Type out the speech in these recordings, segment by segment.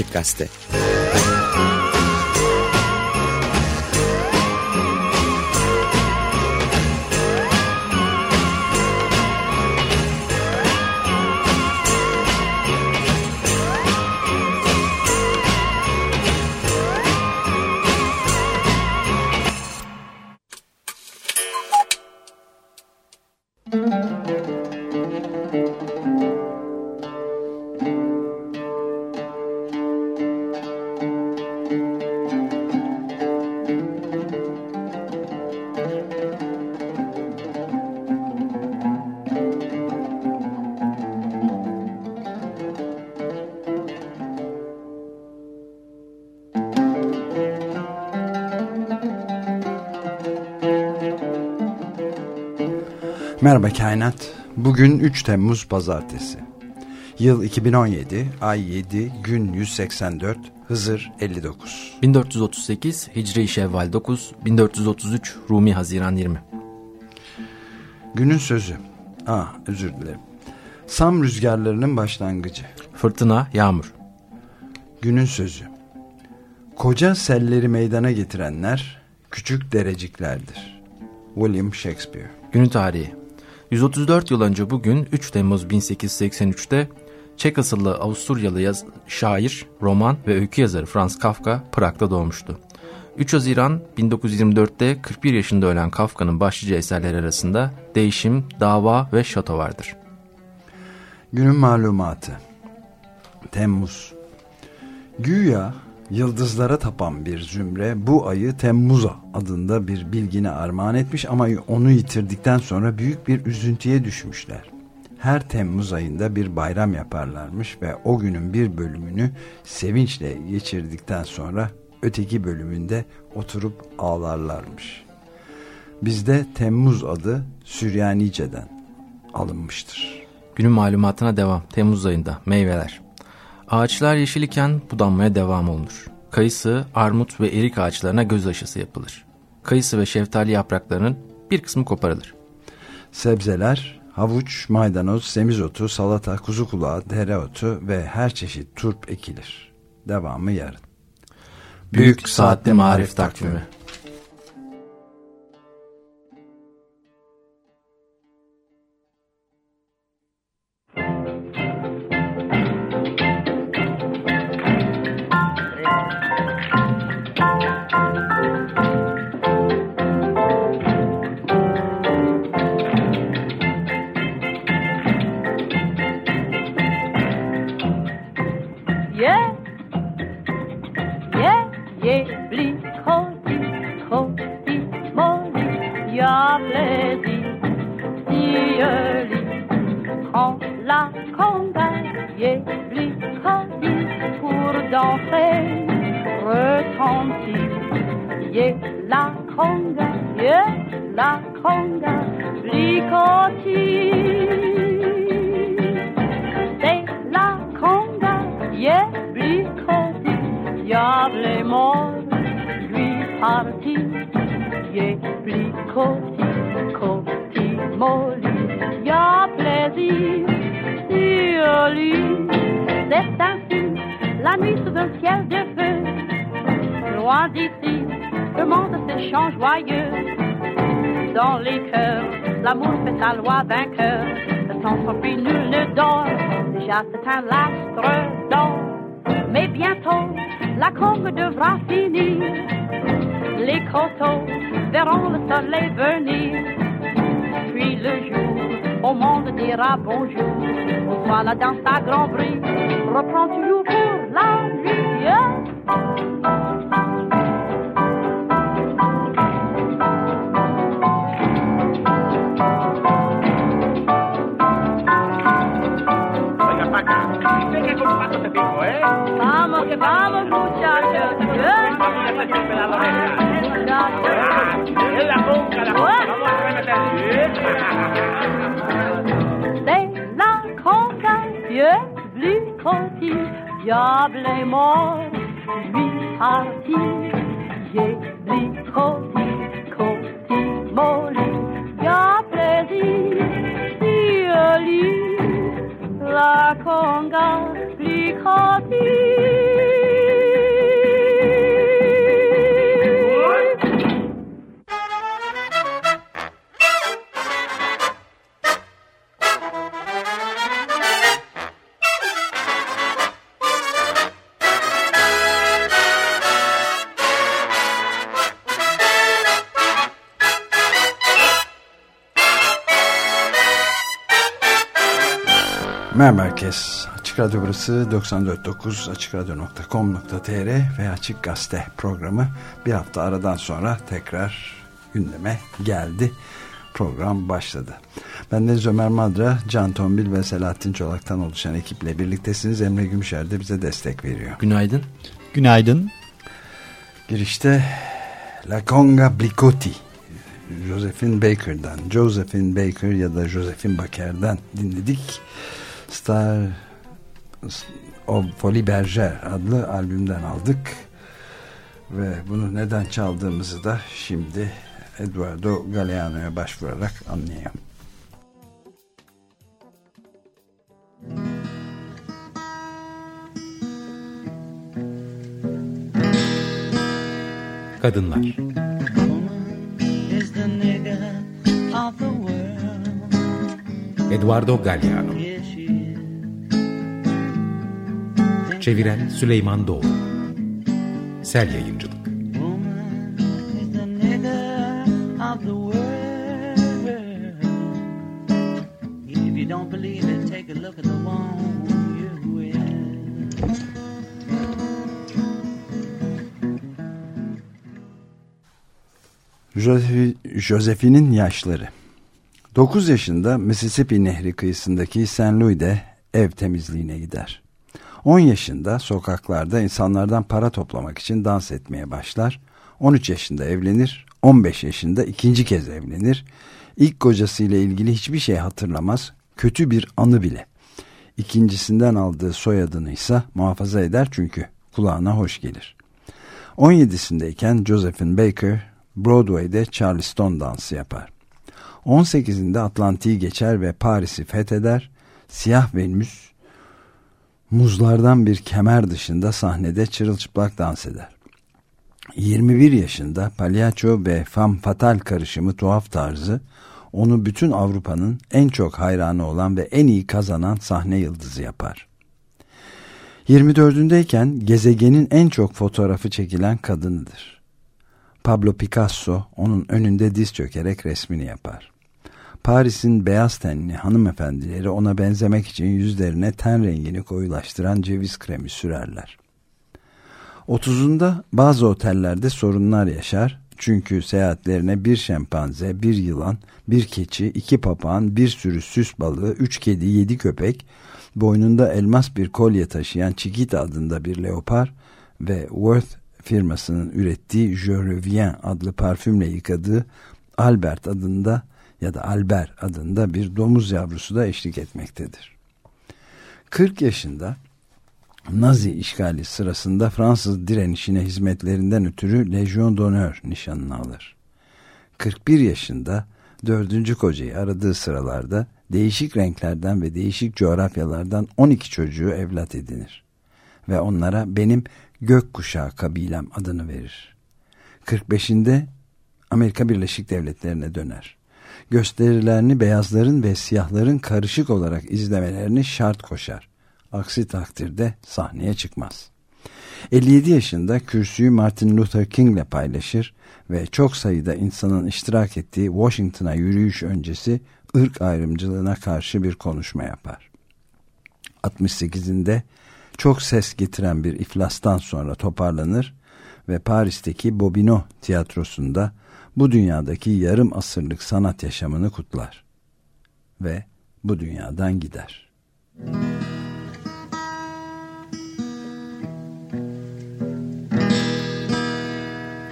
Açık Gazete. Merhaba Kainat. Bugün 3 Temmuz Pazartesi. Yıl 2017, ay 7, gün 184, Hızır 59. 1438 Hicri Şevval 9, 1433 Rumi Haziran 20. Günün sözü. Ah özür dilerim. Sam rüzgarlarının başlangıcı. Fırtına, yağmur. Günün sözü. Koca selleri meydana getirenler küçük dereciklerdir. William Shakespeare. Günün tarihi. 134 yıl önce bugün 3 Temmuz 1883'te Çek asıllı Avusturyalı yaz şair, roman ve öykü yazarı Franz Kafka Prag'da doğmuştu. 3 Haziran 1924'te 41 yaşında ölen Kafka'nın başlıca eserleri arasında Değişim, Dava ve Şato vardır. Günün malumatı. Temmuz. Güya Yıldızlara tapan bir zümre bu ayı Temmuz'a adında bir bilgine armağan etmiş ama onu yitirdikten sonra büyük bir üzüntüye düşmüşler. Her Temmuz ayında bir bayram yaparlarmış ve o günün bir bölümünü sevinçle geçirdikten sonra öteki bölümünde oturup ağlarlarmış. Bizde Temmuz adı Süryanice'den alınmıştır. Günün malumatına devam. Temmuz ayında meyveler. Ağaçlar yeşil iken budanmaya devam olunur. Kayısı, armut ve erik ağaçlarına göz aşısı yapılır. Kayısı ve şeftali yapraklarının bir kısmı koparılır. Sebzeler, havuç, maydanoz, semizotu, salata, kuzu kulağı, dereotu ve her çeşit turp ekilir. Devamı yarın. Büyük Saatli Marif Takvimi Close. dans les cœurs. L'amour fait sa loi vainqueur. Le temps sans prix nul ne dort. Déjà c'est un lastre d'or. Mais bientôt, la combe devra finir. Les croteaux verront le soleil venir. Puis le jour, au monde dira bonjour. Voilà dans sa grand bruit, reprends toujours pour la lumière. la C'est la conca, lui diable est mort, lui parti, j'ai dit trop, conti, molli, diable dit, la conga, plus conti. Merhaba herkes. Açık Radyo burası 94.9 AçıkRadyo.com.tr ve Açık Gazete programı bir hafta aradan sonra tekrar gündeme geldi. Program başladı. Ben Deniz Ömer Madra, Can Tombil ve Selahattin Çolak'tan oluşan ekiple birliktesiniz. Emre Gümüşer de bize destek veriyor. Günaydın. Günaydın. Girişte La Conga Blicotti Josephine Baker'dan Josephine Baker ya da Josephine Baker'den dinledik. Star of Folie Berger adlı albümden aldık. Ve bunu neden çaldığımızı da şimdi Eduardo Galeano'ya başvurarak anlayayım. Kadınlar. Eduardo Galliano the one you will. Joseph- Josephine'in yaşları 9 yaşında Mississippi Nehri kıyısındaki St. Louis'de ev temizliğine gider. 10 yaşında sokaklarda insanlardan para toplamak için dans etmeye başlar. 13 yaşında evlenir. 15 yaşında ikinci kez evlenir. İlk kocasıyla ilgili hiçbir şey hatırlamaz. Kötü bir anı bile. İkincisinden aldığı soyadını ise muhafaza eder çünkü kulağına hoş gelir. 17'sindeyken Josephine Baker Broadway'de Charleston dansı yapar. 18'inde Atlantik'i geçer ve Paris'i fetheder. Siyah Venüs muzlardan bir kemer dışında sahnede çırılçıplak dans eder. 21 yaşında palyaço ve femme fatale karışımı tuhaf tarzı onu bütün Avrupa'nın en çok hayranı olan ve en iyi kazanan sahne yıldızı yapar. 24'ündeyken gezegenin en çok fotoğrafı çekilen kadınıdır. Pablo Picasso onun önünde diz çökerek resmini yapar. Paris'in beyaz tenli hanımefendileri ona benzemek için yüzlerine ten rengini koyulaştıran ceviz kremi sürerler. 30'unda bazı otellerde sorunlar yaşar. Çünkü seyahatlerine bir şempanze, bir yılan, bir keçi, iki papağan, bir sürü süs balığı, üç kedi, yedi köpek, boynunda elmas bir kolye taşıyan Chiquita adında bir leopar ve Worth firmasının ürettiği Je Reviens adlı parfümle yıkadığı Albert adında ya da Albert adında bir domuz yavrusu da eşlik etmektedir. 40 yaşında Nazi işgali sırasında Fransız direnişine hizmetlerinden ötürü Legion d'Honneur nişanını alır. 41 yaşında dördüncü kocayı aradığı sıralarda değişik renklerden ve değişik coğrafyalardan 12 çocuğu evlat edinir. Ve onlara benim gökkuşağı kabilem adını verir. 45'inde Amerika Birleşik Devletleri'ne döner. Gösterilerini beyazların ve siyahların karışık olarak izlemelerini şart koşar. Aksi takdirde sahneye çıkmaz. 57 yaşında kürsüyü Martin Luther King'le paylaşır ve çok sayıda insanın iştirak ettiği Washington'a yürüyüş öncesi ırk ayrımcılığına karşı bir konuşma yapar. 68'inde çok ses getiren bir iflastan sonra toparlanır ve Paris'teki Bobino tiyatrosunda bu dünyadaki yarım asırlık sanat yaşamını kutlar. Ve bu dünyadan gider.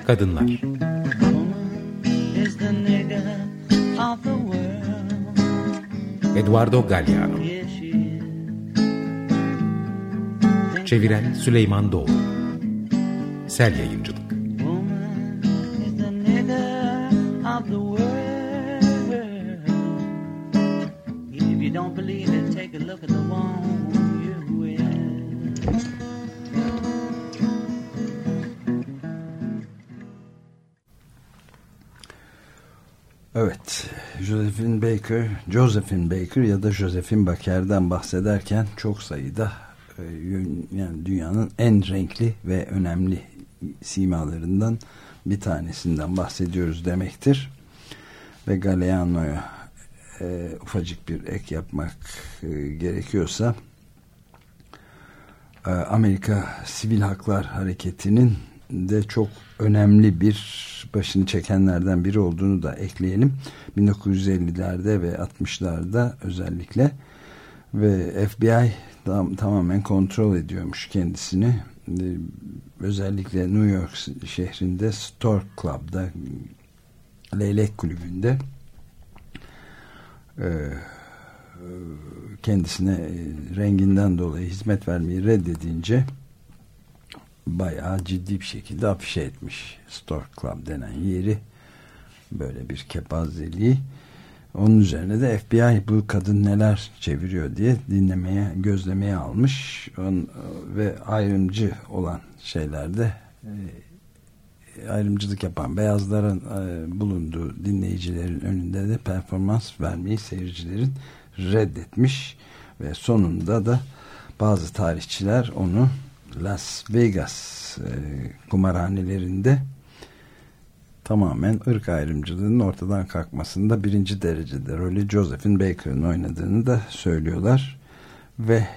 Kadınlar. Eduardo Galliano. Çeviren Süleyman Doğru Sel Yayıncılık you don't believe it, take a look at the one you will. Evet, Josephine Baker, Josephine Baker ya da Josephine Baker'den bahsederken çok sayıda e, yani dünyanın en renkli ve önemli simalarından bir tanesinden bahsediyoruz demektir. Ve Galeano'ya e, ufacık bir ek yapmak e, gerekiyorsa e, Amerika Sivil Haklar Hareketi'nin de çok önemli bir başını çekenlerden biri olduğunu da ekleyelim. 1950'lerde ve 60'larda özellikle ve FBI tam, tamamen kontrol ediyormuş kendisini. E, özellikle New York şehrinde Stork Club'da Leylek Kulübü'nde kendisine e, renginden dolayı hizmet vermeyi reddedince bayağı ciddi bir şekilde afişe etmiş. Stork Club denen yeri böyle bir kepazeliği. Onun üzerine de FBI bu kadın neler çeviriyor diye dinlemeye, gözlemeye almış. On, ve ayrımcı olan şeylerde e, ayrımcılık yapan beyazların e, bulunduğu dinleyicilerin önünde de performans vermeyi seyircilerin reddetmiş ve sonunda da bazı tarihçiler onu Las Vegas e, kumarhanelerinde tamamen ırk ayrımcılığının ortadan kalkmasında birinci derecede rolü Josephine Baker'ın oynadığını da söylüyorlar. Ve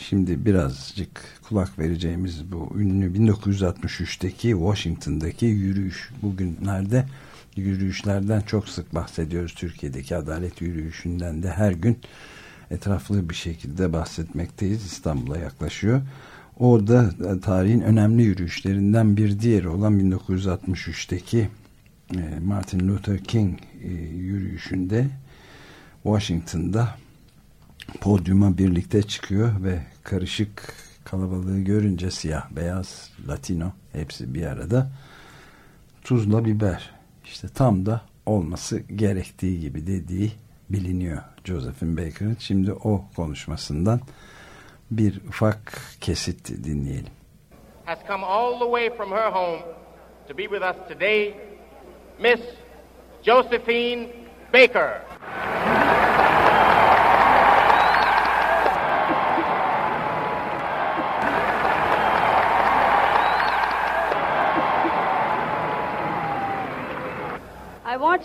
şimdi birazcık kulak vereceğimiz bu ünlü 1963'teki Washington'daki yürüyüş bugünlerde yürüyüşlerden çok sık bahsediyoruz. Türkiye'deki adalet yürüyüşünden de her gün etraflı bir şekilde bahsetmekteyiz. İstanbul'a yaklaşıyor. Orada tarihin önemli yürüyüşlerinden bir diğeri olan 1963'teki e, Martin Luther King e, yürüyüşünde Washington'da podyuma birlikte çıkıyor ve karışık kalabalığı görünce siyah, beyaz, latino hepsi bir arada tuzla biber işte tam da olması gerektiği gibi dediği biliniyor Josephine Baker'ın. Şimdi o konuşmasından bir ufak kesit dinleyelim. Has come all the way from her home to be with us today Miss Josephine Baker.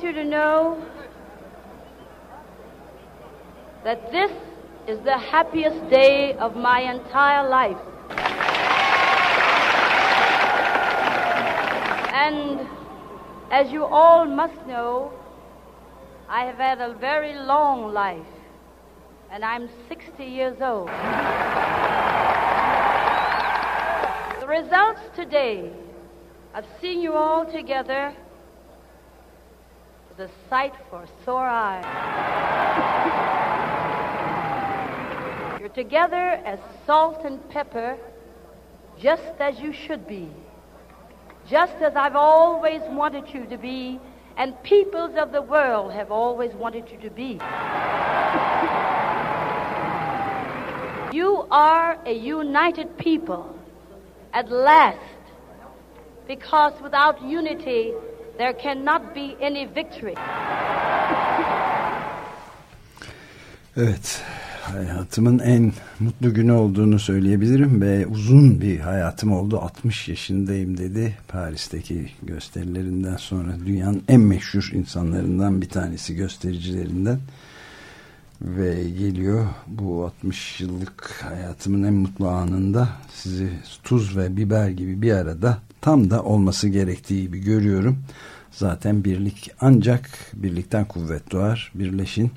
Want you to know that this is the happiest day of my entire life. And as you all must know, I have had a very long life, and I'm 60 years old. The results today of seeing you all together a sight for sore eyes. You're together as salt and pepper, just as you should be just as I've always wanted you to be, and peoples of the world have always wanted you to be. You are a united people at last, because without unity, there cannot be any victory. Evet, hayatımın en mutlu günü olduğunu söyleyebilirim ve uzun bir hayatım oldu. 60 yaşındayım dedi. Paris'teki gösterilerinden sonra dünyanın en meşhur insanlarından bir tanesi göstericilerinden ve geliyor bu 60 yıllık hayatımın en mutlu anında sizi tuz ve biber gibi bir arada tam da olması gerektiği gibi görüyorum. Zaten birlik ancak birlikten kuvvet doğar. Birleşin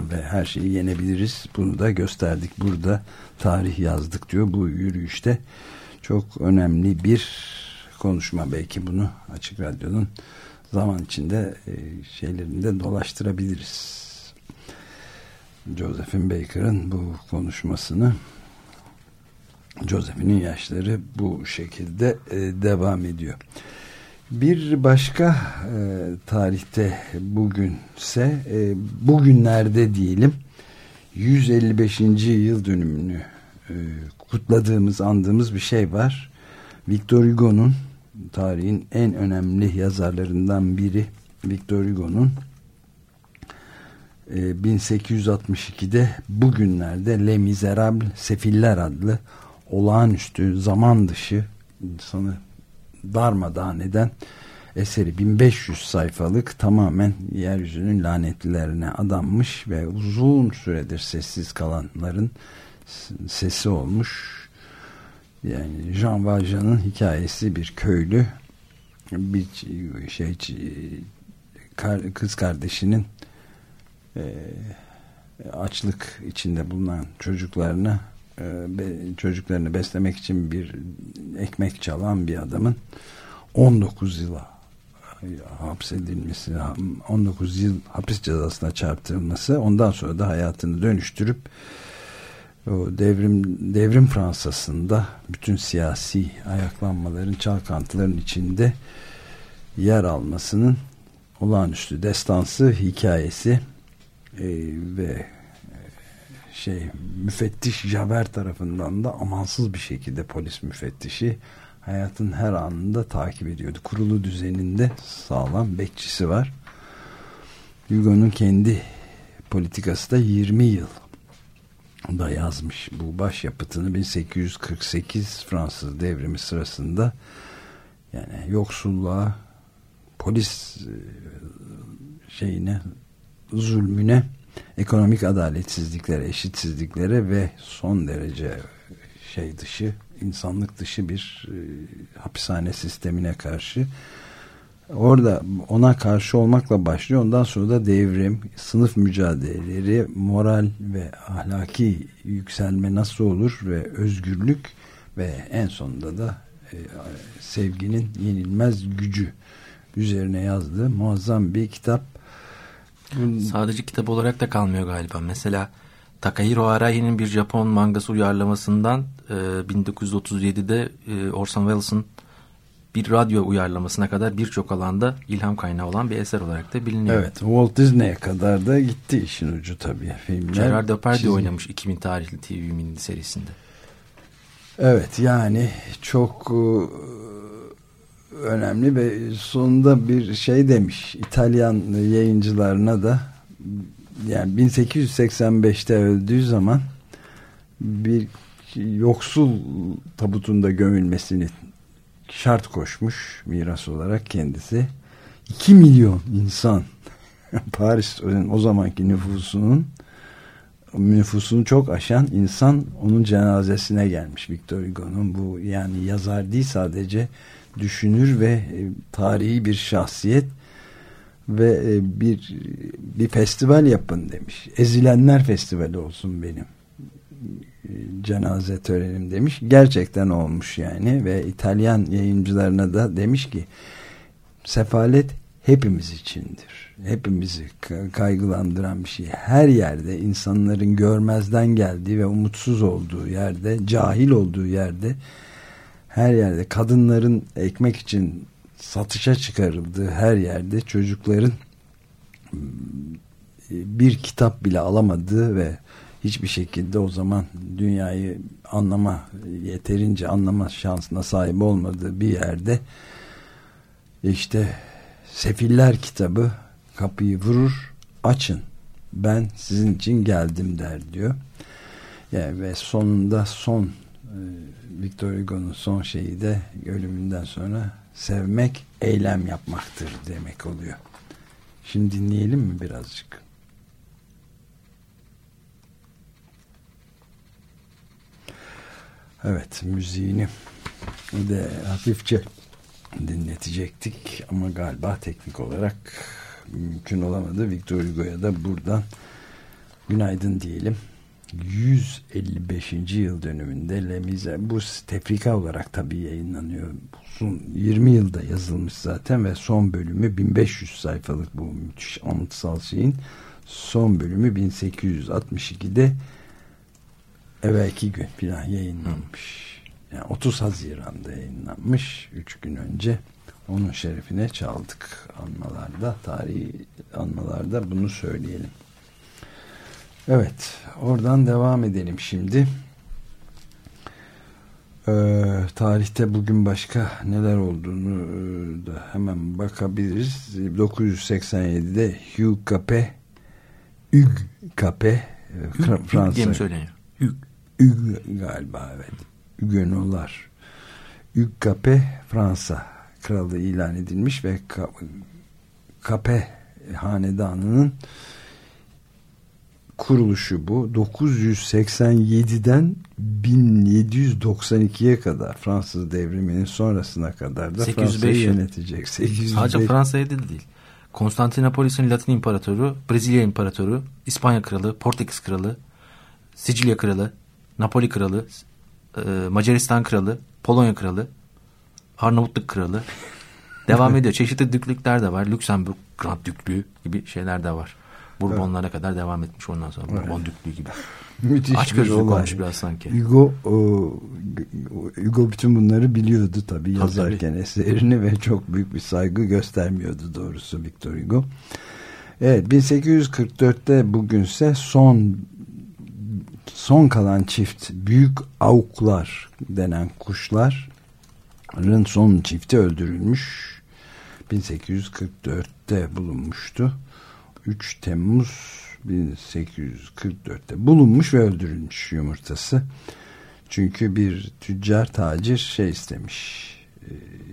ve her şeyi yenebiliriz. Bunu da gösterdik burada. Tarih yazdık diyor bu yürüyüşte. Çok önemli bir konuşma belki bunu Açık Radyo'nun zaman içinde e, şeylerinde dolaştırabiliriz. Josephine Baker'ın bu konuşmasını Josephine'in yaşları bu şekilde e, devam ediyor. Bir başka e, tarihte bugünse e, bugünlerde diyelim 155. yıl dönümünü kutladığımız, andığımız bir şey var. Victor Hugo'nun tarihin en önemli yazarlarından biri Victor Hugo'nun e, 1862'de bugünlerde Les Miserables Sefiller adlı olağanüstü zaman dışı insanı darmadağın eden eseri 1500 sayfalık tamamen yeryüzünün lanetlilerine adanmış ve uzun süredir sessiz kalanların sesi olmuş. Yani Jean Valjean'ın hikayesi bir köylü bir şey kız kardeşinin açlık içinde bulunan çocuklarını e, çocuklarını beslemek için bir ekmek çalan bir adamın 19 yıla hapsedilmesi 19 yıl hapis cezasına çarptırılması ondan sonra da hayatını dönüştürüp o devrim devrim Fransa'sında bütün siyasi ayaklanmaların çalkantıların içinde yer almasının olağanüstü destansı hikayesi e, ve e, şey müfettiş Javer tarafından da amansız bir şekilde polis müfettişi hayatın her anında takip ediyordu. Kurulu düzeninde sağlam bekçisi var. Hugo'nun kendi politikası da 20 yıl da yazmış. Bu başyapıtını 1848 Fransız devrimi sırasında yani yoksulluğa polis e, şeyine zulmüne ekonomik adaletsizliklere, eşitsizliklere ve son derece şey dışı insanlık dışı bir e, hapishane sistemine karşı orada ona karşı olmakla başlıyor. Ondan sonra da devrim, sınıf mücadeleleri, moral ve ahlaki yükselme nasıl olur ve özgürlük ve en sonunda da e, sevginin yenilmez gücü üzerine yazdığı muazzam bir kitap. Sadece kitap olarak da kalmıyor galiba. Mesela Takahiro Arai'nin bir Japon mangası uyarlamasından e, 1937'de e, Orson Welles'ın bir radyo uyarlamasına kadar birçok alanda ilham kaynağı olan bir eser olarak da biliniyor. Evet, Walt Disney'e kadar da gitti işin ucu tabii. Filmler, Gerard Depardieu oynamış 2000 tarihli TV mini serisinde. Evet, yani çok e, önemli ve sonunda bir şey demiş İtalyan yayıncılarına da. Yani 1885'te öldüğü zaman bir yoksul tabutunda gömülmesini şart koşmuş miras olarak kendisi. 2 milyon insan Paris o zamanki nüfusunun nüfusunu çok aşan insan onun cenazesine gelmiş Victor Hugo'nun. Bu yani yazar değil sadece düşünür ve e, tarihi bir şahsiyet ve e, bir bir festival yapın demiş. Ezilenler Festivali olsun benim e, cenaze törenim demiş. Gerçekten olmuş yani ve İtalyan yayıncılarına da demiş ki sefalet hepimiz içindir. Hepimizi kaygılandıran bir şey. Her yerde insanların görmezden geldiği ve umutsuz olduğu yerde, cahil olduğu yerde her yerde kadınların ekmek için satışa çıkarıldığı her yerde çocukların ıı, bir kitap bile alamadığı ve hiçbir şekilde o zaman dünyayı anlama yeterince anlama şansına sahip olmadığı bir yerde işte Sefiller kitabı kapıyı vurur açın ben sizin için geldim der diyor. Yani ve sonunda son e, Victor Hugo'nun son şeyi de ölümünden sonra sevmek eylem yapmaktır demek oluyor. Şimdi dinleyelim mi birazcık? Evet müziğini de hafifçe dinletecektik ama galiba teknik olarak mümkün olamadı. Victor Hugo'ya da buradan günaydın diyelim. 155. yıl dönümünde Lemize bu tefrika olarak tabii yayınlanıyor. Son 20 yılda yazılmış zaten ve son bölümü 1500 sayfalık bu müthiş anıtsal şeyin son bölümü 1862'de evvelki gün filan yayınlanmış. Yani 30 Haziran'da yayınlanmış 3 gün önce onun şerefine çaldık anmalarda tarihi anmalarda bunu söyleyelim. Evet, oradan devam edelim şimdi. Ee, tarihte bugün başka neler olduğunu e, da hemen bakabiliriz. 987'de Hugh Capet Hugh Capet Fransa söyleniyor? Hugh. Hugh galiba evet. Huguenotlar. Hugh Capet Fransa kralı ilan edilmiş ve Kape hanedanının kuruluşu bu. 987'den 1792'ye kadar Fransız devriminin sonrasına kadar da 805 Fransa'yı yönetecek. 805 Sadece Fransa'ya değil değil. Konstantinopolis'in Latin İmparatoru, Brezilya İmparatoru, İspanya Kralı, Portekiz Kralı, Sicilya Kralı, Napoli Kralı, e, Macaristan Kralı, Polonya Kralı, Arnavutluk Kralı. Devam ediyor. Çeşitli düklükler de var. Lüksemburg Grand Düklüğü gibi şeyler de var. Bourbonlara kadar devam etmiş ondan sonra. Bourbon Düklüğü gibi. Müthiş Aç bir gözlük olay. olmuş biraz sanki. Hugo, o, Hugo bütün bunları biliyordu tabii yazarken eserini ve çok büyük bir saygı göstermiyordu doğrusu Victor Hugo. Evet 1844'te bugünse son son kalan çift büyük avuklar denen kuşların son çifti öldürülmüş. 1844'te bulunmuştu. 3 Temmuz 1844'te bulunmuş ve öldürülmüş yumurtası. Çünkü bir tüccar tacir şey istemiş.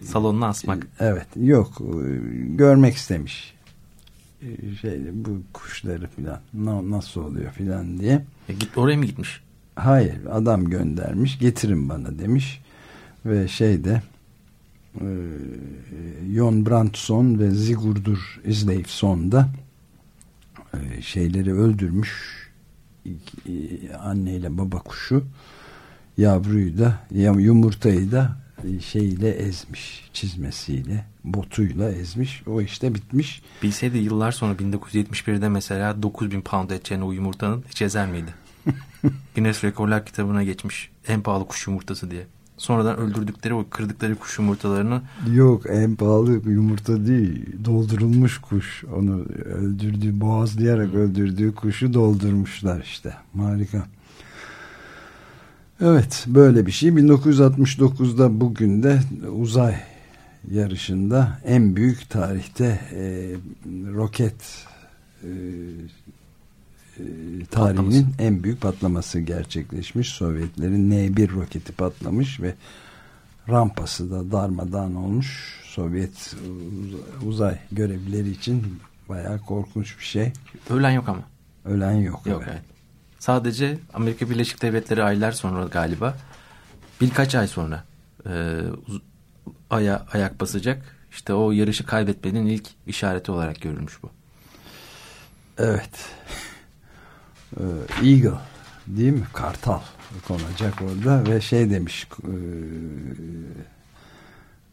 Salonuna asmak. Evet yok görmek istemiş. Şey, bu kuşları filan na- nasıl oluyor filan diye. E, git oraya mı gitmiş? Hayır adam göndermiş getirin bana demiş ve şeyde e, Jon Brandson ve Sigurdur Isleifson da e, şeyleri öldürmüş e, anneyle baba kuşu yavruyu da yumurtayı da e, şeyle ezmiş çizmesiyle botuyla ezmiş o işte bitmiş Bilseydi yıllar sonra 1971'de mesela 9000 pound edeceğini o yumurtanın hiç ezer miydi? Guinness Rekorlar kitabına geçmiş en pahalı kuş yumurtası diye. Sonradan öldürdükleri o kırdıkları kuş yumurtalarını Yok en pahalı yumurta değil. Doldurulmuş kuş. Onu öldürdüğü boğazlayarak öldürdüğü kuşu doldurmuşlar işte. Harika. Evet böyle bir şey. 1969'da bugün de uzay yarışında en büyük tarihte e, roket e, tarihinin Patlaması. en büyük patlaması gerçekleşmiş Sovyetlerin N1 roketi patlamış ve rampası da darmadağın olmuş. Sovyet uz- uzay görevlileri için bayağı korkunç bir şey. ölen yok ama. Ölen yok. Yok evet. evet. Sadece Amerika Birleşik Devletleri aylar sonra galiba birkaç ay sonra e, aya ayak basacak. İşte o yarışı kaybetmenin ilk işareti olarak görülmüş bu. Evet. Ee, Eagle değil mi? Kartal konacak orada ve şey demiş e,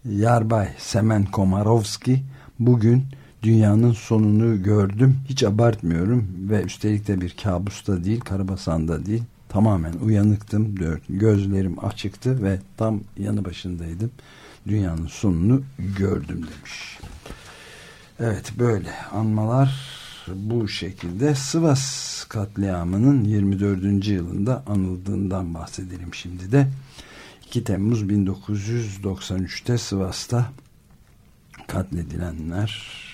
Yarbay Semen Komarovski bugün dünyanın sonunu gördüm. Hiç abartmıyorum ve üstelik de bir kabusta değil, karabasan'da değil. Tamamen uyanıktım. Gözlerim açıktı ve tam yanı başındaydım. Dünyanın sonunu gördüm demiş. Evet böyle anmalar bu şekilde Sivas katliamının 24. yılında anıldığından bahsedelim şimdi de. 2 Temmuz 1993'te Sivas'ta katledilenler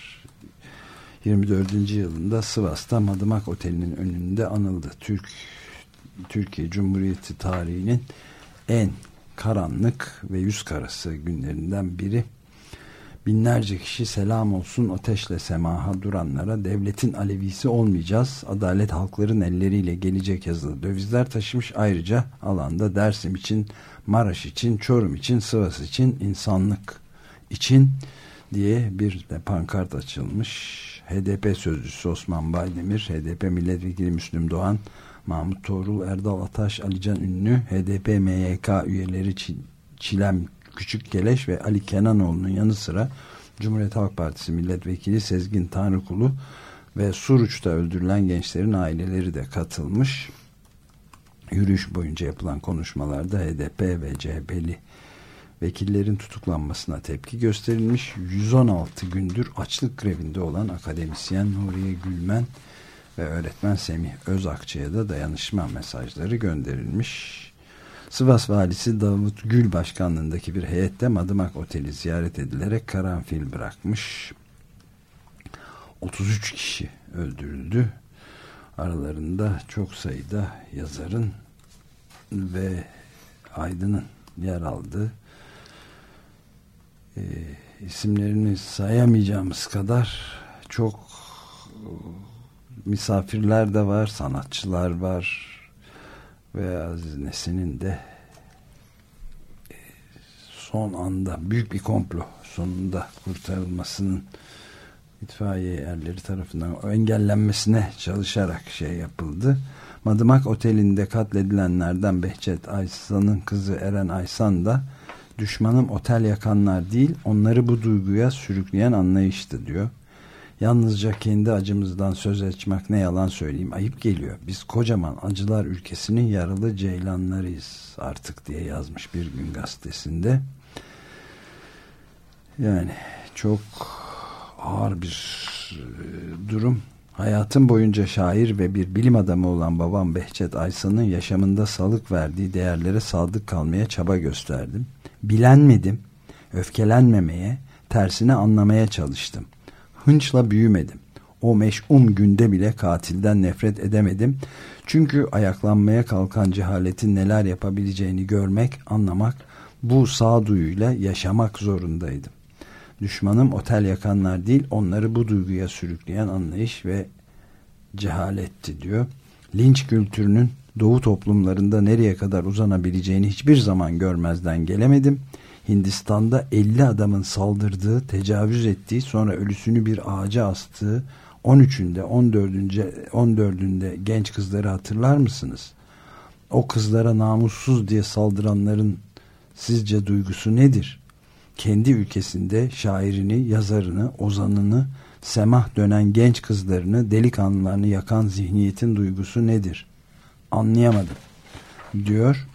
24. yılında Sivas'ta Madımak Oteli'nin önünde anıldı. Türk Türkiye Cumhuriyeti tarihinin en karanlık ve yüz karası günlerinden biri. Binlerce kişi selam olsun ateşle semaha duranlara devletin alevisi olmayacağız. Adalet halkların elleriyle gelecek yazılı dövizler taşımış. Ayrıca alanda Dersim için, Maraş için, Çorum için, Sivas için, insanlık için diye bir de pankart açılmış. HDP sözcüsü Osman Baydemir, HDP milletvekili Müslüm Doğan, Mahmut Tuğrul, Erdal Ataş, Alican Ünlü, HDP MYK üyeleri Çi- Çilem Küçükkeleş ve Ali Kenanoğlu'nun yanı sıra Cumhuriyet Halk Partisi milletvekili Sezgin Tanrıkulu ve Suruç'ta öldürülen gençlerin aileleri de katılmış. Yürüyüş boyunca yapılan konuşmalarda HDP ve CHP'li vekillerin tutuklanmasına tepki gösterilmiş. 116 gündür açlık grevinde olan akademisyen Nuriye Gülmen ve öğretmen Semih Özakçı'ya da dayanışma mesajları gönderilmiş. Sivas valisi Davut Gül başkanlığındaki bir heyette Madımak Oteli ziyaret edilerek karanfil bırakmış. 33 kişi öldürüldü. Aralarında çok sayıda yazarın ve aydının yer aldığı e, isimlerini sayamayacağımız kadar çok e, misafirler de var, sanatçılar var ve Aziz Nesin'in de e, son anda büyük bir komplo sonunda kurtarılmasının itfaiye erleri tarafından engellenmesine çalışarak şey yapıldı. Madımak Oteli'nde katledilenlerden Behçet Aysan'ın kızı Eren Aysan da düşmanım otel yakanlar değil onları bu duyguya sürükleyen anlayıştı diyor. Yalnızca kendi acımızdan söz açmak ne yalan söyleyeyim ayıp geliyor. Biz kocaman acılar ülkesinin yaralı ceylanlarıyız artık diye yazmış bir gün gazetesinde. Yani çok ağır bir e, durum. Hayatım boyunca şair ve bir bilim adamı olan babam Behçet Aysan'ın yaşamında salık verdiği değerlere sadık kalmaya çaba gösterdim. Bilenmedim, öfkelenmemeye, tersine anlamaya çalıştım. Hınçla büyümedim. O meş'um günde bile katilden nefret edemedim. Çünkü ayaklanmaya kalkan cehaletin neler yapabileceğini görmek, anlamak, bu sağduyuyla yaşamak zorundaydım. Düşmanım otel yakanlar değil onları bu duyguya sürükleyen anlayış ve cehaletti diyor. Linç kültürünün doğu toplumlarında nereye kadar uzanabileceğini hiçbir zaman görmezden gelemedim. Hindistan'da 50 adamın saldırdığı, tecavüz ettiği, sonra ölüsünü bir ağaca astığı 13'ünde, 14'ünde 14'ünde genç kızları hatırlar mısınız? O kızlara namussuz diye saldıranların sizce duygusu nedir? kendi ülkesinde şairini, yazarını, ozanını, semah dönen genç kızlarını, delikanlılarını yakan zihniyetin duygusu nedir? Anlayamadım diyor.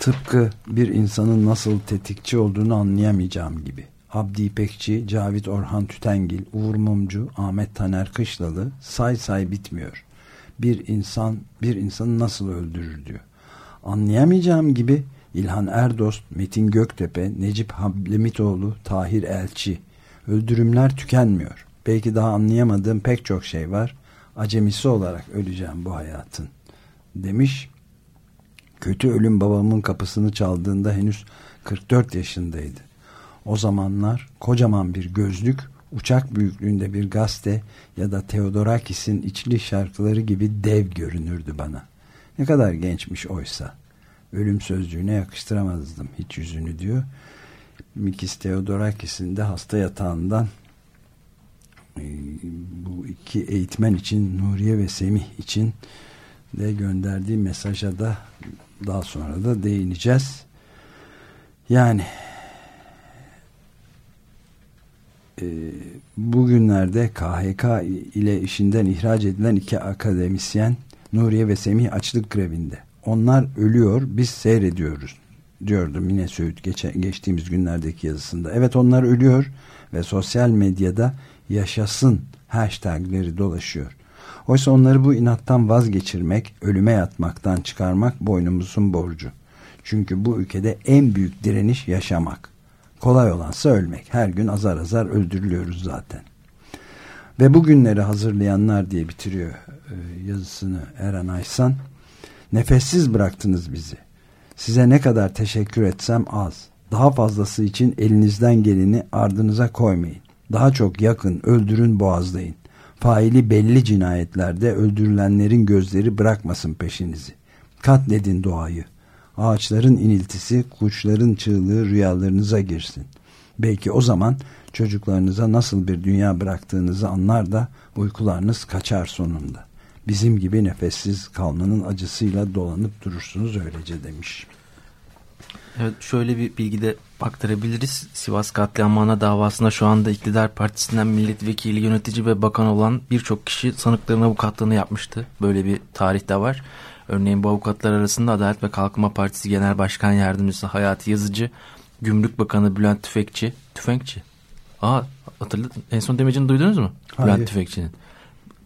Tıpkı bir insanın nasıl tetikçi olduğunu anlayamayacağım gibi. Abdi İpekçi, Cavit Orhan Tütengil, Uğur Mumcu, Ahmet Taner Kışlalı say say bitmiyor. Bir insan bir insanı nasıl öldürür diyor. Anlayamayacağım gibi İlhan Erdost, Metin Göktepe, Necip Hablemitoğlu, Tahir Elçi. Öldürümler tükenmiyor. Belki daha anlayamadığım pek çok şey var. Acemisi olarak öleceğim bu hayatın. Demiş. Kötü ölüm babamın kapısını çaldığında henüz 44 yaşındaydı. O zamanlar kocaman bir gözlük, uçak büyüklüğünde bir gazete ya da Theodorakis'in içli şarkıları gibi dev görünürdü bana. Ne kadar gençmiş oysa ölüm sözcüğüne yakıştıramazdım hiç yüzünü diyor. Mikis Theodorakis'in de hasta yatağından e, bu iki eğitmen için Nuriye ve Semih için de gönderdiği mesaja da daha sonra da değineceğiz. Yani e, bugünlerde KHK ile işinden ihraç edilen iki akademisyen Nuriye ve Semih açlık grevinde onlar ölüyor biz seyrediyoruz diyordu Mine Söğüt geçe, geçtiğimiz günlerdeki yazısında. Evet onlar ölüyor ve sosyal medyada yaşasın hashtagleri dolaşıyor. Oysa onları bu inattan vazgeçirmek, ölüme yatmaktan çıkarmak boynumuzun borcu. Çünkü bu ülkede en büyük direniş yaşamak. Kolay olansa ölmek. Her gün azar azar öldürülüyoruz zaten. Ve bugünleri hazırlayanlar diye bitiriyor e, yazısını Eren Aysan. Nefessiz bıraktınız bizi. Size ne kadar teşekkür etsem az. Daha fazlası için elinizden geleni ardınıza koymayın. Daha çok yakın, öldürün, boğazlayın. Faili belli cinayetlerde öldürülenlerin gözleri bırakmasın peşinizi. Katledin doğayı. Ağaçların iniltisi, kuşların çığlığı rüyalarınıza girsin. Belki o zaman çocuklarınıza nasıl bir dünya bıraktığınızı anlar da uykularınız kaçar sonunda bizim gibi nefessiz kalmanın acısıyla dolanıp durursunuz öylece demiş. Evet şöyle bir bilgi de aktarabiliriz. Sivas katliamına davasında şu anda iktidar partisinden milletvekili, yönetici ve bakan olan birçok kişi sanıkların avukatlığını yapmıştı. Böyle bir tarih de var. Örneğin bu avukatlar arasında Adalet ve Kalkınma Partisi Genel Başkan Yardımcısı Hayati Yazıcı, Gümrük Bakanı Bülent Tüfekçi, Tüfekçi. Aa hatırladın. En son demecini duydunuz mu? Hayır. Bülent Tüfekçi'nin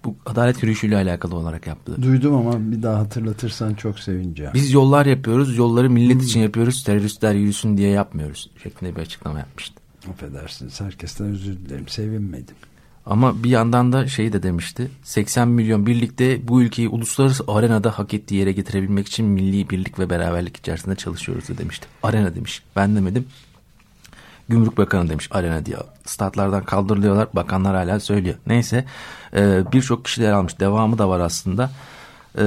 bu adalet yürüyüşüyle alakalı olarak yaptı. Duydum ama bir daha hatırlatırsan çok sevineceğim. Biz yollar yapıyoruz. Yolları millet hmm. için yapıyoruz. Teröristler yürüsün diye yapmıyoruz. Şeklinde bir açıklama yapmıştı. Affedersiniz. Herkesten özür dilerim. Sevinmedim. Ama bir yandan da şeyi de demişti. 80 milyon birlikte bu ülkeyi uluslararası arenada hak ettiği yere getirebilmek için milli birlik ve beraberlik içerisinde çalışıyoruz da demişti. Arena demiş. Ben demedim. Gümrük Bakanı demiş arena diye. Statlardan kaldırılıyorlar. Bakanlar hala söylüyor. Neyse e, birçok kişiler almış. Devamı da var aslında. E,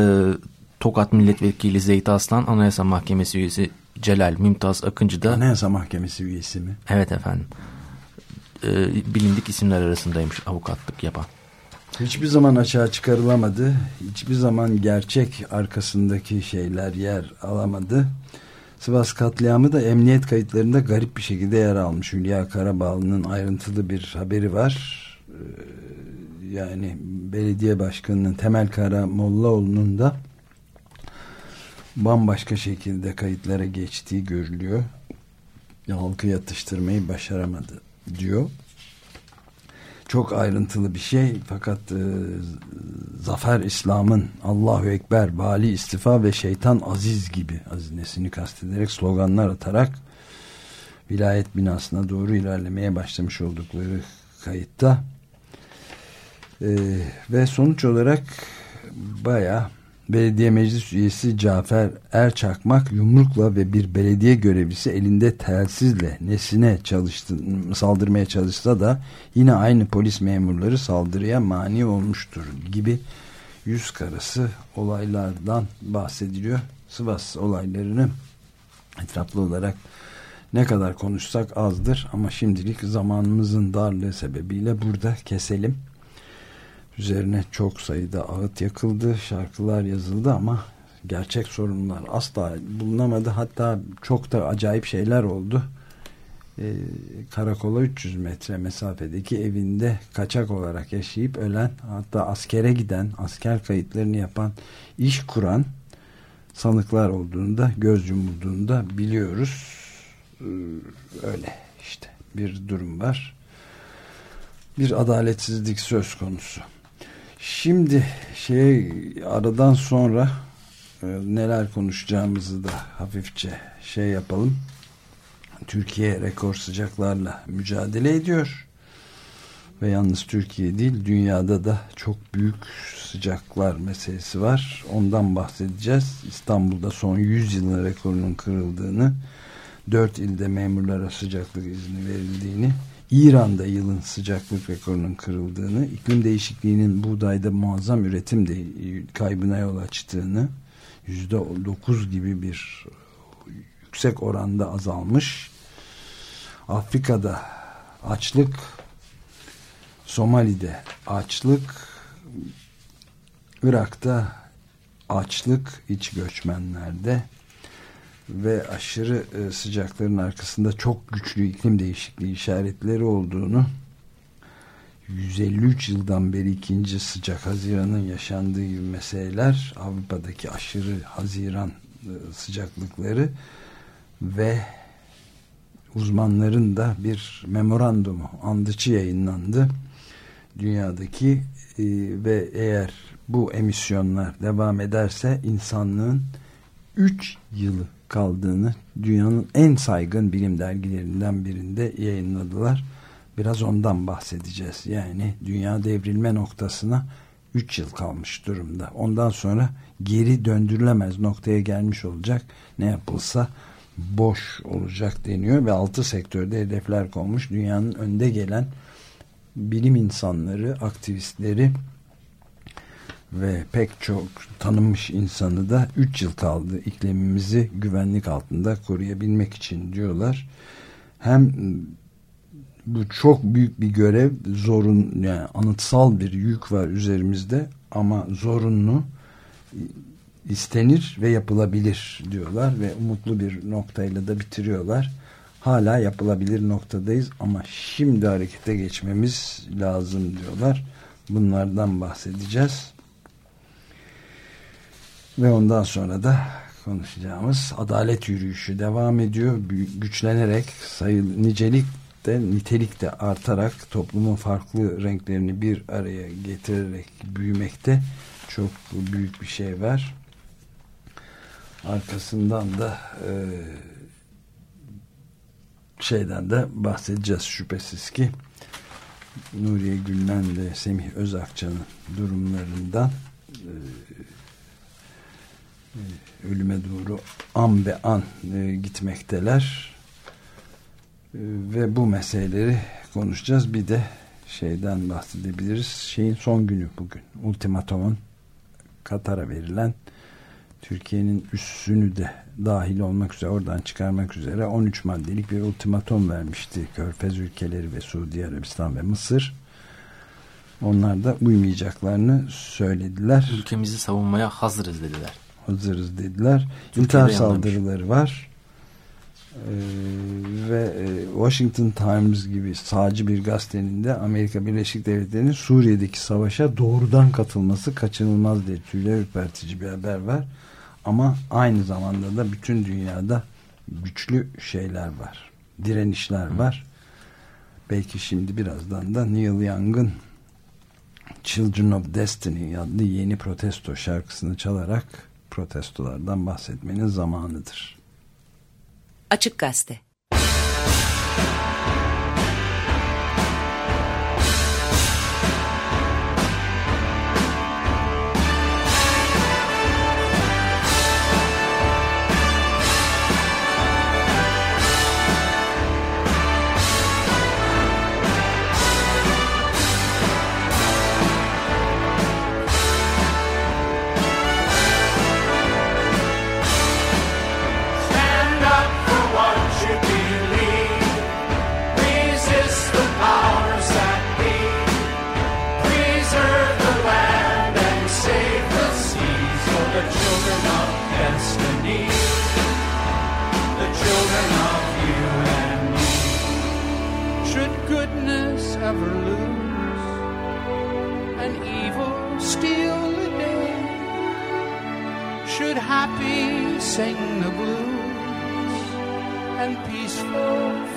Tokat Milletvekili Zeyt Aslan, Anayasa Mahkemesi üyesi Celal Mümtaz Akıncı da... Anayasa Mahkemesi üyesi mi? Evet efendim. E, bilindik isimler arasındaymış avukatlık yapan. Hiçbir zaman açığa çıkarılamadı. Hiçbir zaman gerçek arkasındaki şeyler yer alamadı. Sivas katliamı da emniyet kayıtlarında garip bir şekilde yer almış. Hülya Karabağlı'nın ayrıntılı bir haberi var. Ee, yani belediye başkanının Temel Kara Mollaoğlu'nun da bambaşka şekilde kayıtlara geçtiği görülüyor. Halkı yatıştırmayı başaramadı diyor. Çok ayrıntılı bir şey fakat e, Zafer İslam'ın Allahu Ekber, Bali istifa ve şeytan aziz gibi azinesini kastederek sloganlar atarak vilayet binasına doğru ilerlemeye başlamış oldukları kayıtta. E, ve sonuç olarak baya belediye meclis üyesi Cafer Erçakmak yumrukla ve bir belediye görevlisi elinde telsizle nesine çalıştı, saldırmaya çalışsa da yine aynı polis memurları saldırıya mani olmuştur gibi yüz karası olaylardan bahsediliyor. Sivas olaylarını etraflı olarak ne kadar konuşsak azdır ama şimdilik zamanımızın darlığı sebebiyle burada keselim. Üzerine çok sayıda ağıt yakıldı, şarkılar yazıldı ama gerçek sorunlar asla bulunamadı. Hatta çok da acayip şeyler oldu. Ee, karakola 300 metre mesafedeki evinde kaçak olarak yaşayıp ölen hatta askere giden, asker kayıtlarını yapan, iş kuran sanıklar olduğunu da göz yumulduğunu biliyoruz. Ee, öyle işte bir durum var. Bir adaletsizlik söz konusu. Şimdi şey aradan sonra e, neler konuşacağımızı da hafifçe şey yapalım. Türkiye rekor sıcaklarla mücadele ediyor. Ve yalnız Türkiye değil dünyada da çok büyük sıcaklar meselesi var. Ondan bahsedeceğiz. İstanbul'da son 100 yılın rekorunun kırıldığını, 4 ilde memurlara sıcaklık izni verildiğini, İran'da yılın sıcaklık rekorunun kırıldığını, iklim değişikliğinin buğdayda muazzam üretim de kaybına yol açtığını, yüzde dokuz gibi bir yüksek oranda azalmış. Afrika'da açlık, Somali'de açlık, Irak'ta açlık iç göçmenlerde ve aşırı e, sıcakların arkasında çok güçlü iklim değişikliği işaretleri olduğunu 153 yıldan beri ikinci sıcak Haziran'ın yaşandığı gibi meseleler Avrupa'daki aşırı Haziran e, sıcaklıkları ve uzmanların da bir memorandumu andıçı yayınlandı. Dünyadaki e, ve eğer bu emisyonlar devam ederse insanlığın 3 yılı kaldığını dünyanın en saygın bilim dergilerinden birinde yayınladılar. Biraz ondan bahsedeceğiz. Yani dünya devrilme noktasına 3 yıl kalmış durumda. Ondan sonra geri döndürülemez noktaya gelmiş olacak. Ne yapılsa boş olacak deniyor ve altı sektörde hedefler konmuş. Dünyanın önde gelen bilim insanları, aktivistleri ve pek çok tanınmış insanı da 3 yıl kaldı iklimimizi güvenlik altında koruyabilmek için diyorlar. Hem bu çok büyük bir görev zorun yani anıtsal bir yük var üzerimizde ama zorunlu istenir ve yapılabilir diyorlar ve umutlu bir noktayla da bitiriyorlar. Hala yapılabilir noktadayız ama şimdi harekete geçmemiz lazım diyorlar. Bunlardan bahsedeceğiz. Ve ondan sonra da konuşacağımız adalet yürüyüşü devam ediyor. Güçlenerek sayı nicelik de nitelik de artarak toplumun farklı renklerini bir araya getirerek büyümekte çok büyük bir şey var. Arkasından da e, şeyden de bahsedeceğiz şüphesiz ki Nuriye Gülmen ve Semih Özakçı'nın durumlarından e, ölüme doğru an be an e, gitmekteler ve bu meseleleri konuşacağız. Bir de şeyden bahsedebiliriz. Şeyin son günü bugün. Ultimatomun Katar'a verilen Türkiye'nin üssünü de dahil olmak üzere oradan çıkarmak üzere 13 maddelik bir ultimatom vermişti Körfez ülkeleri ve Suudi Arabistan ve Mısır. Onlar da uymayacaklarını söylediler. Ülkemizi savunmaya hazırız dediler. Hazırız dediler. Türkiye'de İntihar yanlamış. saldırıları var. Ee, ve e, Washington Times gibi sağcı bir gazetenin de Amerika Birleşik Devletleri'nin Suriye'deki savaşa doğrudan katılması kaçınılmaz diye tüyler ürpertici bir haber var. Ama aynı zamanda da bütün dünyada güçlü şeyler var. Direnişler var. Belki şimdi birazdan da Neil Young'ın Children of Destiny adlı yeni protesto şarkısını çalarak protestolardan bahsetmenin zamanıdır. Açık Gazete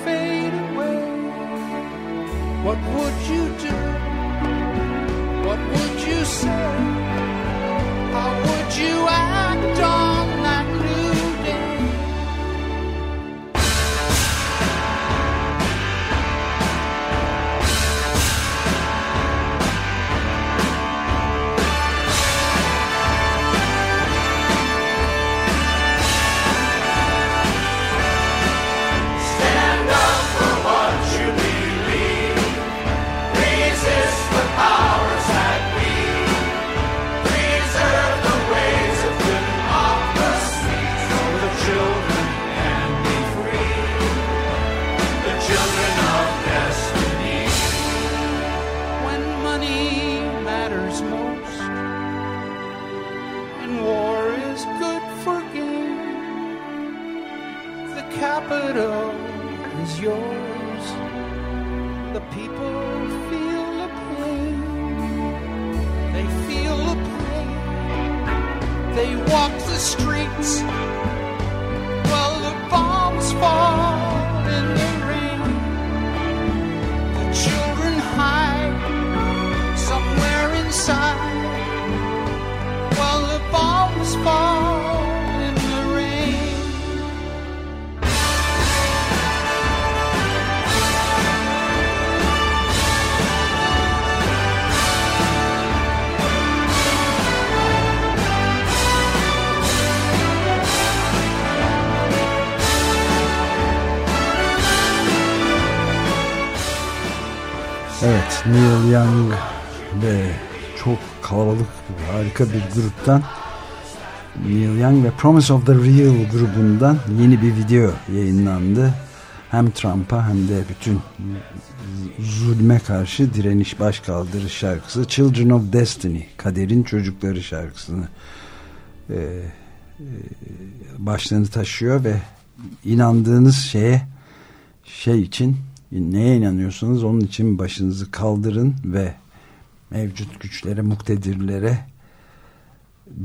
fade away? What would you do? What would you say? How would you act Young ve çok kalabalık harika bir gruptan Neil Young ve Promise of the Real grubundan yeni bir video yayınlandı. Hem Trump'a hem de bütün zulme karşı direniş başkaldırış şarkısı Children of Destiny Kaderin Çocukları şarkısını e, e, başlığını taşıyor ve inandığınız şeye şey için neye inanıyorsanız onun için başınızı kaldırın ve mevcut güçlere, muktedirlere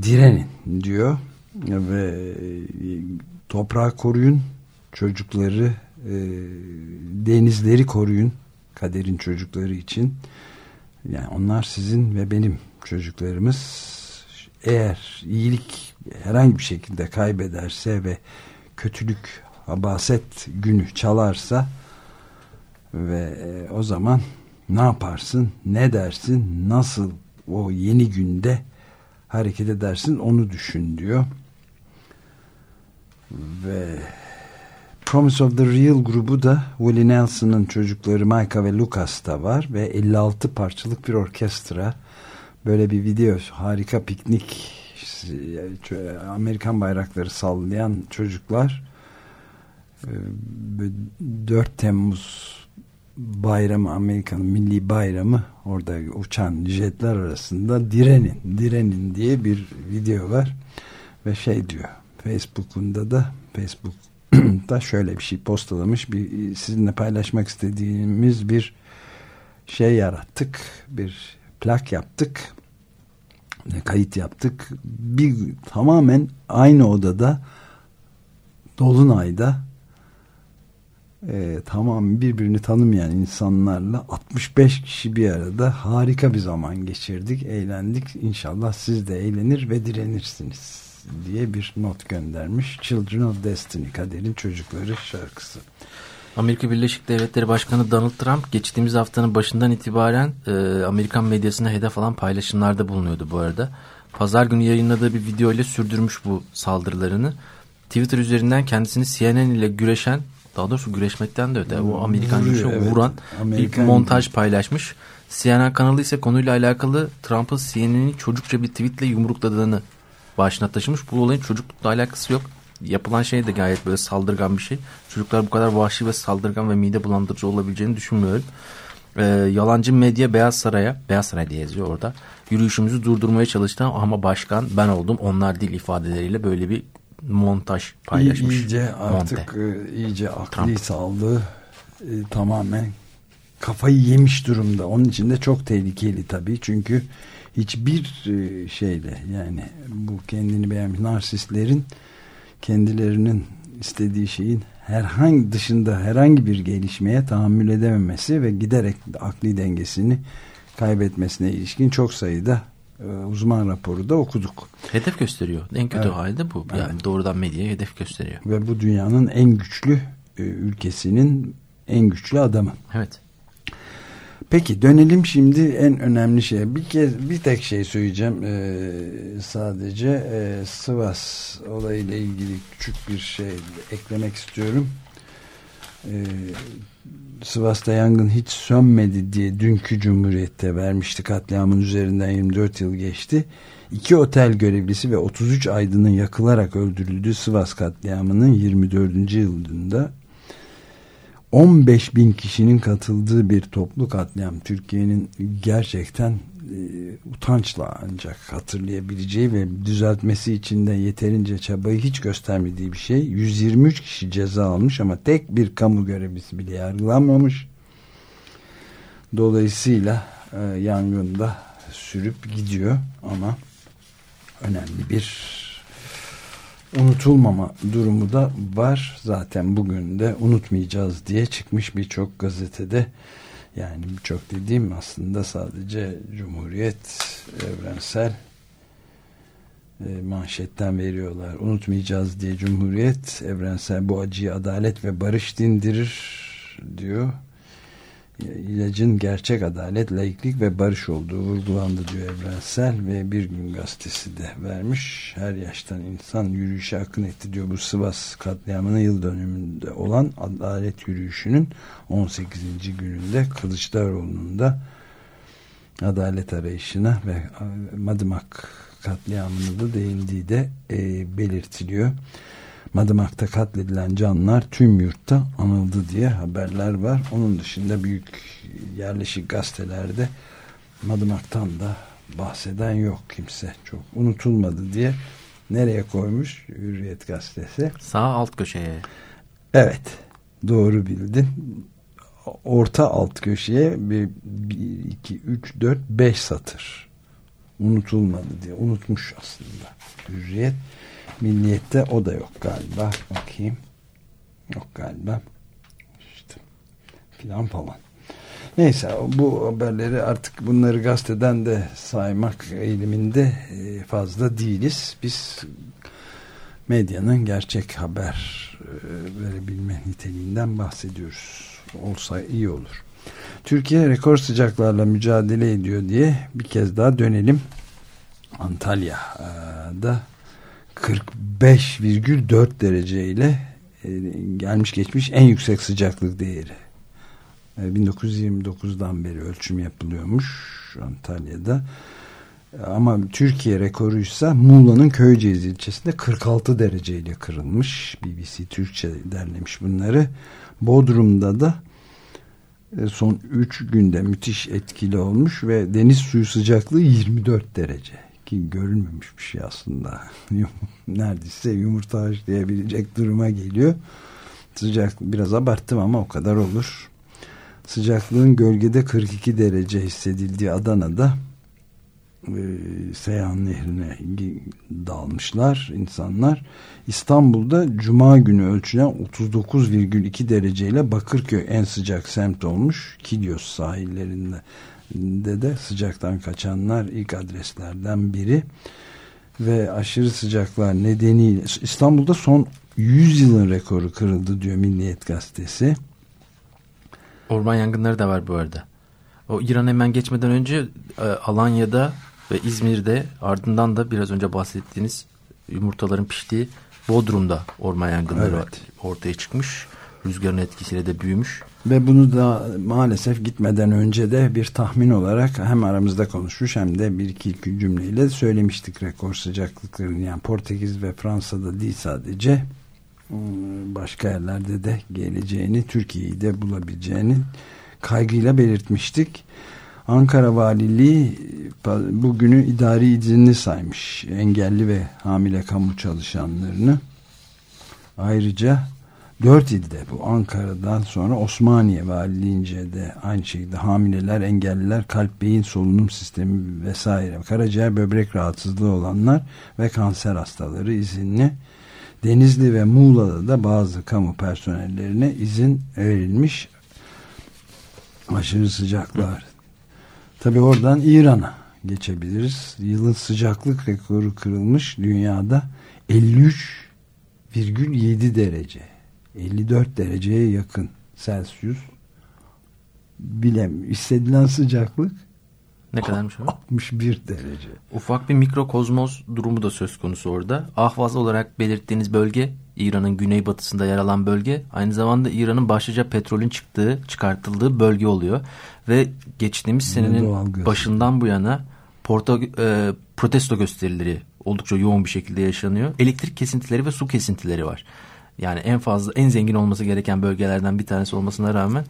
direnin diyor ve e, toprağı koruyun, çocukları, e, denizleri koruyun kaderin çocukları için. Yani onlar sizin ve benim çocuklarımız. Eğer iyilik herhangi bir şekilde kaybederse ve kötülük, habaset günü çalarsa ve e, o zaman ne yaparsın, ne dersin, nasıl o yeni günde hareket edersin onu düşün diyor. Ve Promise of the Real grubu da Willie Nelson'ın çocukları Micah ve Lucas da var ve 56 parçalık bir orkestra. Böyle bir video harika piknik Amerikan bayrakları sallayan çocuklar 4 Temmuz bayramı Amerika'nın milli bayramı orada uçan jetler arasında direnin direnin diye bir video var. Ve şey diyor Facebook'unda da Facebook da şöyle bir şey postalamış bir sizinle paylaşmak istediğimiz bir şey yarattık bir plak yaptık kayıt yaptık. Bir tamamen aynı odada Dolunay'da e, tamam birbirini tanımayan insanlarla 65 kişi bir arada harika bir zaman geçirdik, eğlendik. İnşallah siz de eğlenir ve direnirsiniz diye bir not göndermiş. Children of Destiny, Kaderin Çocukları şarkısı. Amerika Birleşik Devletleri Başkanı Donald Trump geçtiğimiz haftanın başından itibaren e, Amerikan medyasına hedef alan paylaşımlarda bulunuyordu bu arada. Pazar günü yayınladığı bir video ile sürdürmüş bu saldırılarını. Twitter üzerinden kendisini CNN ile güreşen daha doğrusu güreşmekten de öte o Amerikan Vuruyor, gücü evet. vuran Amerikan bir montaj paylaşmış. CNN kanalı ise konuyla alakalı Trump'ın CNN'i çocukça bir tweetle yumrukladığını başına taşımış. Bu olayın çocuklukla alakası yok. Yapılan şey de gayet böyle saldırgan bir şey. Çocuklar bu kadar vahşi ve saldırgan ve mide bulandırıcı olabileceğini düşünmüyorum. Ee, yalancı medya Beyaz Saray'a, Beyaz Saray diye yazıyor orada. Yürüyüşümüzü durdurmaya çalıştı ama başkan ben oldum onlar değil ifadeleriyle böyle bir montaj paylaşmış. İyice artık Monte. e, iyice akli Trump. sağlığı e, tamamen kafayı yemiş durumda. Onun için de çok tehlikeli tabii. Çünkü hiçbir e, şeyle yani bu kendini beğenmiş narsistlerin kendilerinin istediği şeyin herhangi dışında herhangi bir gelişmeye tahammül edememesi ve giderek akli dengesini kaybetmesine ilişkin çok sayıda uzman raporu da okuduk. Hedef gösteriyor. En kötü Evet. halde bu. Yani doğrudan medyaya hedef gösteriyor. Ve bu dünyanın en güçlü e, ülkesinin en güçlü adamı. Evet. Peki dönelim şimdi en önemli şeye. Bir kez bir tek şey söyleyeceğim Ee, sadece ee, Sivas olayıyla ilgili küçük bir şey eklemek istiyorum. Ee, Sivas'ta yangın hiç sönmedi diye dünkü Cumhuriyet'te vermişti katliamın üzerinden 24 yıl geçti. İki otel görevlisi ve 33 aydının yakılarak öldürüldüğü Sivas katliamının 24. yılında 15 bin kişinin katıldığı bir toplu katliam Türkiye'nin gerçekten e, utançla ancak hatırlayabileceği ve düzeltmesi için de yeterince çabayı hiç göstermediği bir şey. 123 kişi ceza almış ama tek bir kamu görevlisi bile yargılanmamış. Dolayısıyla e, yangında sürüp gidiyor ama önemli bir unutulmama durumu da var. Zaten bugün de unutmayacağız diye çıkmış birçok gazetede. Yani birçok dediğim aslında sadece Cumhuriyet, Evrensel e, manşetten veriyorlar. Unutmayacağız diye Cumhuriyet, Evrensel bu acıyı adalet ve barış dindirir diyor. İlacın gerçek adalet, laiklik ve barış olduğu vurgulandı diyor Evrensel ve Bir Gün Gazetesi de vermiş. Her yaştan insan yürüyüşe akın etti diyor bu Sivas katliamının yıl dönümünde olan adalet yürüyüşünün 18. gününde Kılıçdaroğlu'nun da adalet arayışına ve Madımak katliamına da değindiği de e, belirtiliyor. Madımak'ta katledilen canlar tüm yurtta anıldı diye haberler var. Onun dışında büyük yerleşik gazetelerde Madımak'tan da bahseden yok kimse. Çok unutulmadı diye nereye koymuş Hürriyet gazetesi? Sağ alt köşeye. Evet doğru bildin. Orta alt köşeye bir, bir iki, üç, dört, beş satır. Unutulmadı diye. Unutmuş aslında. Hürriyet. Milliyette o da yok galiba. Bakayım. Yok galiba. İşte filan falan. Neyse bu haberleri artık bunları gazeteden de saymak eğiliminde e, fazla değiliz. Biz medyanın gerçek haber e, verebilme niteliğinden bahsediyoruz. Olsa iyi olur. Türkiye rekor sıcaklarla mücadele ediyor diye bir kez daha dönelim. Antalya'da 45,4 derece ile e, gelmiş geçmiş en yüksek sıcaklık değeri. E, 1929'dan beri ölçüm yapılıyormuş Antalya'da. E, Ama Türkiye rekoruysa Muğla'nın Köyceğiz ilçesinde 46 dereceyle kırılmış. BBC Türkçe derlemiş bunları. Bodrum'da da e, son 3 günde müthiş etkili olmuş ve deniz suyu sıcaklığı 24 derece ki görülmemiş bir şey aslında neredeyse yumurta haşlayabilecek duruma geliyor sıcak biraz abarttım ama o kadar olur sıcaklığın gölgede 42 derece hissedildiği Adana'da e, Seyhan Nehri'ne dalmışlar insanlar. İstanbul'da Cuma günü ölçülen 39,2 dereceyle Bakırköy en sıcak semt olmuş. Kilyos sahillerinde de, de sıcaktan kaçanlar ilk adreslerden biri ve aşırı sıcaklar nedeniyle İstanbul'da son 100 yılın rekoru kırıldı diyor Milliyet Gazetesi. Orman yangınları da var bu arada. O İran hemen geçmeden önce e, Alanya'da ve İzmir'de ardından da biraz önce bahsettiğiniz yumurtaların piştiği Bodrum'da orman yangınları Evet. ortaya çıkmış. Rüzgarın etkisiyle de büyümüş. Ve bunu da maalesef gitmeden önce de bir tahmin olarak hem aramızda konuşmuş hem de bir iki cümleyle söylemiştik rekor sıcaklıklarını. Yani Portekiz ve Fransa'da değil sadece ıı, başka yerlerde de geleceğini, Türkiye'yi de bulabileceğini kaygıyla belirtmiştik. Ankara Valiliği bugünü idari izinli saymış engelli ve hamile kamu çalışanlarını. Ayrıca dört ilde bu Ankara'dan sonra Osmaniye Valiliğince de aynı şekilde hamileler, engelliler, kalp, beyin, solunum sistemi vesaire, karaciğer, böbrek rahatsızlığı olanlar ve kanser hastaları izinli. Denizli ve Muğla'da da bazı kamu personellerine izin verilmiş. Aşırı sıcaklar. Tabi oradan İran'a geçebiliriz. Yılın sıcaklık rekoru kırılmış dünyada 53,7 derece. 54 dereceye yakın Celsius. Bile hissedilen sıcaklık Ne kadarmış o? 61 derece. Ufak bir mikrokozmoz durumu da söz konusu orada. Ahvaz olarak belirttiğiniz bölge İran'ın güneybatısında yer alan bölge aynı zamanda İran'ın başlıca petrolün çıktığı, çıkartıldığı bölge oluyor. Ve geçtiğimiz senenin başından bu yana porta, e, protesto gösterileri oldukça yoğun bir şekilde yaşanıyor. Elektrik kesintileri ve su kesintileri var. Yani en fazla en zengin olması gereken bölgelerden bir tanesi olmasına rağmen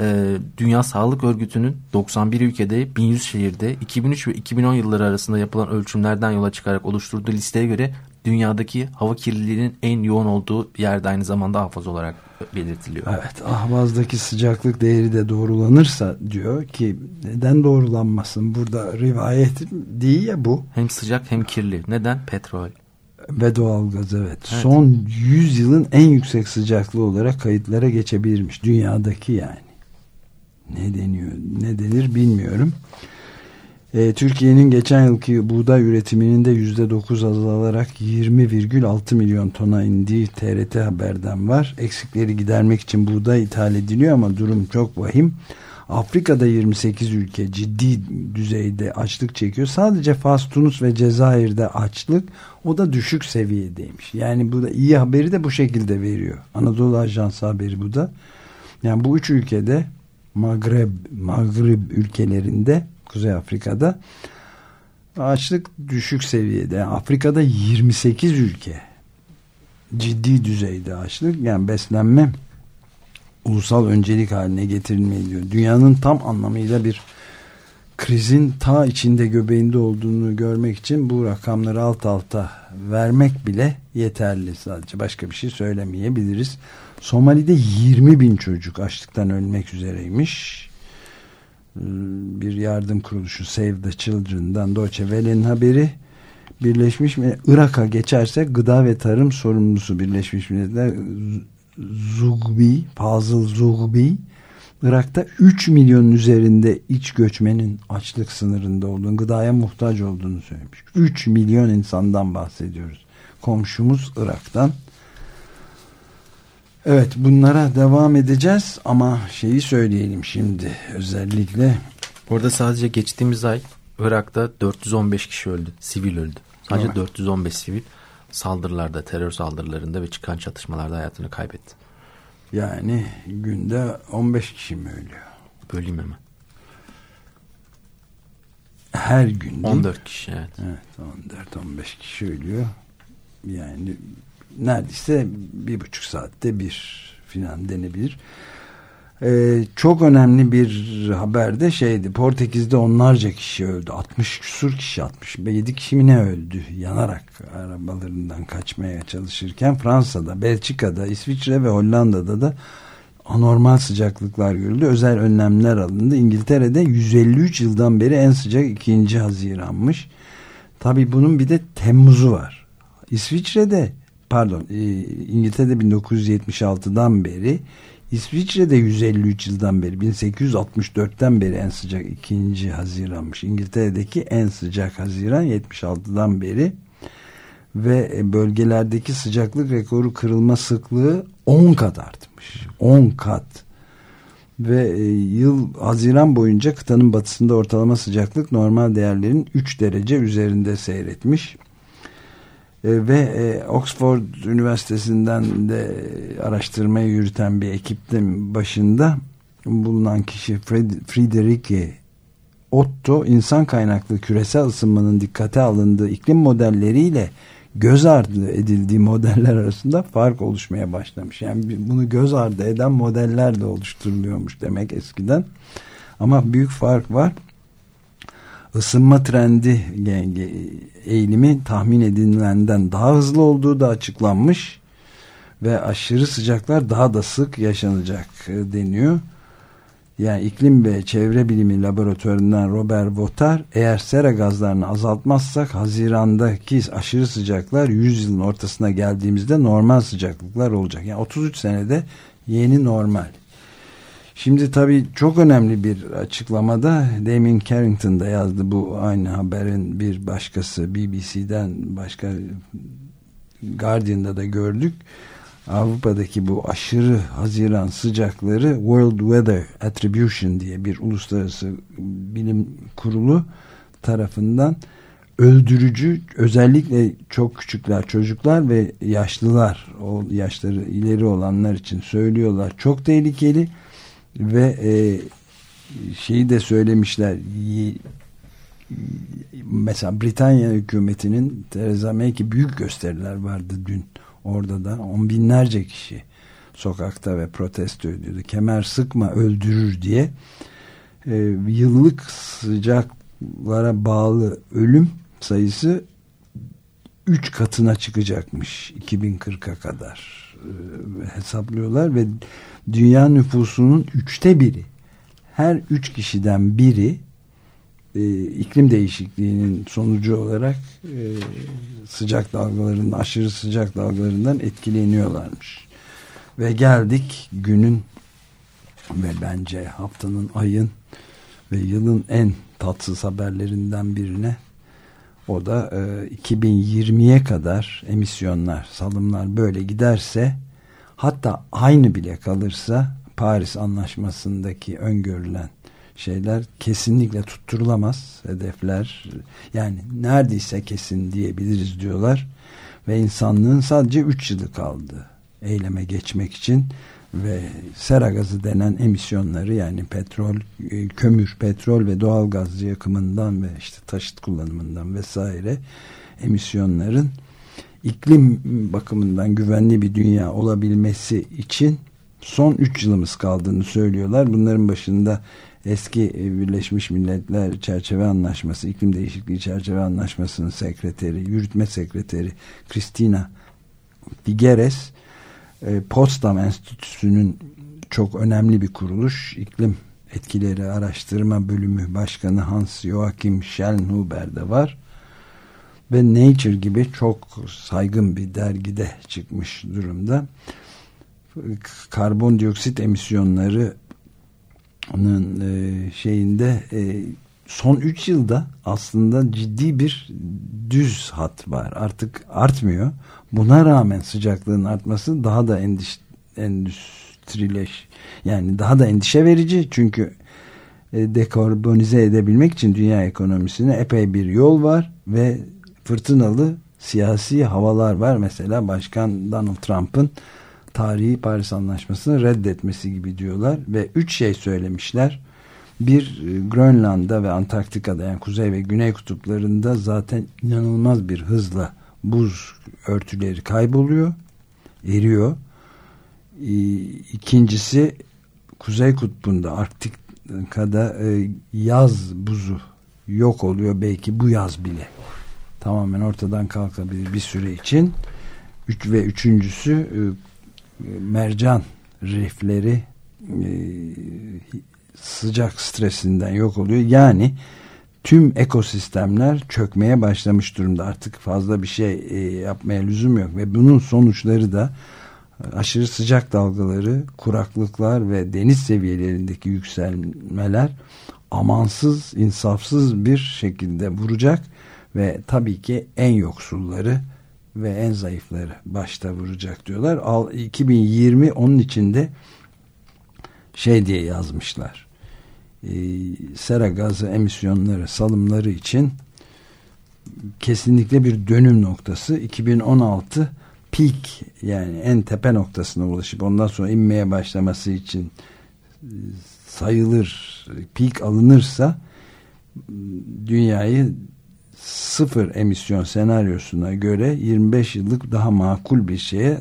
e, Dünya Sağlık Örgütü'nün 91 ülkede 1100 şehirde 2003 ve 2010 yılları arasında yapılan ölçümlerden yola çıkarak oluşturduğu listeye göre dünyadaki hava kirliliğinin en yoğun olduğu yerde aynı zamanda hafız olarak belirtiliyor. Evet Ahvaz'daki sıcaklık değeri de doğrulanırsa diyor ki neden doğrulanmasın burada rivayet değil ya bu Hem sıcak hem kirli. Neden? Petrol. Ve doğalgaz evet. Evet. Son 100 yılın en yüksek sıcaklığı olarak kayıtlara geçebilirmiş dünyadaki yani. Ne deniyor ne denir bilmiyorum. Ee, Türkiye'nin geçen yılki buğday üretiminin de %9 azalarak 20,6 milyon tona indiği TRT haberden var. Eksikleri gidermek için buğday ithal ediliyor ama durum çok vahim. Afrika'da 28 ülke ciddi düzeyde açlık çekiyor. Sadece Fas, Tunus ve Cezayir'de açlık o da düşük seviyedeymiş. Yani bu da iyi haberi de bu şekilde veriyor. Anadolu Ajansı haberi bu da. Yani bu üç ülkede Magreb, Magrib ülkelerinde Kuzey Afrika'da açlık düşük seviyede. Yani Afrika'da 28 ülke ciddi düzeyde açlık yani beslenme ulusal öncelik haline getirilmeli diyor. Dünyanın tam anlamıyla bir krizin ta içinde göbeğinde olduğunu görmek için bu rakamları alt alta vermek bile yeterli sadece. Başka bir şey söylemeyebiliriz. Somali'de 20 bin çocuk açlıktan ölmek üzereymiş. Ee, Bir yardım kuruluşu Save the Children'dan Deutsche Welle'nin haberi. Birleşmiş mi Irak'a geçerse gıda ve tarım sorumlusu Birleşmiş Milletler Zugbi, Fazıl Zugbi Irak'ta 3 milyonun üzerinde iç göçmenin açlık sınırında olduğunu, gıdaya muhtaç olduğunu söylemiş. 3 milyon insandan bahsediyoruz. Komşumuz Irak'tan. Evet bunlara devam edeceğiz ama şeyi söyleyelim şimdi özellikle Orada sadece geçtiğimiz ay Irak'ta 415 kişi öldü. Sivil öldü. Sadece Evet. 415 sivil. Saldırılarda, terör saldırılarında ve çıkan çatışmalarda hayatını kaybetti. Yani günde 15 kişi mi ölüyor? Böleyim hemen. Her gün değil mi? 14 kişi evet. Evet 14-15 kişi ölüyor. Yani neredeyse bir buçuk saatte bir filan denebilir. Ee, çok önemli bir haber de şeydi. Portekiz'de onlarca kişi öldü. 60 küsur kişi 67 kişi mi ne öldü yanarak arabalarından kaçmaya çalışırken Fransa'da, Belçika'da, İsviçre ve Hollanda'da da anormal sıcaklıklar görüldü. Özel önlemler alındı. İngiltere'de 153 yıldan beri en sıcak 2. Haziran'mış. Tabi bunun bir de Temmuz'u var. İsviçre'de pardon e, İngiltere'de 1976'dan beri İsviçre'de 153 yıldan beri 1864'ten beri en sıcak 2. Haziran'mış. İngiltere'deki en sıcak Haziran 76'dan beri ve e, bölgelerdeki sıcaklık rekoru kırılma sıklığı 10 kat artmış. 10 kat. Ve e, yıl Haziran boyunca kıtanın batısında ortalama sıcaklık normal değerlerin 3 derece üzerinde seyretmiş. E, ve e, Oxford Üniversitesi'nden de araştırmayı yürüten bir ekiptin başında bulunan kişi Fred, Friederike Otto insan kaynaklı küresel ısınmanın dikkate alındığı iklim modelleriyle göz ardı edildiği modeller arasında fark oluşmaya başlamış. Yani bunu göz ardı eden modeller de oluşturuluyormuş demek eskiden. Ama büyük fark var. Isınma trendi eğilimi tahmin edilenden daha hızlı olduğu da açıklanmış ve aşırı sıcaklar daha da sık yaşanacak deniyor. Yani iklim ve çevre bilimi laboratuvarından Robert Votar eğer sera gazlarını azaltmazsak Haziran'daki aşırı sıcaklar 100 yılın ortasına geldiğimizde normal sıcaklıklar olacak. Yani 33 senede yeni normal. Şimdi tabii çok önemli bir açıklamada Damien Carrington da yazdı bu aynı haberin bir başkası. BBC'den başka Guardian'da da gördük. Avrupa'daki bu aşırı Haziran sıcakları World Weather Attribution diye bir uluslararası bilim kurulu tarafından öldürücü özellikle çok küçükler çocuklar ve yaşlılar o yaşları ileri olanlar için söylüyorlar. Çok tehlikeli ve e, şeyi de söylemişler. Mesela Britanya hükümetinin Theresa May'ki büyük gösteriler vardı dün orada da. On binlerce kişi sokakta ve protesto ediyordu. Kemer sıkma öldürür diye. E, yıllık sıcaklara bağlı ölüm sayısı 3 katına çıkacakmış 2040'a kadar. E, hesaplıyorlar ve dünya nüfusunun üçte biri. Her üç kişiden biri e, iklim değişikliğinin sonucu olarak e, sıcak dalgaların aşırı sıcak dalgalarından etkileniyorlarmış. Ve geldik günün ve bence haftanın ayın ve yılın en tatsız haberlerinden birine. O da e, 2020'ye kadar emisyonlar salımlar böyle giderse hatta aynı bile kalırsa Paris Anlaşması'ndaki öngörülen şeyler kesinlikle tutturulamaz hedefler. Yani neredeyse kesin diyebiliriz diyorlar. Ve insanlığın sadece 3 yılı kaldı eyleme geçmek için. Ve sera gazı denen emisyonları yani petrol, e, kömür, petrol ve doğal gaz yakımından ve işte taşıt kullanımından vesaire emisyonların iklim bakımından güvenli bir dünya olabilmesi için son 3 yılımız kaldığını söylüyorlar. Bunların başında eski e, Birleşmiş Milletler Çerçeve Anlaşması, iklim Değişikliği Çerçeve Anlaşması'nın sekreteri, yürütme sekreteri Christina Figueres, e, Potsdam Enstitüsü'nün çok önemli bir kuruluş, iklim etkileri araştırma bölümü başkanı Hans Joachim Schellnhuber de var ve Nature gibi çok saygın bir dergide çıkmış durumda. Karbondioksit emisyonları onun e, şeyinde e, son 3 yılda aslında ciddi bir düz hat var. Artık artmıyor. Buna rağmen sıcaklığın artması daha da endiş, endüstrileş yani daha da endişe verici. Çünkü e, dekarbonize edebilmek için dünya ekonomisine epey bir yol var ve fırtınalı siyasi havalar var. Mesela Başkan Donald Trump'ın tarihi Paris Anlaşması'nı reddetmesi gibi diyorlar ve üç şey söylemişler. Bir e, Grönland'da ve Antarktika'da yani kuzey ve güney kutuplarında zaten inanılmaz bir hızla buz örtüleri kayboluyor, eriyor. İkincisi Kuzey Kutbu'nda Arktika'da e, yaz buzu yok oluyor belki bu yaz bile tamamen ortadan kalkabilir bir süre için. Üç ve üçüncüsü e, mercan rifleri e, sıcak stresinden yok oluyor. Yani tüm ekosistemler çökmeye başlamış durumda. Artık fazla bir şey e, yapmaya lüzum yok ve bunun sonuçları da aşırı sıcak dalgaları, kuraklıklar ve deniz seviyelerindeki yükselmeler amansız, insafsız bir şekilde vuracak ve tabii ki en yoksulları ve en zayıfları başta vuracak diyorlar. Al, 2020 onun içinde şey diye yazmışlar. E, sera gazı emisyonları salımları için kesinlikle bir dönüm noktası. 2016 peak yani en tepe noktasına ulaşıp ondan sonra inmeye başlaması için e, sayılır peak alınırsa dünyayı sıfır emisyon senaryosuna göre 25 yıllık daha makul bir şeye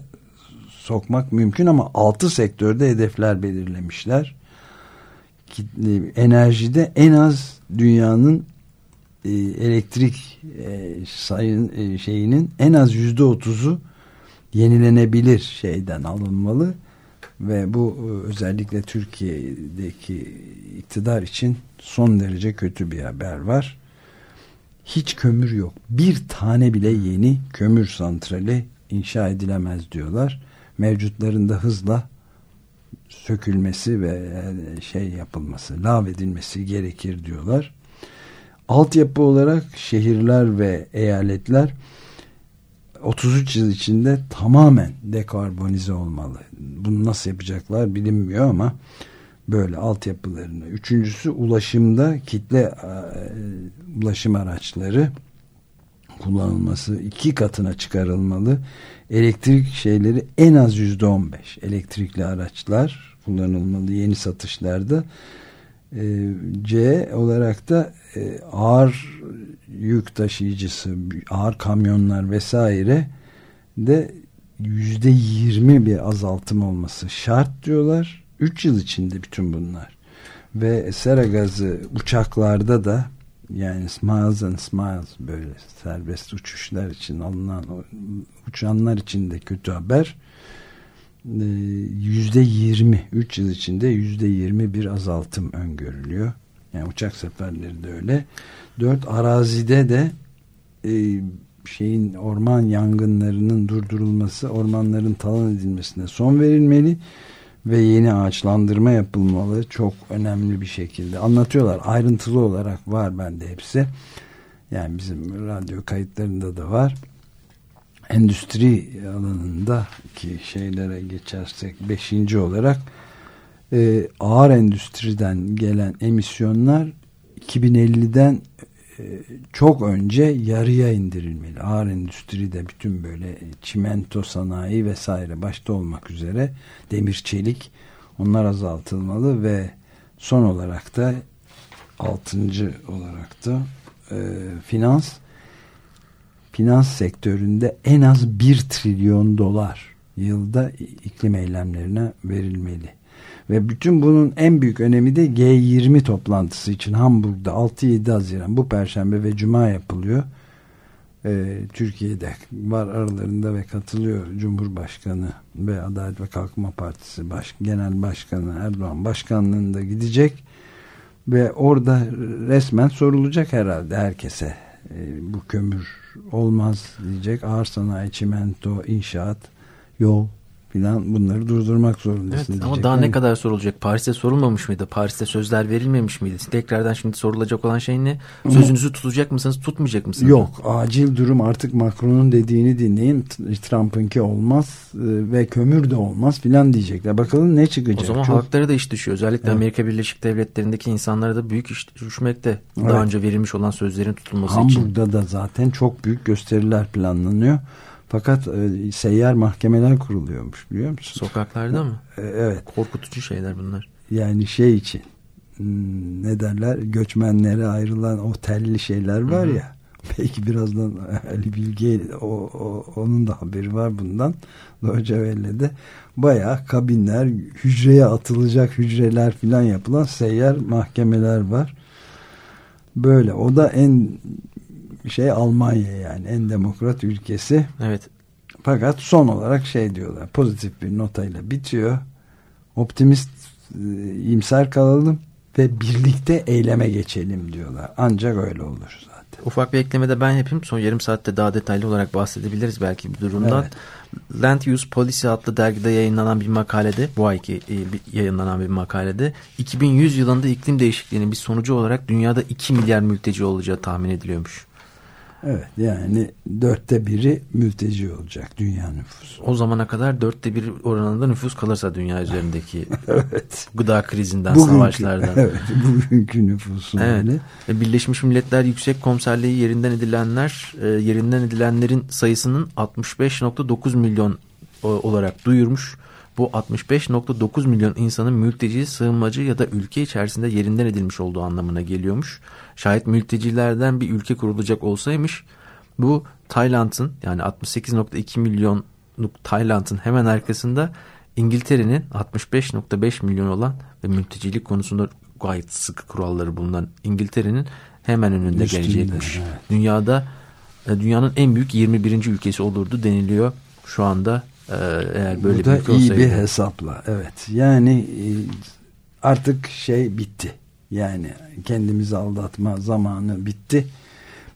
sokmak mümkün ama 6 sektörde hedefler belirlemişler. Enerjide en az dünyanın e, elektrik e, sayın e, şeyinin en az yüzde otuzu yenilenebilir şeyden alınmalı ve bu özellikle Türkiye'deki iktidar için son derece kötü bir haber var hiç kömür yok. Bir tane bile yeni kömür santrali inşa edilemez diyorlar. Mevcutlarında hızla sökülmesi ve şey yapılması, lav edilmesi gerekir diyorlar. Altyapı olarak şehirler ve eyaletler 33 yıl içinde tamamen dekarbonize olmalı. Bunu nasıl yapacaklar bilinmiyor ama böyle altyapılarını. Üçüncüsü ulaşımda kitle e, ulaşım araçları kullanılması iki katına çıkarılmalı. Elektrik şeyleri en az yüzde on beş elektrikli araçlar kullanılmalı yeni satışlarda. E, C olarak da e, ağır yük taşıyıcısı, ağır kamyonlar vesaire de yüzde yirmi bir azaltım olması şart diyorlar 3 yıl içinde bütün bunlar. Ve sera gazı uçaklarda da yani Smiles and Smiles böyle serbest uçuşlar için alınan uçanlar için de kötü haber. Ee, yüzde yirmi üç yıl içinde yüzde yirmi bir azaltım öngörülüyor. Yani uçak seferleri de öyle. Dört arazide de e, şeyin orman yangınlarının durdurulması, ormanların talan edilmesine son verilmeli ve yeni ağaçlandırma yapılmalı çok önemli bir şekilde. Anlatıyorlar ayrıntılı olarak var bende hepsi. Yani bizim radyo kayıtlarında da var. Endüstri alanında ki şeylere geçersek beşinci olarak e, ağır endüstriden gelen emisyonlar 2050'den e, çok önce yarıya indirilmeli. Ağır endüstride bütün böyle çimento sanayi vesaire başta olmak üzere demir çelik onlar azaltılmalı ve son olarak da altıncı olarak da e, finans finans sektöründe en az bir trilyon dolar yılda iklim eylemlerine verilmeli. Ve bütün bunun en büyük önemi de G20 toplantısı için Hamburg'da 6-7 Haziran bu Perşembe ve Cuma yapılıyor. Ee, Türkiye'de var aralarında ve katılıyor Cumhurbaşkanı ve Adalet ve Kalkınma Partisi Baş, Genel Başkanı Erdoğan başkanlığında gidecek. Ve orada resmen sorulacak herhalde herkese. E, bu kömür olmaz diyecek. Ağır sanayi, çimento, inşaat, yol filan bunları durdurmak zorundasın. Evet, ama daha Yani ne kadar sorulacak? Paris'te sorulmamış mıydı? Paris'te sözler verilmemiş miydi? Tekrardan şimdi sorulacak olan şey ne? Sözünüzü tutacak mısınız, tutmayacak mısınız? Yok acil durum artık Macron'un dediğini dinleyin Trump'ınki olmaz e, ve kömür de olmaz filan diyecekler. Bakalım ne çıkacak. O zaman Çok- halklara da iş düşüyor. Özellikle Evet. Amerika Birleşik Devletleri'ndeki insanlara da büyük iş düşmekte. Evet. Daha önce verilmiş olan sözlerin tutulması için. Hamburg'da da zaten çok büyük gösteriler planlanıyor. Fakat e, seyyar mahkemeler kuruluyormuş biliyor musun? Sokaklarda mı? E, evet. Korkutucu şeyler bunlar. Yani şey için hmm, ne derler göçmenlere ayrılan o telli şeyler var ya belki birazdan Ali Bilge o, o- onun da haberi var bundan Deutsche Welle'de bayağı kabinler hücreye atılacak hücreler filan yapılan seyyar mahkemeler var böyle o da en şey Almanya yani en demokrat ülkesi Evet. fakat son olarak şey diyorlar pozitif bir notayla bitiyor. Optimist e, iyimser kalalım ve birlikte eyleme geçelim diyorlar. Ancak öyle olur zaten. Ufak bir ekleme de ben yapayım. Son yarım saatte daha detaylı olarak bahsedebiliriz belki bir durumdan. Evet. Land Use Policy adlı dergide yayınlanan bir makalede, bu ayki e, yayınlanan bir makalede 2100 yılında iklim değişikliğinin bir sonucu olarak dünyada 2 milyar mülteci olacağı tahmin ediliyormuş. Evet yani dörtte biri mülteci olacak dünya nüfusu. O zamana kadar dörtte bir oranında nüfus kalırsa dünya üzerindeki Evet. gıda krizinden, Bugünkü, savaşlardan. evet, bugünkü nüfusun Evet. öyle. Ve Birleşmiş Milletler Yüksek Komiserliği yerinden edilenler, e, yerinden edilenlerin sayısının 65.9 milyon o- olarak duyurmuş. Bu 65.9 milyon insanın mülteci, sığınmacı ya da ülke içerisinde yerinden edilmiş olduğu anlamına geliyormuş. Şayet mültecilerden bir ülke kurulacak olsaymış bu Tayland'ın yani 68.2 milyonluk Tayland'ın hemen arkasında İngiltere'nin 65.5 milyon olan ve mültecilik konusunda gayet sıkı kuralları bulunan İngiltere'nin hemen önünde Üstünde, gelecekmiş. evet. Dünyada e, dünyanın en büyük 21. ülkesi olurdu deniliyor şu anda eğer böyle Bu bir da ülke iyi bir hesapla. Evet. Yani e, artık şey bitti. Yani kendimizi aldatma zamanı bitti.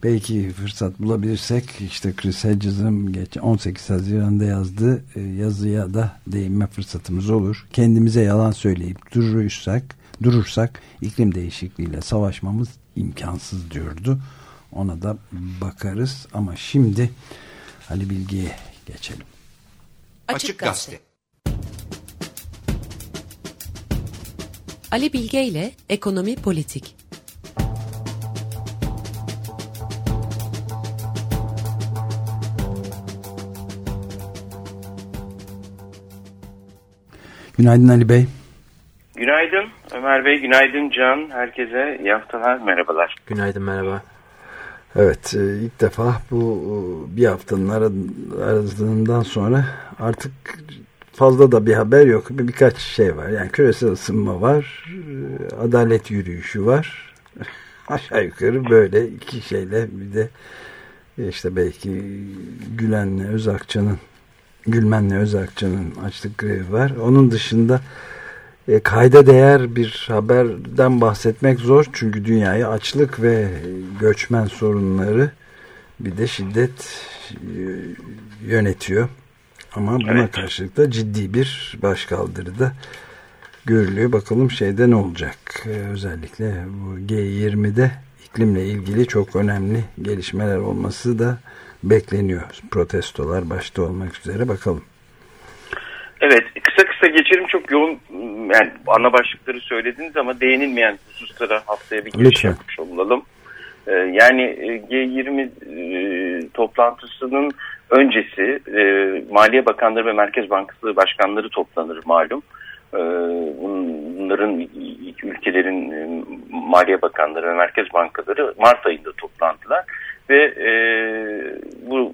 Belki fırsat bulabilirsek işte Chris Hedges'ın geç 18 Haziran'da yazdığı e, yazıya da değinme fırsatımız olur. Kendimize yalan söyleyip durursak, durursak iklim değişikliğiyle savaşmamız imkansız diyordu. Ona da bakarız ama şimdi Ali Bilge'ye geçelim. Açık Gazete. Ali Bilge ile Ekonomi Politik. Günaydın Ali Bey. Günaydın Ömer Bey, günaydın Can. Herkese iyi haftalar, merhabalar. Günaydın merhaba. Evet e, ilk defa bu e, bir haftanın ara- arasından sonra artık fazla da bir haber yok. Bir, birkaç şey var. Yani küresel ısınma var. e, Adalet yürüyüşü var. Aşağı yukarı böyle iki şeyle bir de işte belki Gülen'le Özakçı'nın Gülmen'le Özakçı'nın açlık grevi var. Onun dışında e, kayda değer bir haberden bahsetmek zor çünkü dünyayı açlık ve göçmen sorunları bir de şiddet e, yönetiyor. Ama buna Evet. karşılık da ciddi bir başkaldırı da görülüyor. Bakalım şeyde ne olacak? E, özellikle bu G20'de iklimle ilgili çok önemli gelişmeler olması da bekleniyor. Protestolar başta olmak üzere bakalım. Evet, kısa kısa geçelim. Çok yoğun, yani ana başlıkları söylediniz ama değinilmeyen hususlara haftaya bir giriş yapmış olalım. Ee, yani e, G20 e, toplantısının öncesi e, Maliye Bakanları ve Merkez Bankası Başkanları toplanır malum. Ee, bun- Bunların ülkelerin e, Maliye Bakanları ve Merkez Bankaları Mart ayında toplandılar ve e, bu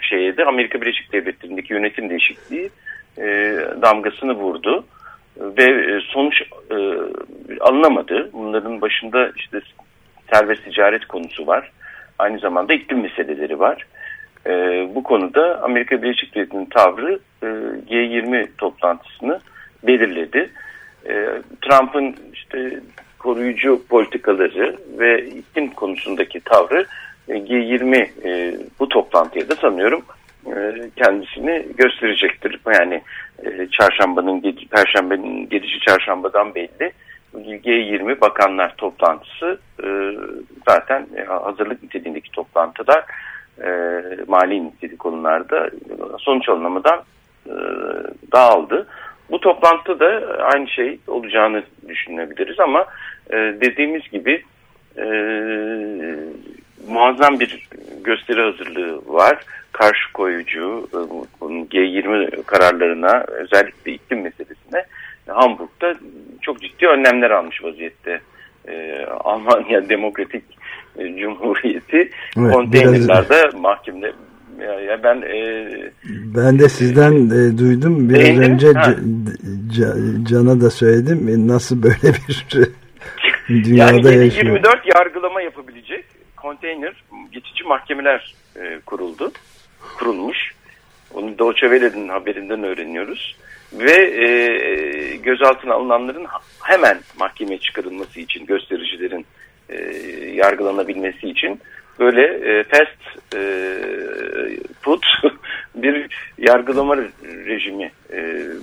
şeye de Amerika Birleşik Devletleri'ndeki yönetim değişikliği e, damgasını vurdu ve e, sonuç e, alınamadı. Bunların başında işte serbest ticaret konusu var. Aynı zamanda iklim meseleleri var. E, bu konuda Amerika Birleşik Devletleri'nin tavrı e, G20 toplantısını belirledi. E, Trump'ın işte koruyucu politikaları ve iklim konusundaki tavrı e, G20 e, bu toplantıya da sanıyorum kendisini gösterecektir. Yani e, çarşambanın perşembenin gelişi çarşambadan belli. G20 bakanlar toplantısı e, zaten e, hazırlık niteliğindeki toplantılar e, mali nitelik konularda sonuç alınamadan e, dağıldı. Bu toplantıda da aynı şey olacağını düşünebiliriz ama e, dediğimiz gibi e, muazzam bir gösteri hazırlığı var. Karşı koyucu e, bunun G20 kararlarına özellikle iklim meselesine Hamburg'da çok ciddi önlemler almış vaziyette. E, Almanya Demokratik e, Cumhuriyeti Evet, konteynerlerde mahkemede ya, ya ben e, Ben de sizden e, duydum biraz Beğendin mi? önce Ha. Ca- Ca- Can'a da söyledim E, nasıl böyle bir dünyada yani yaşıyor. 24 yargılama yapabilecek konteyner geçici mahkemeler e, kuruldu. Kurulmuş. Onu Deutsche Welle'nin haberinden öğreniyoruz. Ve e, gözaltına alınanların hemen mahkemeye çıkarılması için göstericilerin e, yargılanabilmesi için böyle e, fast e, food bir yargılama rejimi e,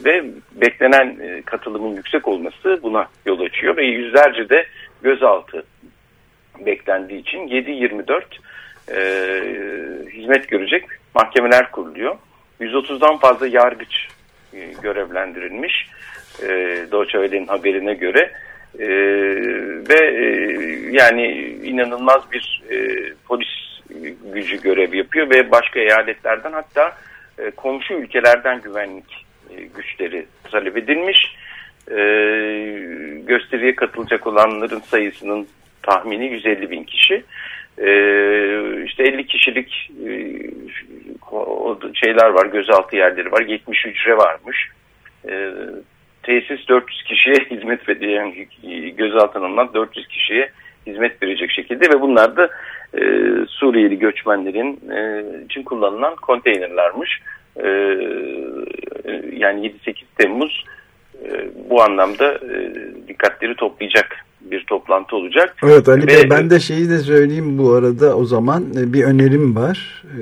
ve beklenen e, katılımın yüksek olması buna yol açıyor ve yüzlerce de gözaltı beklendiği için 7-24 e, hizmet görecek mahkemeler kuruluyor. 130'dan fazla yargıç e, görevlendirilmiş e, Deutsche haberine göre E, ve e, yani inanılmaz bir e, polis gücü görev yapıyor ve başka eyaletlerden hatta e, komşu ülkelerden güvenlik e, güçleri talep edilmiş. E, gösteriye katılacak olanların sayısının tahmini 150 bin kişi. E, işte 50 kişilik e, şeyler var, gözaltı yerleri var, 70 hücre varmış. E, tesis 400 kişiye hizmet veriyor, yani gözaltına alınan 400 kişiye hizmet verecek şekilde ve bunlar da e, Suriyeli göçmenlerin e, için kullanılan konteynerlarmış. E, yani 7-8 Temmuz e, bu anlamda e, dikkatleri toplayacak bir toplantı olacak. Evet Ali Bey Ve- ben de şeyi de söyleyeyim bu arada o zaman e, bir önerim var. E,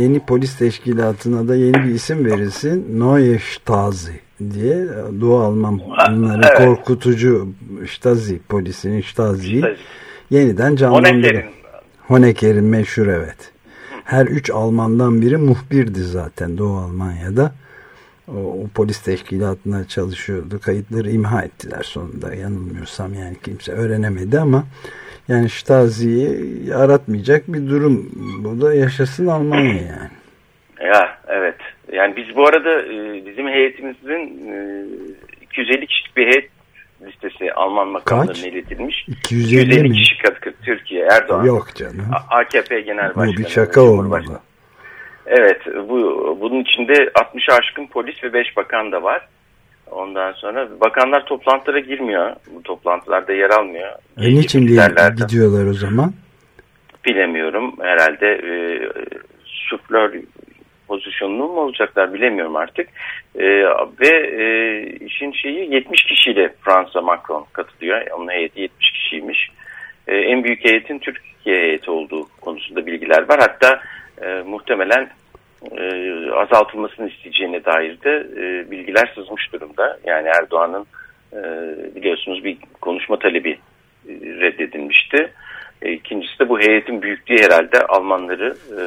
Yeni polis teşkilatına da yeni bir isim verilsin. Neue Stasi diye e, Doğu Almanların evet. korkutucu Stasi polisinin Stasi'yi Stasi. yeniden canlandırın. Honecker'in Honecker'in meşhur evet. Her üç Almandan biri muhbirdi zaten Doğu Almanya'da. O, o polis teşkilatına çalışıyordu. Kayıtları imha ettiler sonunda yanılmıyorsam yani kimse öğrenemedi ama yani Stasi'yi aratmayacak bir durum. Bu da yaşasın Almanya yani. Ya evet. Yani biz bu arada e, bizim heyetimizin e, 250 kişilik bir heyet listesi Alman makamlarına iletilmiş. 250 mi? kişi katkı Türkiye Erdoğan. Yok canım. AKP Genel Başkanı. Bu bir şaka olmalı. Evet, bu bunun içinde 60 aşkın polis ve 5 bakan da var. Ondan sonra bakanlar toplantılara girmiyor. Bu toplantılarda yer almıyor. E niçin diye gidiyorlar o zaman? Bilemiyorum. Herhalde e, suflör pozisyonlu mu olacaklar bilemiyorum artık. E, ve e, işin şeyi 70 kişiyle Fransa Macron katılıyor. Onun heyeti 70 kişiymiş. E, en büyük heyetin Türkiye heyeti olduğu konusunda bilgiler var. Hatta e, muhtemelen e, azaltılmasını isteyeceğine dair de e, bilgiler sızmış durumda. Yani Erdoğan'ın e, biliyorsunuz bir konuşma talebi e, reddedilmişti. E, ikincisi de bu heyetin büyüklüğü herhalde Almanları e,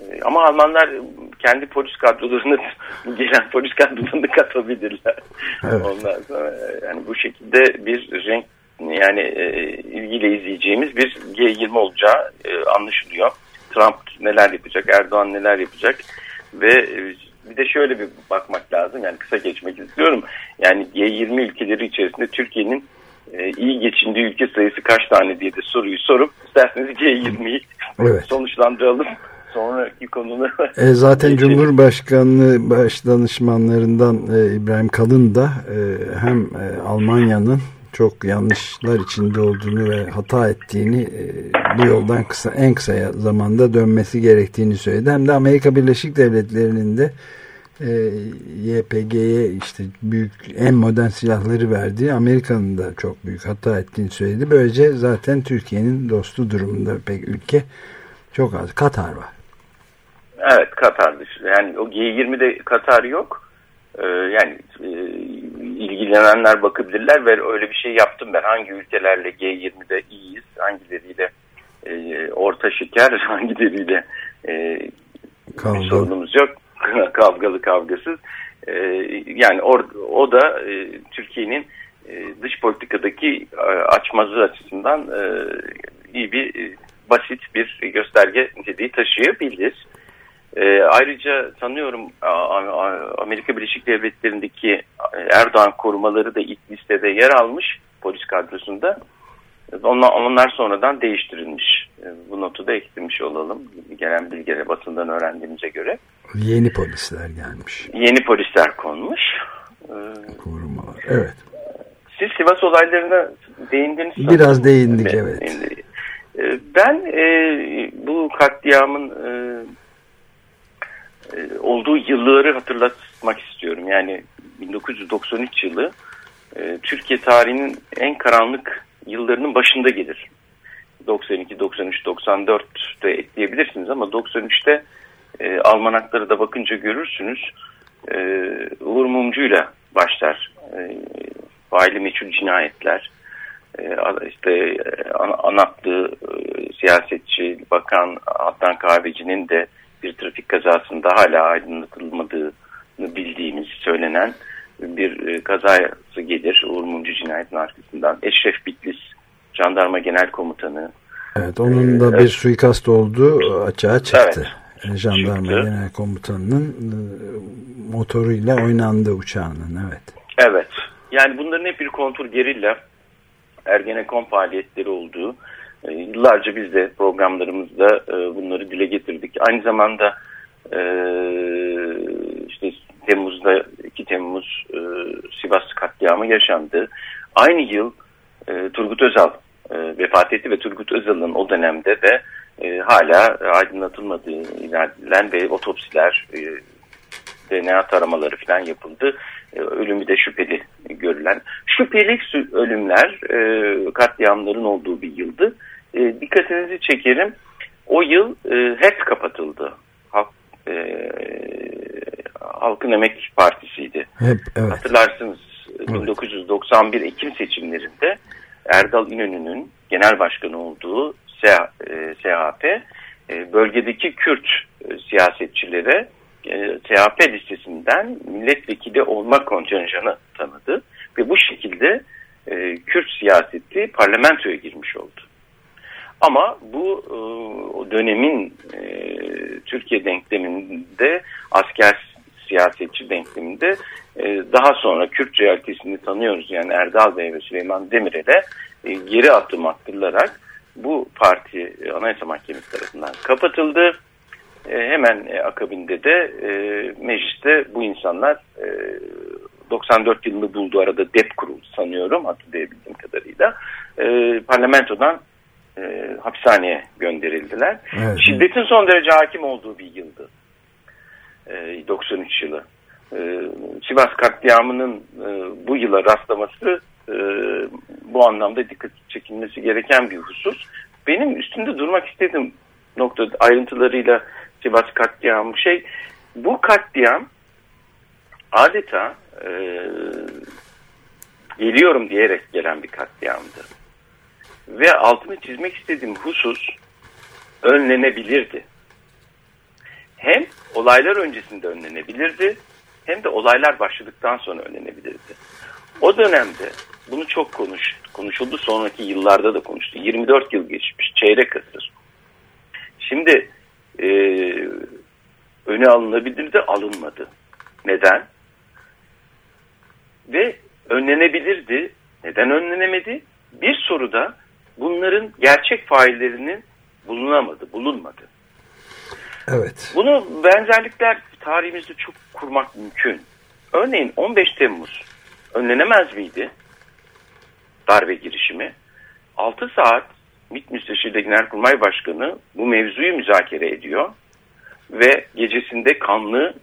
e, ama Almanlar kendi polis kadrolarını gelen polis kadrolarını katabilirler. Evet. Ondan sonra e, yani bu şekilde bir renk yani e, ilgiyle izleyeceğimiz bir G20 olacağı e, anlaşılıyor. Trump neler yapacak, Erdoğan neler yapacak ve e, bir de şöyle bir bakmak lazım. Yani kısa geçmek istiyorum. Yani G20 ülkeleri içerisinde Türkiye'nin e, iyi geçindiği ülke sayısı kaç tane diye de soruyu sorup isterseniz G20'yi Evet. sonuçlandıralım. Sonraki konuları E, zaten Geçelim. Cumhurbaşkanlığı baş danışmanlarından e, İbrahim Kalın da e, hem e, Almanya'nın çok yanlışlar içinde olduğunu ve hata ettiğini e, bu yoldan kısa en kısa zamanda dönmesi gerektiğini söyledi. Hem de Amerika Birleşik Devletleri'nin de e, YPG'ye işte büyük en modern silahları verdiği Amerika'nın da çok büyük hata ettiğini söyledi. Böylece zaten Türkiye'nin dostu durumunda pek ülke çok az. Katar var. Evet Katar dışında. Yani o G20'de Katar yok. E, yani e, ilgilenenler bakabilirler ve öyle bir şey yaptım ben. Hangi ülkelerle G20'de iyiyiz, hangileriyle e, orta şeker, hangileriyle e, bir sorunumuz yok. Kavgalı kavgasız. E, yani or, o da e, Türkiye'nin e, dış politikadaki e, açmazlığı açısından e, iyi bir e, basit bir gösterge niteliği taşıyabilir. E, ayrıca sanıyorum Amerika Birleşik Devletleri'ndeki e, Erdoğan korumaları da ilk listede yer almış polis kadrosunda. Onlar, onlar sonradan değiştirilmiş. E, bu notu da eklemiş olalım. Gelen bilgileri basından öğrendiğimize göre. Yeni polisler gelmiş. Yeni polisler konmuş. E, Korumalar. Evet. Siz Sivas olaylarına değindiniz. Biraz değindik evet. E, ben e, bu katliamın e, olduğu yılları hatırlatmak istiyorum. Yani 1993 yılı e, Türkiye tarihinin en karanlık yıllarının başında gelir. 92, 93, 94 de ekleyebilirsiniz ama 93'te e, almanakları da bakınca görürsünüz. E, Uğur Mumcu'yla başlar. E, faili meçhul cinayetler. E, işte e, anlattığı e, siyasetçi, bakan Adnan Kahveci'nin de bir trafik kazasında hala aydınlatılmadığını bildiğimiz söylenen bir e, kazası gelir Uğur Mumcu cinayetinin arkasından. Eşref Bitlis, jandarma genel komutanı. Evet onun da ee, bir evet. suikast olduğu açığa çıktı. Evet, jandarma çıktı. genel komutanının motoruyla oynandı uçağının evet. Evet yani bunların hep bir kontur gerilla Ergenekon faaliyetleri olduğu e, yıllarca biz de programlarımızda e, bunları dile getirdik. Aynı zamanda e, işte Temmuz'da 2 Temmuz Sivas katliamı yaşandı. Aynı yıl Turgut Özal vefat etti ve Turgut Özal'ın o dönemde de hala aydınlatılmadığı ilerlenen ve otopsiler, DNA taramaları falan yapıldı. Ölümü de şüpheli görülen. Şüpheli ölümler katliamların olduğu bir yıldı. E, dikkatinizi çekerim. O yıl e, HES kapatıldı. Halk, e, Halkın Emek Partisi'ydi. Hep, evet. Hatırlarsınız evet. 1991 Ekim seçimlerinde Erdal İnönü'nün genel başkanı olduğu SHP e, bölgedeki Kürt e, siyasetçilere e, CHP listesinden milletvekili olma kontenjanı tanıdı ve bu şekilde e, Kürt siyaseti parlamentoya girmiş oldu. Ama bu e, dönemin e, Türkiye denkleminde asker siyasetçi denkleminde e, daha sonra Kürt realitesini tanıyoruz. Yani Erdal Bey ve Süleyman Demirel'e geri adım attırılarak bu parti e, Anayasa Mahkemesi tarafından kapatıldı. Hemen akabinde de mecliste bu insanlar e, 94 yılını bulduğu arada DEP kuruldu sanıyorum hatırlayabildiğim kadarıyla. Parlamentodan e, hapishaneye gönderildiler. Evet, Şiddetin son derece hakim olduğu bir yıldı. E, 93 yılı. E, Sivas katliamının e, bu yıla rastlaması e, bu anlamda dikkat çekilmesi gereken bir husus. Benim üstünde durmak istediğim nokta ayrıntılarıyla Sivas katliamı şey bu katliam adeta e, geliyorum diyerek gelen bir katliamdı. Ve altını çizmek istediğim husus önlenebilirdi. Hem olaylar öncesinde önlenebilirdi hem de olaylar başladıktan sonra önlenebilirdi. O dönemde bunu çok konuş, konuşuldu sonraki yıllarda da konuştu. 24 yıl geçmiş çeyrek asır. Şimdi e, öne alınabilirdi alınmadı. Neden? Ve önlenebilirdi. Neden önlenemedi? Bir soruda bunların gerçek faillerinin bulunamadı, bulunmadı. Evet. Bunu benzerlikler tarihimizde çok kurmak mümkün. Örneğin 15 Temmuz önlenemez miydi? Darbe girişimi. 6 saat MİT Müsteşir'de Genelkurmay Başkanı bu mevzuyu müzakere ediyor. Ve gecesinde kanlı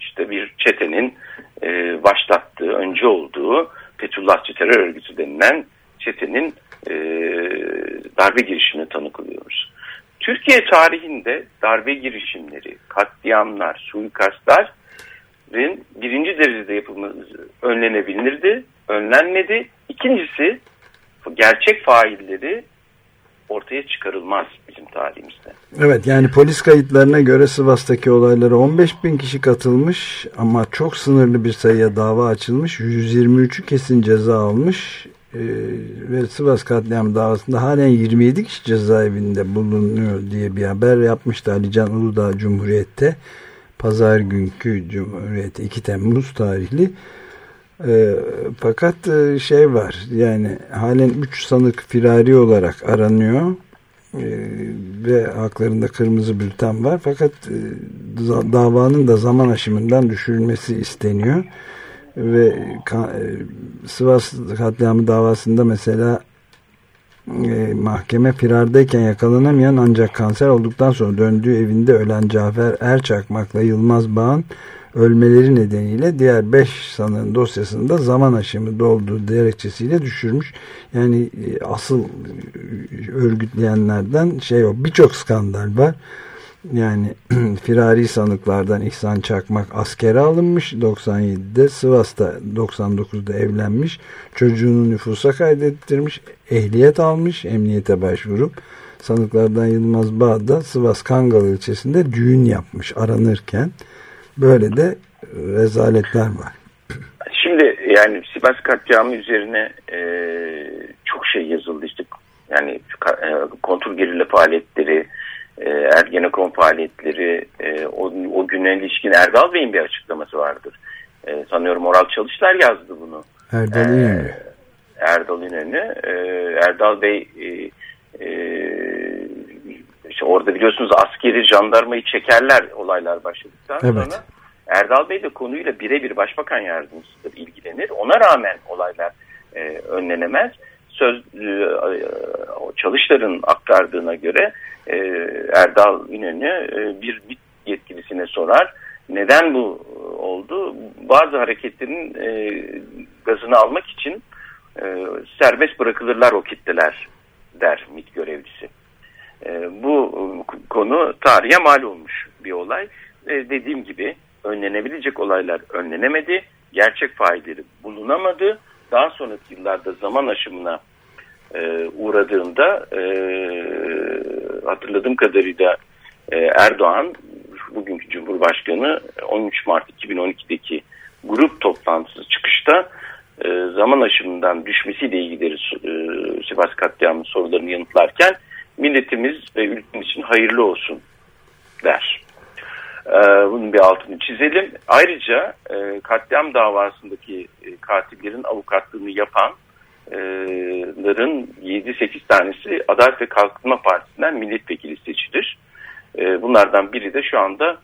işte bir çetenin e, başlattığı, önce olduğu Fethullahçı terör örgütü denilen çetenin e, darbe girişimine tanık oluyoruz. Türkiye tarihinde darbe girişimleri, katliamlar, suikastlar katliamların birinci derecede yapılması önlenebilirdi, önlenmedi. İkincisi gerçek failleri ortaya çıkarılmaz bizim tarihimizde. Evet yani polis kayıtlarına göre Sivas'taki olaylara 15 bin kişi katılmış ama çok sınırlı bir sayıya dava açılmış. 123'ü kesin ceza almış ee, ve Sivas katliam davasında halen 27 kişi cezaevinde bulunuyor diye bir haber yapmıştı Ali Can Uludağ Cumhuriyet'te. Pazar günkü Cumhuriyet 2 Temmuz tarihli. E, fakat e, şey var yani halen 3 sanık firari olarak aranıyor e, ve haklarında kırmızı bülten var fakat e, davanın da zaman aşımından düşürülmesi isteniyor ve e, Sivas katliamı davasında mesela e, mahkeme firardayken yakalanamayan ancak kanser olduktan sonra döndüğü evinde ölen Cafer Erçakmak'la Yılmaz Bağ'ın ölmeleri nedeniyle diğer 5 sanığın dosyasında zaman aşımı dolduğu gerekçesiyle düşürmüş. Yani e, asıl örgütleyenlerden şey o birçok skandal var. Yani firari sanıklardan İhsan Çakmak askere alınmış 97'de Sivas'ta 99'da evlenmiş çocuğunu nüfusa kaydettirmiş ehliyet almış emniyete başvurup sanıklardan Yılmaz Bağ da Sivas Kangal ilçesinde düğün yapmış aranırken Böyle de rezaletler var. Şimdi yani Sivas katliamı üzerine e, çok şey yazıldı işte yani e, kontrol gerilla faaliyetleri, e, Ergenekon faaliyetleri, e, o, o güne ilişkin Erdal Bey'in bir açıklaması vardır. E, sanıyorum Oral Çalışlar yazdı bunu. Erdal İnönü. E, Erdal İnönü. E, Erdal Bey e, e, işte orada biliyorsunuz askeri jandarmayı çekerler olaylar başladıktan evet. sonra. Erdal Bey de konuyla birebir başbakan yardımcısıdır, ilgilenir. Ona rağmen olaylar e, önlenemez. Söz e, Çalışlar'ın aktardığına göre e, Erdal İnönü e, bir MİT yetkilisine sorar. Neden bu oldu? Bazı hareketlerin e, gazını almak için e, serbest bırakılırlar o kitleler der MİT görevlisi. E, bu konu tarihe mal olmuş bir olay. E, dediğim gibi önlenebilecek olaylar önlenemedi. Gerçek failleri bulunamadı. Daha sonraki yıllarda zaman aşımına e, uğradığında e, hatırladığım kadarıyla e, Erdoğan bugünkü Cumhurbaşkanı 13 Mart 2012'deki grup toplantısı çıkışta e, zaman aşımından düşmesiyle ilgili e, Sivas katliamı sorularını yanıtlarken milletimiz ve ülkemiz için hayırlı olsun der. E, bunun bir altını çizelim. Ayrıca e, katliam davasındaki e, katillerin avukatlığını yapanların 7-8 tanesi Adalet ve Kalkınma Partisi'nden milletvekili seçilir. Bunlardan biri de şu anda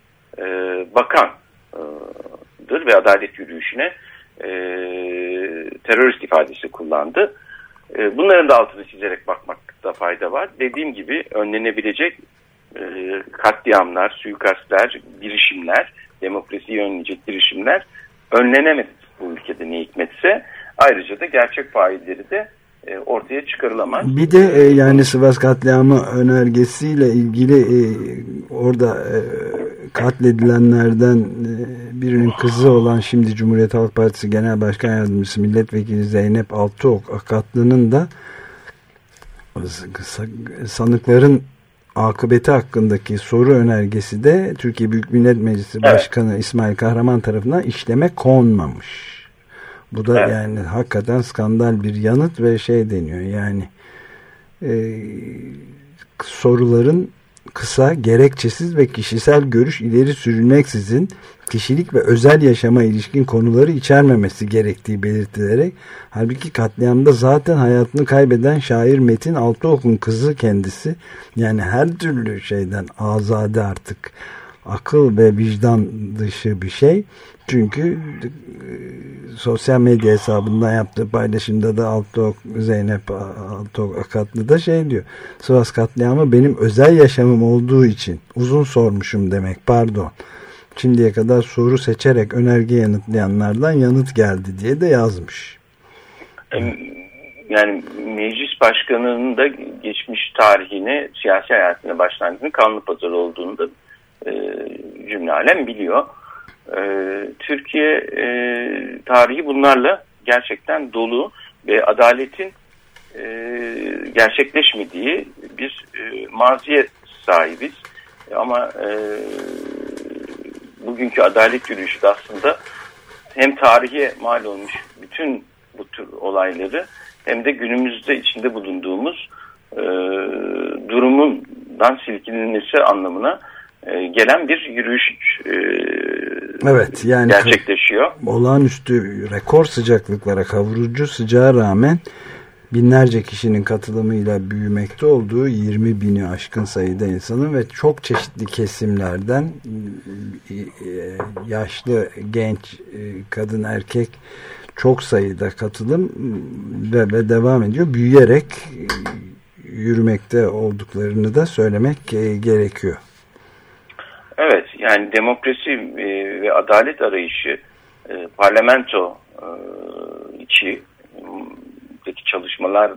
bakandır ve adalet yürüyüşüne terörist ifadesi kullandı. Bunların da altını çizerek bakmakta fayda var. Dediğim gibi önlenebilecek katliamlar, suikastler, girişimler, demokrasiyi önleyecek girişimler önlenemedi bu ülkede ne hikmetse. Ayrıca da gerçek failleri de e, ortaya çıkarılamaz. Bir de e, yani Sivas katliamı önergesiyle ilgili e, orada e, katledilenlerden birinin kızı olan şimdi Cumhuriyet Halk Partisi Genel Başkan Yardımcısı Milletvekili Zeynep Altıok Akatlı'nın da sanıkların akıbeti hakkındaki soru önergesi de Türkiye Büyük Millet Meclisi evet. Başkanı İsmail Kahraman tarafından işleme konmamış. Bu da evet. yani hakikaten skandal bir yanıt ve şey deniyor yani e, soruların kısa, gerekçesiz ve kişisel görüş ileri sürülmeksizin kişilik ve özel yaşama ilişkin konuları içermemesi gerektiği belirtilerek halbuki katliamda zaten hayatını kaybeden şair Metin Altıok'un kızı kendisi yani her türlü şeyden azade artık akıl ve vicdan dışı bir şey çünkü e, sosyal medya hesabından yaptığı paylaşımda da Altok Zeynep Altok Akatlı da şey diyor. Sivas katliamı benim özel yaşamım olduğu için uzun sormuşum demek pardon. Şimdiye kadar soru seçerek önerge yanıtlayanlardan yanıt geldi diye de yazmış. Yani meclis başkanının da geçmiş tarihini, siyasi hayatına başlangıcının kanlı pazar olduğunu da e, cümle alem biliyor. E, Türkiye e, tarihi bunlarla gerçekten dolu ve adaletin e, gerçekleşmediği bir e, maziye sahibiz. Ama bugünkü adalet yürüyüşü de aslında hem tarihe mal olmuş bütün bu tür olayları hem de günümüzde içinde bulunduğumuz e, durumundan silkinilmesi anlamına gelen bir yürüyüş e, Evet yani gerçekleşiyor. olağanüstü rekor sıcaklıklara kavurucu sıcağa rağmen binlerce kişinin katılımıyla büyümekte olduğu 20 bini aşkın sayıda insanın ve çok çeşitli kesimlerden e, yaşlı, genç, e, kadın, erkek çok sayıda katılım ve, ve devam ediyor. Büyüyerek e, yürümekte olduklarını da söylemek e, gerekiyor. Evet yani demokrasi e, ve adalet arayışı e, parlamento e, içi deki çalışmalar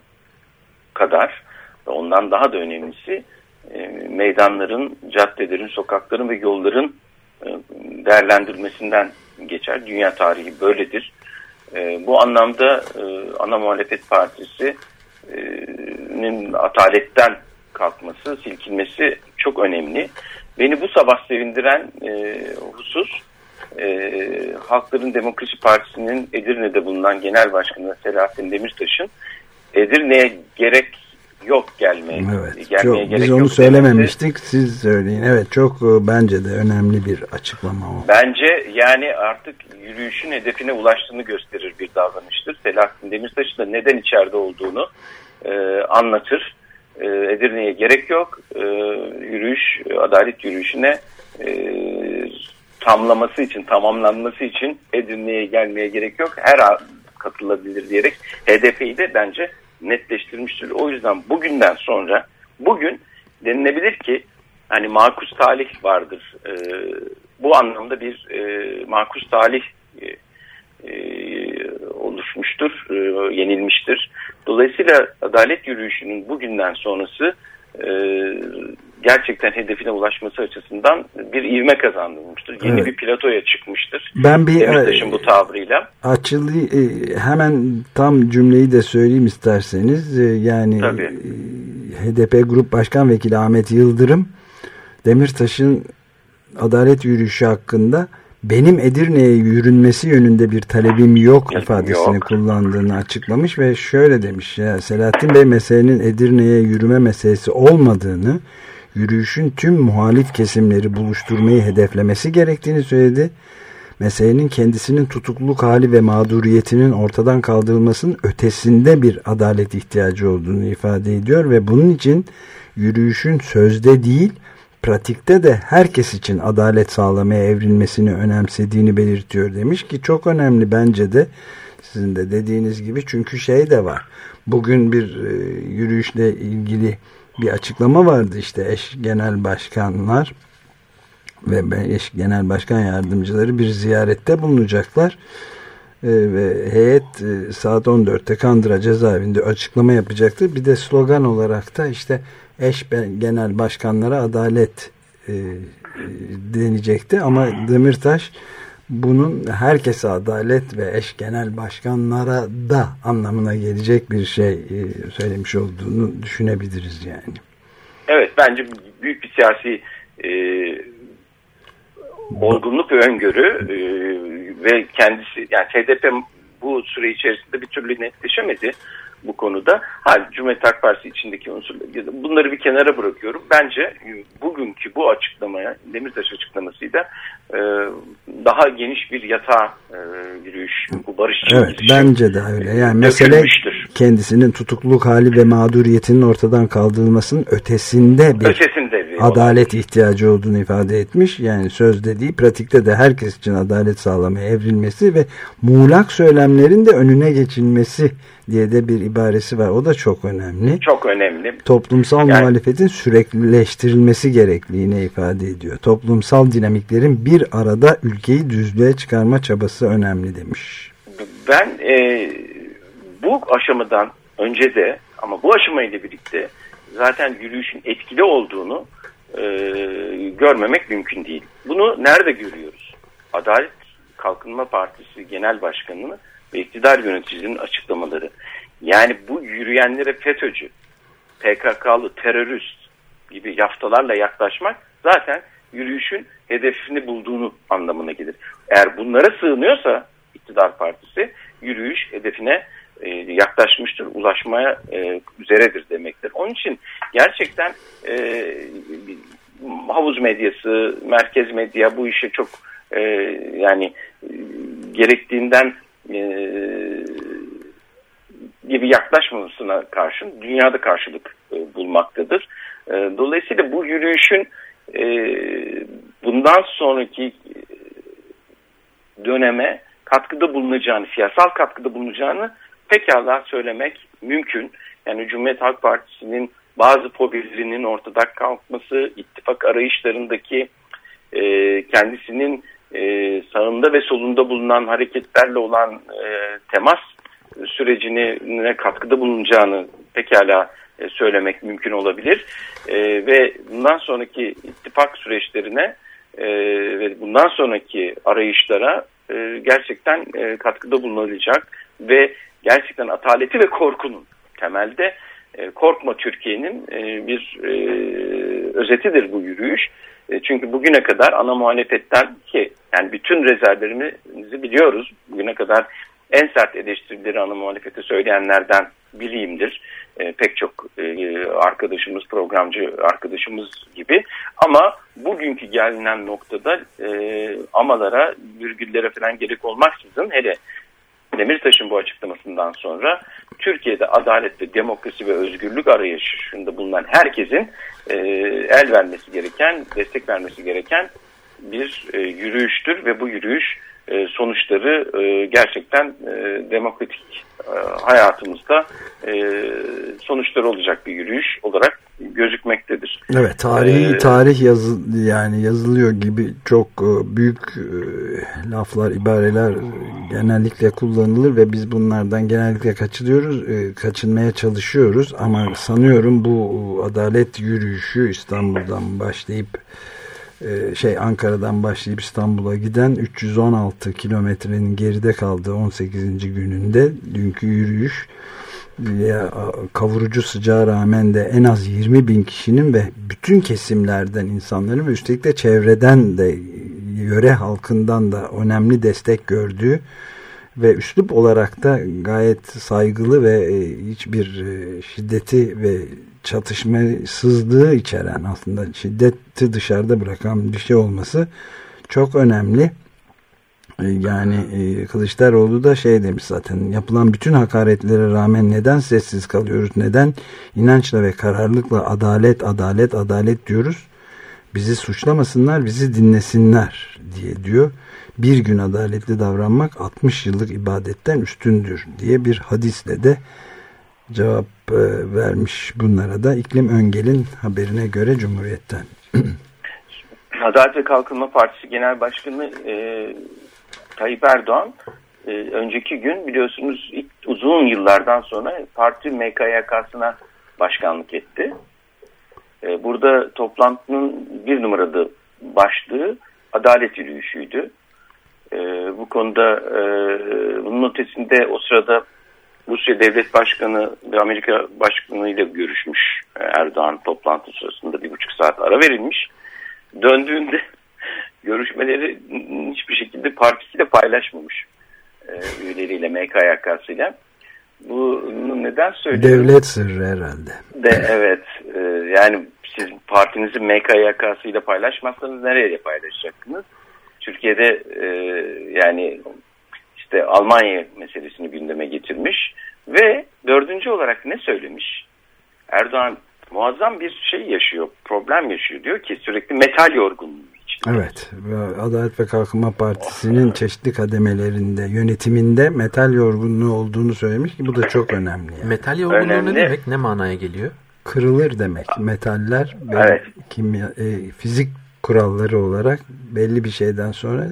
kadar ondan daha da önemlisi e, meydanların, caddelerin, sokakların ve yolların e, değerlendirmesinden geçer. Dünya tarihi böyledir. Bu anlamda ana muhalefet partisinin ataletten kalkması, silkinmesi çok önemli. Beni bu sabah sevindiren e, husus e, Halkların Demokrasi Partisi'nin Edirne'de bulunan Genel Başkanı Selahattin Demirtaş'ın Edirne'ye gerek yok gelmeye. Evet. gelmeye Çok, gerek biz onu yok söylememiştik. Siz söyleyin. Evet çok e, bence de önemli bir açıklama o. Bence yani artık yürüyüşün hedefine ulaştığını gösterir bir davranıştır. Selahattin Demirtaş'ın da neden içeride olduğunu e, anlatır. E, Edirne'ye gerek yok. E, yürüyüş, adalet yürüyüşüne e, tamlaması için, tamamlanması için Edirne'ye gelmeye gerek yok. Her an katılabilir diyerek HDP'yi de bence netleştirmiştir. O yüzden bugünden sonra bugün denilebilir ki hani makus talih vardır. E, bu anlamda bir e, makus talih e, e, oluşmuştur, e, yenilmiştir. Dolayısıyla adalet yürüyüşünün bugünden sonrası e, gerçekten hedefine ulaşması açısından bir ivme kazandırmıştır. Yeni Evet. bir platoya çıkmıştır. Ben bir Demirtaş'ın bu tavrıyla. açılı e, hemen tam cümleyi de söyleyeyim isterseniz. E, yani Tabii. e, HDP Grup Başkan Vekili Ahmet Yıldırım Demirtaş'ın adalet yürüyüşü hakkında benim Edirne'ye yürünmesi yönünde bir talebim yok Yok. ifadesini kullandığını açıklamış ve şöyle demiş ya Selahattin Bey meselenin Edirne'ye yürüme meselesi olmadığını yürüyüşün tüm muhalif kesimleri buluşturmayı hedeflemesi gerektiğini söyledi. Meselenin kendisinin tutukluluk hali ve mağduriyetinin ortadan kaldırılmasının ötesinde bir adalet ihtiyacı olduğunu ifade ediyor ve bunun için yürüyüşün sözde değil pratikte de herkes için adalet sağlamaya evrilmesini önemsediğini belirtiyor demiş ki çok önemli bence de sizin de dediğiniz gibi çünkü şey de var. Bugün bir e, yürüyüşle ilgili bir açıklama vardı işte eş genel başkanlar ve eş genel başkan yardımcıları bir ziyarette bulunacaklar. E, ve heyet e, saat 14'te Kandıra cezaevinde açıklama yapacaktır. Bir de slogan olarak da işte eş genel başkanlara adalet e, denecekti ama Demirtaş bunun herkese adalet ve eş genel başkanlara da anlamına gelecek bir şey e, söylemiş olduğunu düşünebiliriz yani. Evet bence büyük bir siyasi e, olgunluk ve öngörü e, ve kendisi yani HDP bu süre içerisinde bir türlü netleşemedi bu konuda. Ha Cumhuriyet Halk Partisi içindeki unsurları bunları bir kenara bırakıyorum. Bence bugünkü bu açıklamaya Demirtaş açıklamasıyla e, daha geniş bir yatağa e, yürüyüş, bu barışçı Evet girişim, bence de öyle. Yani mesele kendisinin tutukluluk hali ve mağduriyetinin ortadan kaldırılmasının ötesinde bir Ötesinde bir adalet ihtiyacı olduğunu ifade etmiş. Yani sözde değil pratikte de herkes için adalet sağlamaya evrilmesi ve muğlak söylemlerin de önüne geçilmesi diye de bir ibaresi var. O da çok önemli. çok önemli. Toplumsal Yani- muhalefetin süreklileştirilmesi gerekliliğini ifade ediyor. Toplumsal dinamiklerin bir arada ülkeyi düzlüğe çıkarma çabası önemli demiş. Ben e, bu aşamadan önce de ama bu aşamayla birlikte zaten yürüyüşün etkili olduğunu e, görmemek mümkün değil. Bunu nerede görüyoruz? Adalet Kalkınma Partisi Genel Başkanı'nın ve iktidar yöneticisinin açıklamaları. Yani bu yürüyenlere FETÖ'cü, PKK'lı, terörist gibi yaftalarla yaklaşmak zaten yürüyüşün hedefini bulduğunu anlamına gelir. Eğer bunlara sığınıyorsa iktidar partisi yürüyüş hedefine e, yaklaşmıştır, ulaşmaya e, üzeredir demektir. Onun için gerçekten e, havuz medyası, merkez medya bu işe çok e, yani e, gerektiğinden e, gibi yaklaşmamasına karşın dünyada karşılık e, bulmaktadır. E, dolayısıyla bu yürüyüşün e, bundan sonraki döneme katkıda bulunacağını, siyasal katkıda bulunacağını pekala söylemek mümkün. Yani Cumhuriyet Halk Partisi'nin bazı fobilerinin ortadan kalkması, ittifak arayışlarındaki e, kendisinin e, sağında ve solunda bulunan hareketlerle olan e, temas sürecine katkıda bulunacağını pekala e, söylemek mümkün olabilir. E, ve bundan sonraki ittifak süreçlerine e, ve bundan sonraki arayışlara e, gerçekten e, katkıda bulunacak ve gerçekten ataleti ve korkunun temelde e, korkma Türkiye'nin e, bir e, özetidir bu yürüyüş. E, çünkü bugüne kadar ana muhalefetten ki yani bütün rezervlerimizi biliyoruz. Bugüne kadar en sert eleştirileri ana muhalefete söyleyenlerden biriyimdir. E, pek çok e, arkadaşımız, programcı arkadaşımız gibi. Ama bugünkü gelinen noktada e, amalara, virgüllere falan gerek olmaksızın hele Demirtaş'ın bu açıklamasından sonra Türkiye'de adalet ve demokrasi ve özgürlük arayışında bulunan herkesin e, el vermesi gereken, destek vermesi gereken bir e, yürüyüştür ve bu yürüyüş e, sonuçları e, gerçekten e, demokratik e, hayatımızda e, sonuçları olacak bir yürüyüş olarak gözükmektedir. Evet, tarihi ee, tarih yazı yani yazılıyor gibi çok büyük e, laflar, ibareler genellikle kullanılır ve biz bunlardan genellikle kaçınıyoruz, e, kaçınmaya çalışıyoruz ama sanıyorum bu adalet yürüyüşü İstanbul'dan başlayıp şey Ankara'dan başlayıp İstanbul'a giden 316 kilometrenin geride kaldığı 18. gününde dünkü yürüyüş kavurucu sıcağa rağmen de en az 20 bin kişinin ve bütün kesimlerden insanların ve üstelik de çevreden de yöre halkından da önemli destek gördüğü ve üslup olarak da gayet saygılı ve e, hiçbir e, şiddeti ve çatışmasızlığı içeren aslında şiddeti dışarıda bırakan bir şey olması çok önemli. E, yani e, Kılıçdaroğlu da şey demiş zaten yapılan bütün hakaretlere rağmen neden sessiz kalıyoruz neden inançla ve kararlılıkla adalet adalet adalet diyoruz bizi suçlamasınlar bizi dinlesinler diye diyor bir gün adaletli davranmak 60 yıllık ibadetten üstündür diye bir hadisle de cevap e, vermiş bunlara da iklim Öngel'in haberine göre Cumhuriyet'ten. Adalet ve Kalkınma Partisi Genel Başkanı e, Tayyip Erdoğan e, önceki gün biliyorsunuz ilk uzun yıllardan sonra parti MKYK'sına başkanlık etti. E, burada toplantının bir numaralı başlığı adalet yürüyüşüydü. E, bu konuda e, bunun ötesinde o sırada Rusya Devlet Başkanı ve Amerika Başkanı ile görüşmüş Erdoğan toplantı sırasında bir buçuk saat ara verilmiş. Döndüğünde görüşmeleri hiçbir şekilde partisiyle paylaşmamış e, üyeleriyle MKYK'sıyla. Bunu neden söylüyorum? Devlet sırrı herhalde. De, evet. E, yani siz partinizin MKYK'sıyla paylaşmazsanız nereye paylaşacaksınız? Türkiye'de e, yani işte Almanya meselesini gündeme getirmiş ve dördüncü olarak ne söylemiş? Erdoğan muazzam bir şey yaşıyor, problem yaşıyor. Diyor ki sürekli metal yorgunluğu Evet. Adalet ve Kalkınma Partisi'nin çeşitli kademelerinde, yönetiminde metal yorgunluğu olduğunu söylemiş ki bu da çok önemli. Yani. Metal yorgunluğu önemli. ne demek? Ne manaya geliyor? Kırılır demek. Metaller evet. kimya, e, fizik kuralları olarak belli bir şeyden sonra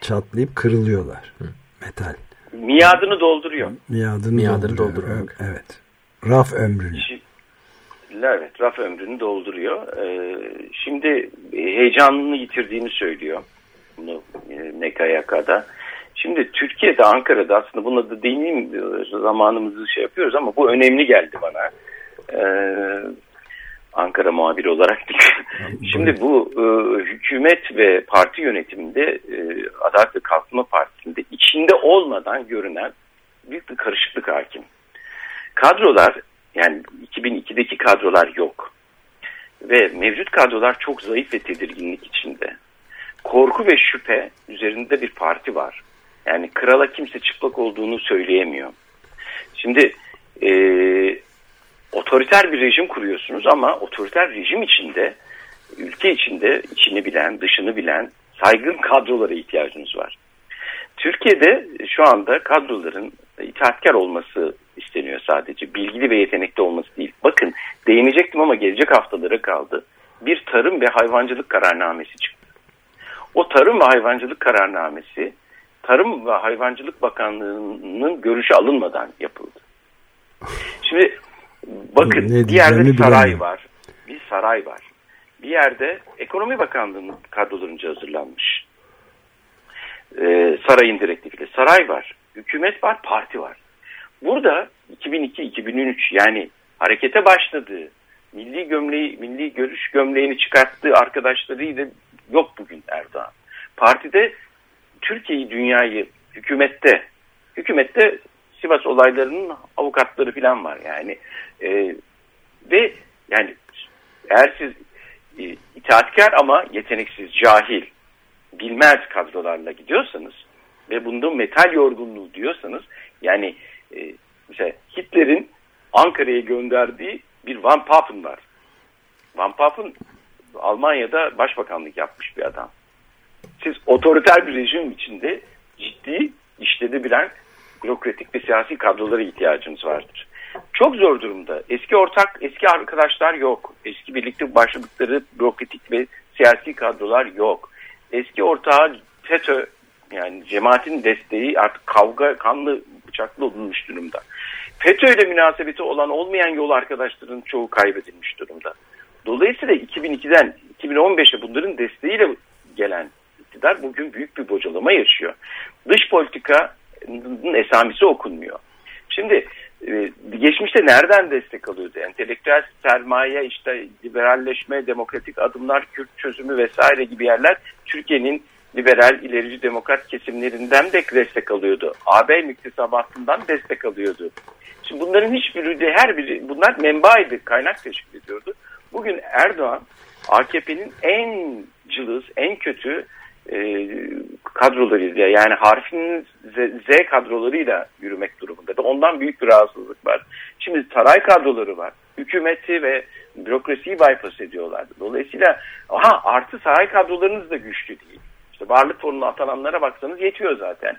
çatlayıp kırılıyorlar. Hı. Metal. Miadını dolduruyor. Miadını, Miadını dolduruyor. dolduruyor. Evet. Raf ömrünü. Evet, raf ömrünü dolduruyor. Ee, şimdi heyecanını yitirdiğini söylüyor. bunu e, NKYK'da. Şimdi Türkiye'de Ankara'da aslında buna da değineyim e, zamanımızı şey yapıyoruz ama bu önemli geldi bana. Ee, Ankara muhabiri olarak. Şimdi bu e, hükümet ve parti yönetiminde e, Adalet ve Kalkınma Partisi'nde içinde olmadan görünen büyük bir karışıklık hakim. Kadrolar yani 2002'deki kadrolar yok. Ve mevcut kadrolar çok zayıf ve tedirginlik içinde. Korku ve şüphe üzerinde bir parti var. Yani krala kimse çıplak olduğunu söyleyemiyor. Şimdi e, otoriter bir rejim kuruyorsunuz ama otoriter rejim içinde, ülke içinde içini bilen, dışını bilen saygın kadrolara ihtiyacınız var. Türkiye'de şu anda kadroların itaatkar olması isteniyor sadece. Bilgili ve yetenekli olması değil. Bakın değinecektim ama gelecek haftalara kaldı. Bir tarım ve hayvancılık kararnamesi çıktı. O tarım ve hayvancılık kararnamesi Tarım ve Hayvancılık Bakanlığı'nın görüşü alınmadan yapıldı. Şimdi bakın Ne bir yerde diyeceğimi saray bilemiyorum. var. Bir saray var. Bir yerde Ekonomi Bakanlığı'nın kadrolarınca hazırlanmış. Ee, sarayın direktifiyle. Saray var. Hükümet var. Parti var. Burada 2002-2003 yani harekete başladığı milli gömleği, milli görüş gömleğini çıkarttığı arkadaşlarıyla yok bugün Erdoğan. Partide Türkiye'yi, dünyayı hükümette, hükümette Sivas olaylarının avukatları falan var yani. Ee, ve yani eğer siz e, itaatkar ama yeteneksiz, cahil, bilmez kadrolarla gidiyorsanız ve bunda metal yorgunluğu diyorsanız yani e, mesela Hitler'in Ankara'ya gönderdiği bir Van Papen var. Van Papen Almanya'da başbakanlık yapmış bir adam. Siz otoriter bir rejim içinde ciddi işleri bilen bürokratik ve siyasi kadrolara ihtiyacınız vardır. Çok zor durumda. Eski ortak, eski arkadaşlar yok. Eski birlikte başladıkları bürokratik ve siyasi kadrolar yok. Eski ortağı FETÖ yani cemaatin desteği artık kavga, kanlı, bıçaklı olunmuş durumda. FETÖ ile münasebeti olan olmayan yol arkadaşların çoğu kaybedilmiş durumda. Dolayısıyla 2002'den 2015'e bunların desteğiyle gelen iktidar bugün büyük bir bocalama yaşıyor. Dış politikanın esamesi okunmuyor. Şimdi e, geçmişte nereden destek alıyordu? Entelektüel sermaye, işte liberalleşme, demokratik adımlar, Kürt çözümü vesaire gibi yerler Türkiye'nin liberal, ilerici demokrat kesimlerinden de destek alıyordu. AB müktesebatından destek alıyordu. Şimdi bunların hiçbiri de her biri bunlar menbaydı, kaynak teşkil ediyordu. Bugün Erdoğan AKP'nin en cılız, en kötü e, kadrolarıyla yani harfinin Z, Z kadrolarıyla yürümek durumunda. Ondan büyük bir rahatsızlık var. Şimdi saray kadroları var. Hükümeti ve bürokrasiyi bypass ediyorlar. Dolayısıyla aha artı saray kadrolarınız da güçlü değil. İşte varlık fonuna atananlara baksanız yetiyor zaten.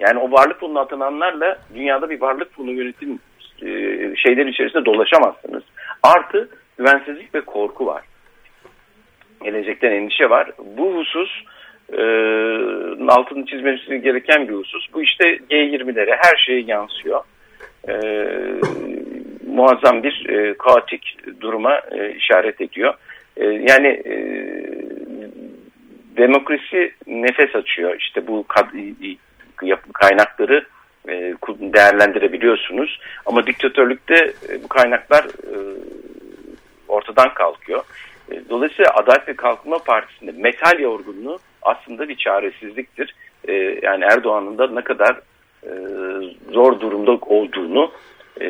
Yani o varlık fonuna atananlarla dünyada bir varlık fonu yönetim e, şeyler içerisinde dolaşamazsınız. Artı güvensizlik ve korku var. Gelecekten endişe var. Bu husus e, altını çizmesi gereken bir husus. Bu işte G20'lere her şeye yansıyor. E, muazzam bir e, kaotik duruma e, işaret ediyor. E, yani e, demokrasi nefes açıyor. İşte bu kaynakları e, değerlendirebiliyorsunuz. Ama diktatörlükte e, bu kaynaklar e, ortadan kalkıyor. Dolayısıyla Adalet ve Kalkınma Partisi'nde metal yorgunluğu aslında bir çaresizliktir. E, yani Erdoğan'ın da ne kadar e, zor durumda olduğunu e,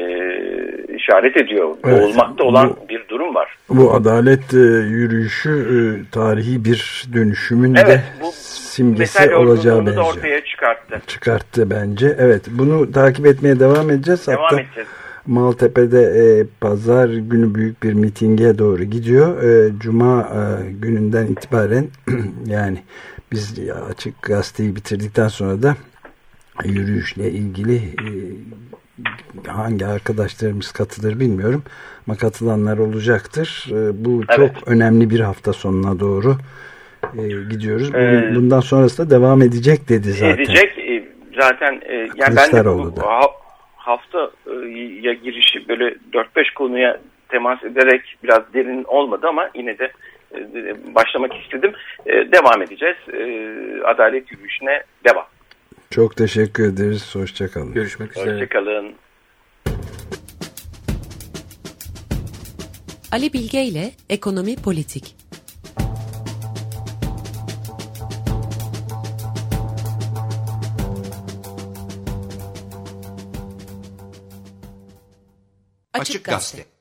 işaret ediyor. Evet, Olmakta olan bu- bir durum var. Bu adalet e, yürüyüşü e, tarihi bir dönüşümün Evet, de bu simgesi olacağı yorgunluğunu da benziyor. ortaya çıkarttı. Çıkarttı bence. Evet bunu takip etmeye devam edeceğiz. Devam Hatta edeceğiz. Maltepe'de e, pazar günü büyük bir mitinge doğru gidiyor. E, Cuma e, gününden itibaren yani biz açık gazeteyi bitirdikten sonra da yürüyüşle ilgili e, hangi arkadaşlarımız katılır bilmiyorum ama katılanlar olacaktır. E, bu Evet. çok önemli bir hafta sonuna doğru e, gidiyoruz. Ee, bundan sonrası da devam edecek dedi zaten. Edecek. E, Zaten e, yani ben de bu da. Ha- hafta e, ya girişi böyle 4-5 konuya temas ederek biraz derin olmadı ama yine de e, başlamak istedim. E, devam edeceğiz. Adalet yürüyüşüne devam. Çok teşekkür ederiz. Hoşçakalın. Görüşmek üzere. Hoşçakalın. Ali Bilge ile Ekonomi Politik. Açık Gazete.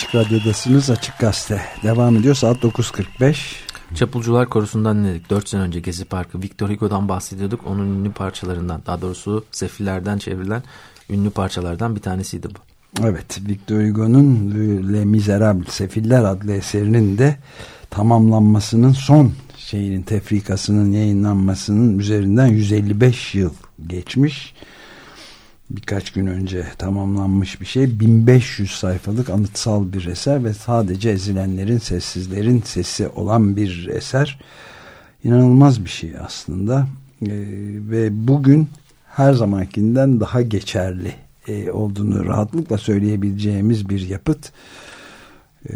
Açık Radyo'dasınız. Açık Gazete devam ediyor. Saat 9.45. Çapulcular Korusu'ndan dinledik. 4 sene önce Gezi Parkı. Victor Hugo'dan bahsediyorduk. Onun ünlü parçalarından. Daha doğrusu sefillerden çevrilen ünlü parçalardan bir tanesiydi bu. Evet Victor Hugo'nun Les Miserables Sefiller adlı eserinin de tamamlanmasının son şeyinin tefrikasının yayınlanmasının üzerinden 155 yıl geçmiş. Birkaç gün önce tamamlanmış bir şey. 1500 sayfalık anıtsal bir eser ve sadece ezilenlerin, sessizlerin sesi olan bir eser. İnanılmaz bir şey aslında. Ee, ve bugün her zamankinden daha geçerli e, olduğunu rahatlıkla söyleyebileceğimiz bir yapıt. E,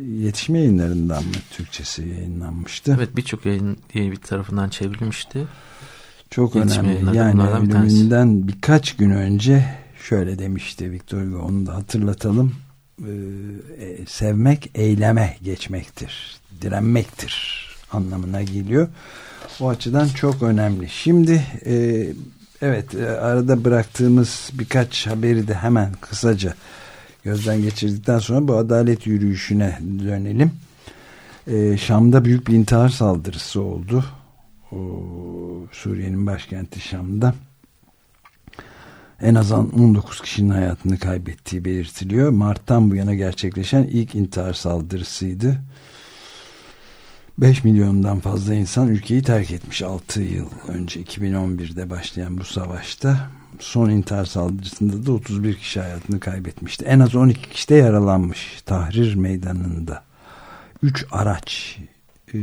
yetişme yayınlarından mı Türkçesi yayınlanmıştı? Evet birçok yayın bir tarafından çevrilmişti. Çok önemli. Yani ölümünden bir birkaç gün önce şöyle demişti Victor Hugo onu da hatırlatalım. Ee, sevmek eyleme geçmektir. Direnmektir anlamına geliyor. O açıdan çok önemli. Şimdi e, evet e, arada bıraktığımız birkaç haberi de hemen kısaca gözden geçirdikten sonra bu adalet yürüyüşüne dönelim. E, Şam'da büyük bir intihar saldırısı oldu Suriye'nin başkenti Şam'da en azından 19 kişinin hayatını kaybettiği belirtiliyor. Mart'tan bu yana gerçekleşen ilk intihar saldırısıydı. 5 milyondan fazla insan ülkeyi terk etmiş 6 yıl önce 2011'de başlayan bu savaşta. Son intihar saldırısında da 31 kişi hayatını kaybetmişti. En az 12 kişi de yaralanmış Tahrir Meydanı'nda. 3 araç e,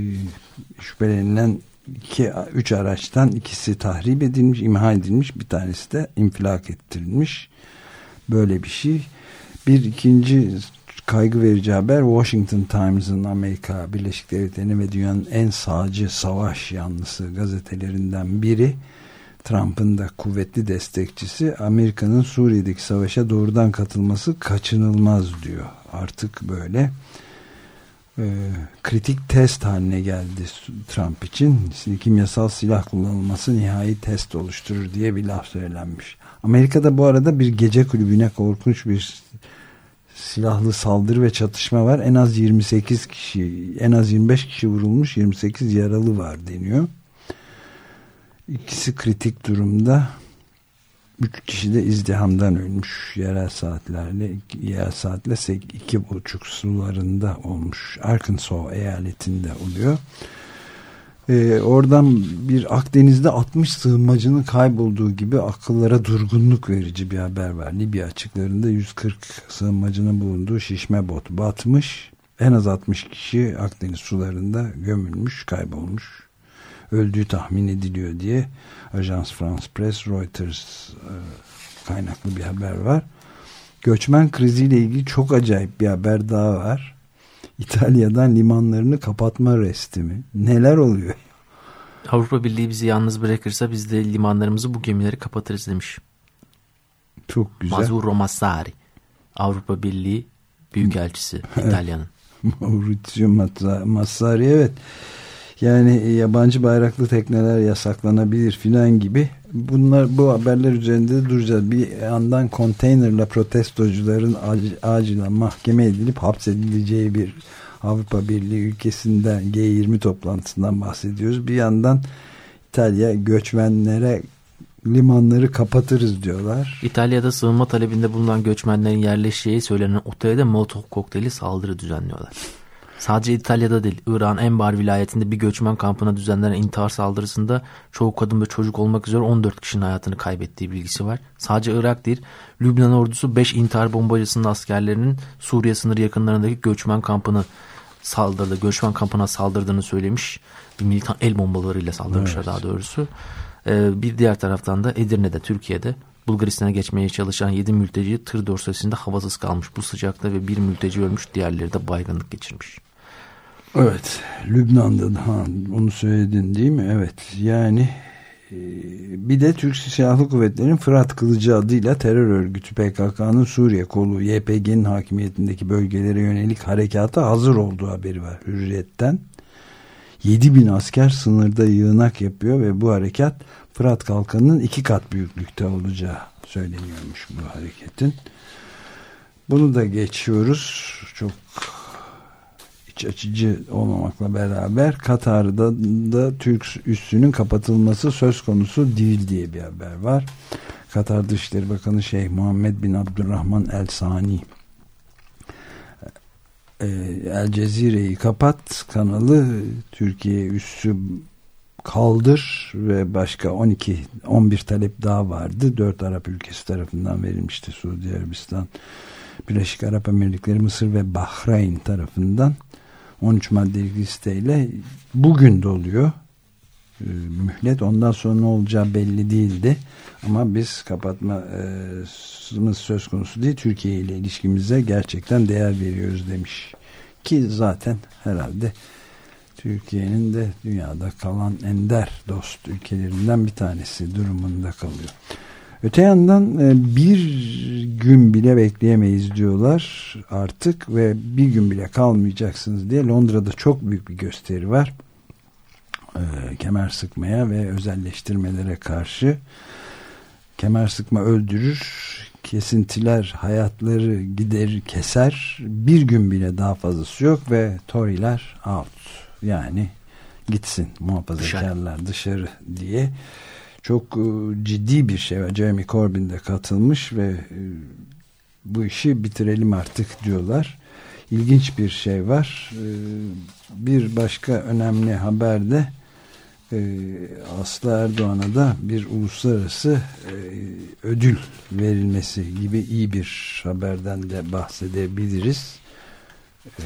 şüphelenilen iki, üç araçtan ikisi tahrip edilmiş, imha edilmiş, bir tanesi de infilak ettirilmiş. Böyle bir şey. Bir ikinci kaygı verici haber Washington Times'ın Amerika Birleşik Devletleri'nin ve dünyanın en sağcı savaş yanlısı gazetelerinden biri Trump'ın da kuvvetli destekçisi Amerika'nın Suriye'deki savaşa doğrudan katılması kaçınılmaz diyor. Artık böyle e, kritik test haline geldi Trump için. Kimyasal silah kullanılması nihai test oluşturur diye bir laf söylenmiş. Amerika'da bu arada bir gece kulübüne korkunç bir silahlı saldırı ve çatışma var. En az 28 kişi, en az 25 kişi vurulmuş, 28 yaralı var deniyor. İkisi kritik durumda. Üç kişi de izdihamdan ölmüş. Yerel saatlerle yerel saatle iki buçuk sularında olmuş. Arkansas eyaletinde oluyor. Ee, oradan bir Akdeniz'de 60 sığınmacının kaybolduğu gibi akıllara durgunluk verici bir haber var. Libya açıklarında 140 sığınmacının bulunduğu şişme bot batmış. En az 60 kişi Akdeniz sularında gömülmüş kaybolmuş öldüğü tahmin ediliyor diye Ajans France Press, Reuters e, kaynaklı bir haber var. Göçmen kriziyle ilgili çok acayip bir haber daha var. İtalya'dan limanlarını kapatma resti mi? Neler oluyor? Avrupa Birliği bizi yalnız bırakırsa biz de limanlarımızı bu gemileri kapatırız demiş. Çok güzel. Mazuro Massari. Avrupa Birliği Büyükelçisi İtalya'nın. Maurizio Massari evet. Yani yabancı bayraklı tekneler yasaklanabilir filan gibi. Bunlar bu haberler üzerinde duracağız. Bir yandan konteynerla protestocuların acilen mahkeme edilip hapsedileceği bir Avrupa Birliği ülkesinden G20 toplantısından bahsediyoruz. Bir yandan İtalya göçmenlere limanları kapatırız diyorlar. İtalya'da sığınma talebinde bulunan göçmenlerin yerleşeceği söylenen otelde Molotov kokteyli saldırı düzenliyorlar. Sadece İtalya'da değil, İran Enbar vilayetinde bir göçmen kampına düzenlenen intihar saldırısında çoğu kadın ve çocuk olmak üzere 14 kişinin hayatını kaybettiği bilgisi var. Sadece Irak değil, Lübnan ordusu 5 intihar bombacısının askerlerinin Suriye sınırı yakınlarındaki göçmen kampını saldırdı, göçmen kampına saldırdığını söylemiş. Bir militan el bombalarıyla saldırmışlar evet. daha doğrusu. Ee, bir diğer taraftan da Edirne'de, Türkiye'de Bulgaristan'a geçmeye çalışan 7 mülteci tır dorsesinde havasız kalmış bu sıcakta ve bir mülteci ölmüş diğerleri de baygınlık geçirmiş. Evet Lübnan'da ha, onu söyledin değil mi? Evet yani e, bir de Türk Silahlı Kuvvetleri'nin Fırat Kılıcı adıyla terör örgütü PKK'nın Suriye kolu YPG'nin hakimiyetindeki bölgelere yönelik harekata hazır olduğu haberi var Hürriyet'ten. 7 bin asker sınırda yığınak yapıyor ve bu harekat Fırat Kalkanı'nın iki kat büyüklükte olacağı söyleniyormuş bu hareketin. Bunu da geçiyoruz. Çok iç açıcı olmamakla beraber Katar'da da Türk üssünün kapatılması söz konusu değil diye bir haber var. Katar Dışişleri Bakanı Şeyh Muhammed bin Abdurrahman El Sani e, El Cezire'yi kapat kanalı Türkiye üssü kaldır ve başka 12 11 talep daha vardı. 4 Arap ülkesi tarafından verilmişti. Suudi Arabistan, Birleşik Arap Emirlikleri, Mısır ve Bahreyn tarafından 13 maddelik listeyle bugün doluyor. Ee, mühlet ondan sonra ne olacağı belli değildi. Ama biz kapatmamız söz konusu değil. Türkiye ile ilişkimize gerçekten değer veriyoruz demiş. Ki zaten herhalde Türkiye'nin de dünyada kalan ender dost ülkelerinden bir tanesi durumunda kalıyor. Öte yandan e, bir gün bile bekleyemeyiz diyorlar artık ve bir gün bile kalmayacaksınız diye Londra'da çok büyük bir gösteri var. E, kemer sıkmaya ve özelleştirmelere karşı. Kemer sıkma öldürür kesintiler hayatları gider keser. Bir gün bile daha fazlası yok ve Tory'ler out. Yani gitsin muhafazakarlar dışarı, dışarı diye çok e, ciddi bir şey var. Jeremy Corbyn de katılmış ve e, bu işi bitirelim artık diyorlar. İlginç bir şey var. E, bir başka önemli haber de Aslı Erdoğan'a da bir uluslararası ödül verilmesi gibi iyi bir haberden de bahsedebiliriz. Ee,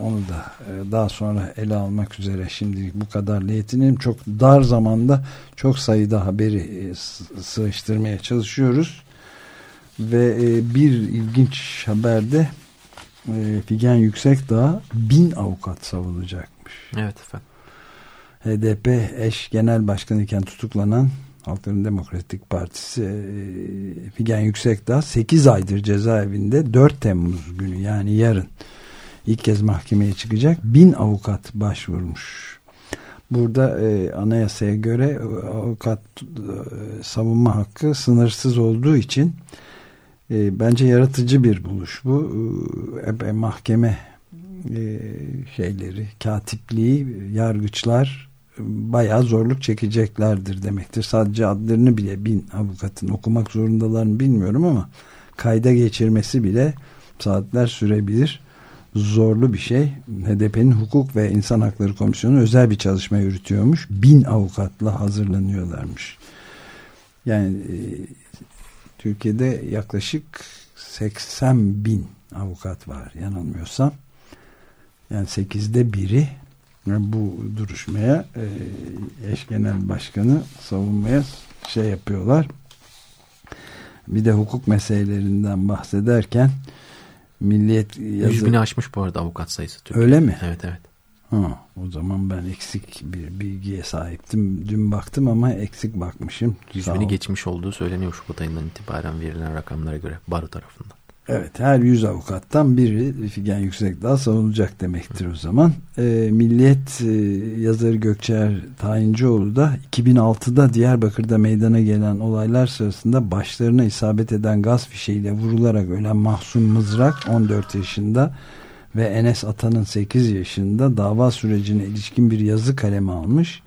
onu da e, daha sonra ele almak üzere şimdilik bu kadarla yetinelim. Çok dar zamanda çok sayıda haberi e, sığıştırmaya çalışıyoruz. Ve e, bir ilginç haberde Figen Yüksekdağ bin avukat savunacakmış. Evet efendim. HDP eş genel başkanı iken tutuklanan Halkların Demokratik Partisi Figen Yüksekdağ 8 aydır cezaevinde 4 Temmuz günü yani yarın ilk kez mahkemeye çıkacak. Bin avukat başvurmuş. Burada e, anayasaya göre e, avukat e, savunma hakkı sınırsız olduğu için e, bence yaratıcı bir buluş bu. E, e, mahkeme e, şeyleri, katipliği, yargıçlar e, bayağı zorluk çekeceklerdir demektir. Sadece adlarını bile bin avukatın okumak zorundalar bilmiyorum ama kayda geçirmesi bile saatler sürebilir. Zorlu bir şey. HDP'nin Hukuk ve İnsan Hakları Komisyonu özel bir çalışma yürütüyormuş. Bin avukatla hazırlanıyorlarmış. Yani e, Türkiye'de yaklaşık 80 bin avukat var yanılmıyorsam. Yani sekizde biri bu duruşmaya e, eş genel başkanı savunmaya şey yapıyorlar. Bir de hukuk meselelerinden bahsederken Milliyet yazı... 100 bini aşmış bu arada avukat sayısı. Türkiye'de. Öyle mi? Evet evet. Ha, o zaman ben eksik bir bilgiye sahiptim. Dün baktım ama eksik bakmışım. 100 bini geçmiş olduğu söyleniyor Şubat ayından itibaren verilen rakamlara göre baro tarafından. Evet her 100 avukattan biri Figen Yüksekdağ savunacak demektir o zaman. E, Milliyet e, yazarı Gökçer Tayincioğlu da 2006'da Diyarbakır'da meydana gelen olaylar sırasında başlarına isabet eden gaz fişeğiyle vurularak ölen Mahsun Mızrak 14 yaşında ve Enes Atan'ın 8 yaşında dava sürecine ilişkin bir yazı kaleme almış.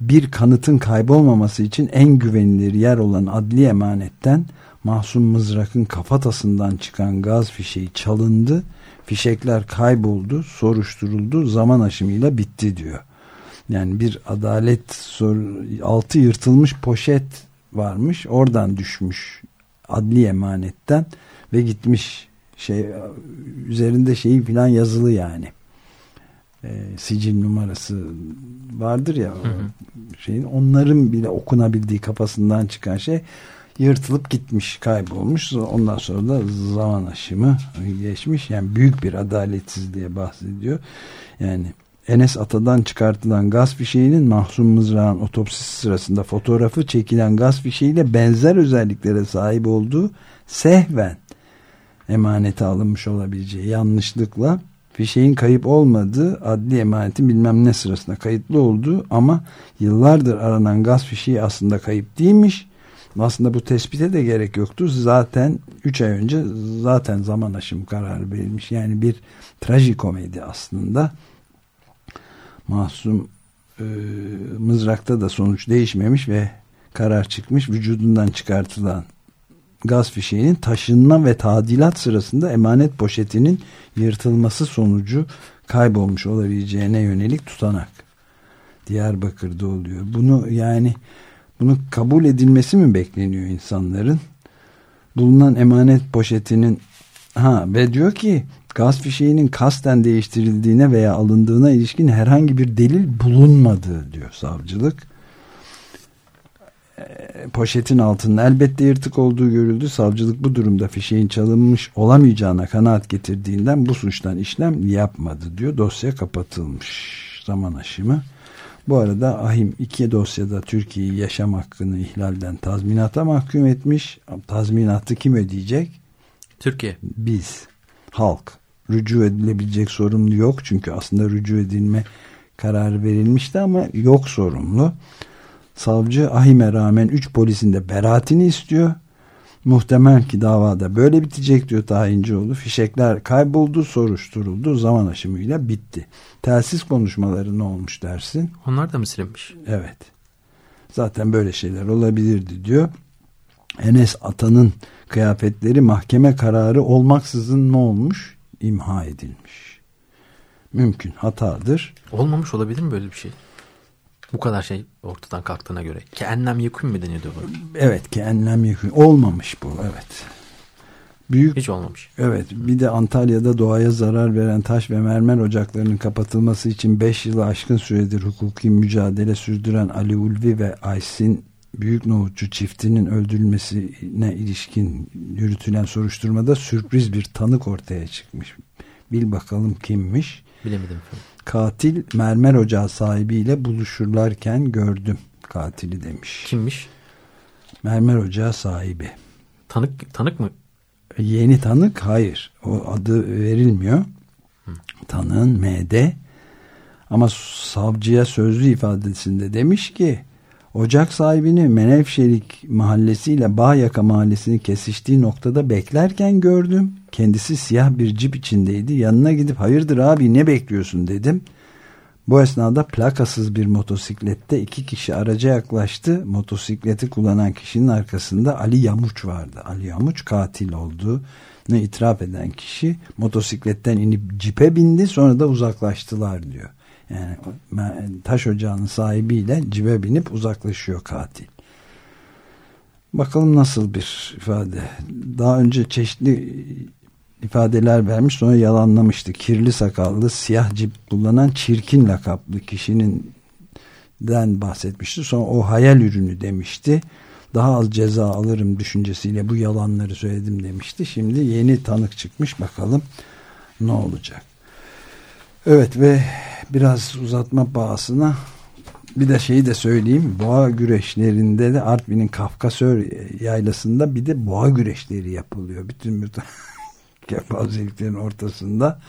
Bir kanıtın kaybolmaması için en güvenilir yer olan adli emanetten Mahsun Mızrak'ın kafatasından çıkan gaz fişeği çalındı. Fişekler kayboldu, soruşturuldu, zaman aşımıyla bitti diyor. Yani bir adalet soru, altı yırtılmış poşet varmış. Oradan düşmüş adli emanetten ve gitmiş şey üzerinde şeyi filan yazılı yani. E, sicil numarası vardır ya hı hı. şeyin onların bile okunabildiği kafasından çıkan şey yırtılıp gitmiş, kaybolmuş. Ondan sonra da zaman aşımı geçmiş. Yani büyük bir adaletsizliğe bahsediyor. Yani Enes Ata'dan çıkartılan gaz fişeğinin Mahsun Mızrağ'ın otopsisi sırasında fotoğrafı çekilen gaz fişeğiyle benzer özelliklere sahip olduğu sehven emanete alınmış olabileceği yanlışlıkla fişeğin kayıp olmadığı adli emanetin bilmem ne sırasında kayıtlı olduğu ama yıllardır aranan gaz fişeği aslında kayıp değilmiş aslında bu tespite de gerek yoktu. Zaten 3 ay önce zaten zaman aşımı kararı verilmiş. Yani bir trajikomedi aslında. Masum e, mızrakta da sonuç değişmemiş ve karar çıkmış. Vücudundan çıkartılan gaz fişeğinin taşınma ve tadilat sırasında emanet poşetinin yırtılması sonucu kaybolmuş olabileceğine yönelik tutanak. Diyarbakır'da oluyor. Bunu yani bunu kabul edilmesi mi bekleniyor insanların? Bulunan emanet poşetinin ha ve diyor ki gaz fişeğinin kasten değiştirildiğine veya alındığına ilişkin herhangi bir delil bulunmadı diyor savcılık. E, poşetin altının elbette yırtık olduğu görüldü. Savcılık bu durumda fişeğin çalınmış olamayacağına kanaat getirdiğinden bu suçtan işlem yapmadı diyor. Dosya kapatılmış. Zaman aşımı. Bu arada Ahim iki dosyada Türkiye'yi yaşam hakkını ihlalden tazminata mahkum etmiş. Tazminatı kim ödeyecek? Türkiye. Biz. Halk. Rücu edilebilecek sorumlu yok. Çünkü aslında rücu edilme kararı verilmişti ama yok sorumlu. Savcı Ahim'e rağmen 3 polisin de beraatini istiyor. Muhtemel ki davada böyle bitecek diyor Tayincioğlu. Fişekler kayboldu, soruşturuldu, zaman aşımıyla bitti. Telsiz konuşmaları ne olmuş dersin? Onlar da mı silinmiş? Evet. Zaten böyle şeyler olabilirdi diyor. Enes Atan'ın kıyafetleri mahkeme kararı olmaksızın ne olmuş? İmha edilmiş. Mümkün hatadır. Olmamış olabilir mi böyle bir şey? Bu kadar şey ortadan kalktığına göre. Ki enlem yekun mu deniyordu bu? Evet ki enlem yekun. Olmamış bu evet. Büyük, Hiç olmamış. Evet bir de Antalya'da doğaya zarar veren taş ve mermer ocaklarının kapatılması için 5 yılı aşkın süredir hukuki mücadele sürdüren Ali Ulvi ve Aysin Büyük Nohutçu çiftinin öldürülmesine ilişkin yürütülen soruşturmada sürpriz bir tanık ortaya çıkmış. Bil bakalım kimmiş? Bilemedim efendim. Katil mermer ocağı sahibiyle buluşurlarken gördüm katili demiş. Kimmiş? Mermer ocağı sahibi. Tanık tanık mı? Yeni tanık hayır. O adı verilmiyor. Tanığın MD ama savcıya sözlü ifadesinde demiş ki ocak sahibini Menevşerik mahallesiyle Bağyaka mahallesinin kesiştiği noktada beklerken gördüm. Kendisi siyah bir cip içindeydi. Yanına gidip hayırdır abi ne bekliyorsun dedim. Bu esnada plakasız bir motosiklette iki kişi araca yaklaştı. Motosikleti kullanan kişinin arkasında Ali Yamuç vardı. Ali Yamuç katil olduğunu itiraf eden kişi motosikletten inip cipe bindi sonra da uzaklaştılar diyor. Yani taş ocağının sahibiyle cibe binip uzaklaşıyor katil. Bakalım nasıl bir ifade. Daha önce çeşitli ifadeler vermiş sonra yalanlamıştı. Kirli sakallı siyah cip kullanan çirkin lakaplı kişinin den bahsetmişti. Sonra o hayal ürünü demişti. Daha az ceza alırım düşüncesiyle bu yalanları söyledim demişti. Şimdi yeni tanık çıkmış bakalım ne olacak. Evet ve biraz uzatma pahasına bir de şeyi de söyleyeyim. Boğa güreşlerinde de Artvin'in Kafkasör yaylasında bir de boğa güreşleri yapılıyor. Bütün kepazeliklerin ortasında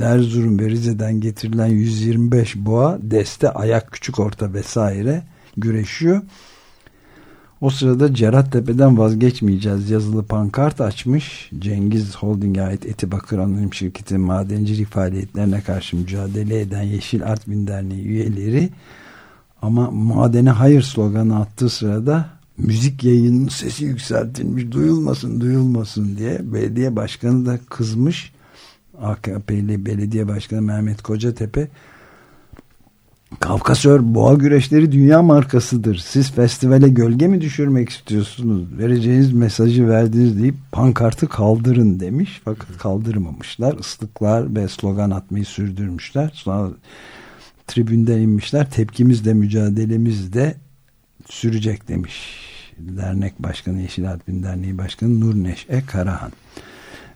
Erzurum ve Rize'den getirilen 125 boğa deste ayak küçük orta vesaire güreşiyor. O sırada Cerattepe'den vazgeçmeyeceğiz yazılı pankart açmış. Cengiz Holding'e ait Eti Bakır Anonim Şirketi madencilik faaliyetlerine karşı mücadele eden Yeşil Artvin Derneği üyeleri ama madene hayır sloganı attığı sırada müzik yayının sesi yükseltilmiş duyulmasın duyulmasın diye belediye başkanı da kızmış AKP'li belediye başkanı Mehmet Kocatepe Kavkasör boğa güreşleri dünya markasıdır. Siz festivale gölge mi düşürmek istiyorsunuz? Vereceğiniz mesajı verdiniz deyip pankartı kaldırın demiş. Fakat kaldırmamışlar. Islıklar ve slogan atmayı sürdürmüşler. Sonra tribünden inmişler. Tepkimiz de mücadelemiz de sürecek demiş. Dernek Başkanı Yeşil Artvin Derneği Başkanı Nur Neşe Karahan.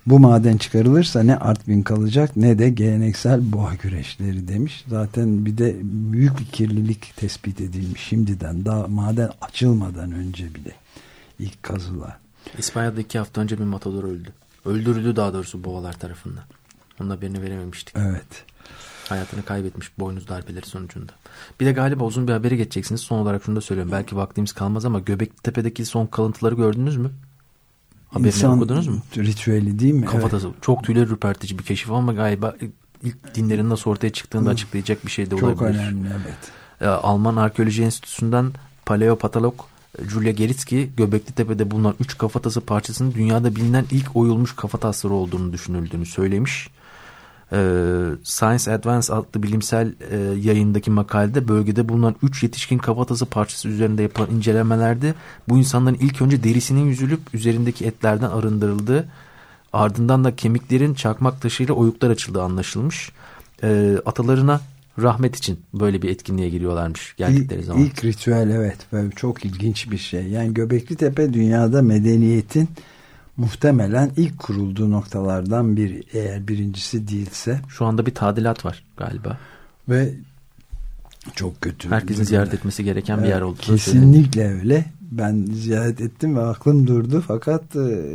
Bu maden çıkarılırsa ne Artvin kalacak ne de geleneksel boğa güreşleri demiş. Zaten bir de büyük bir kirlilik tespit edilmiş şimdiden. Daha maden açılmadan önce bile ilk kazılar. İspanya'da iki hafta önce bir matador öldü. Öldürüldü daha doğrusu boğalar tarafından. Onun haberini verememiştik. Evet. Hayatını kaybetmiş boynuz darbeleri sonucunda. Bir de galiba uzun bir habere geçeceksiniz. Son olarak şunu da söylüyorum. Belki vaktimiz kalmaz ama Göbekli son kalıntıları gördünüz mü? Haberini İnsan okudunuz mu? ritüeli değil mi? Kafatası. Evet. Çok tüyler ürpertici bir keşif ama galiba ilk dinlerin nasıl ortaya çıktığını da açıklayacak bir şey de olabilir. Çok önemli evet. Ee, Alman Arkeoloji Enstitüsü'nden paleopatolog Julia Geritski Göbekli Tepe'de bulunan 3 kafatası parçasının dünyada bilinen ilk oyulmuş kafatasları olduğunu düşünüldüğünü söylemiş Science Advance adlı bilimsel e, yayındaki makalede bölgede bulunan 3 yetişkin kafatası parçası üzerinde yapılan incelemelerde bu insanların ilk önce derisinin yüzülüp üzerindeki etlerden arındırıldığı ardından da kemiklerin çakmak taşıyla oyuklar açıldığı anlaşılmış. E, atalarına rahmet için böyle bir etkinliğe giriyorlarmış geldikleri zaman. İlk ritüel evet böyle çok ilginç bir şey. Yani Göbekli Tepe dünyada medeniyetin muhtemelen ilk kurulduğu noktalardan bir eğer birincisi değilse. Şu anda bir tadilat var galiba. Ve çok kötü. Herkesin ziyaret etmesi gereken evet, bir yer oldu. Kesinlikle öyle. Ben ziyaret ettim ve aklım durdu fakat e,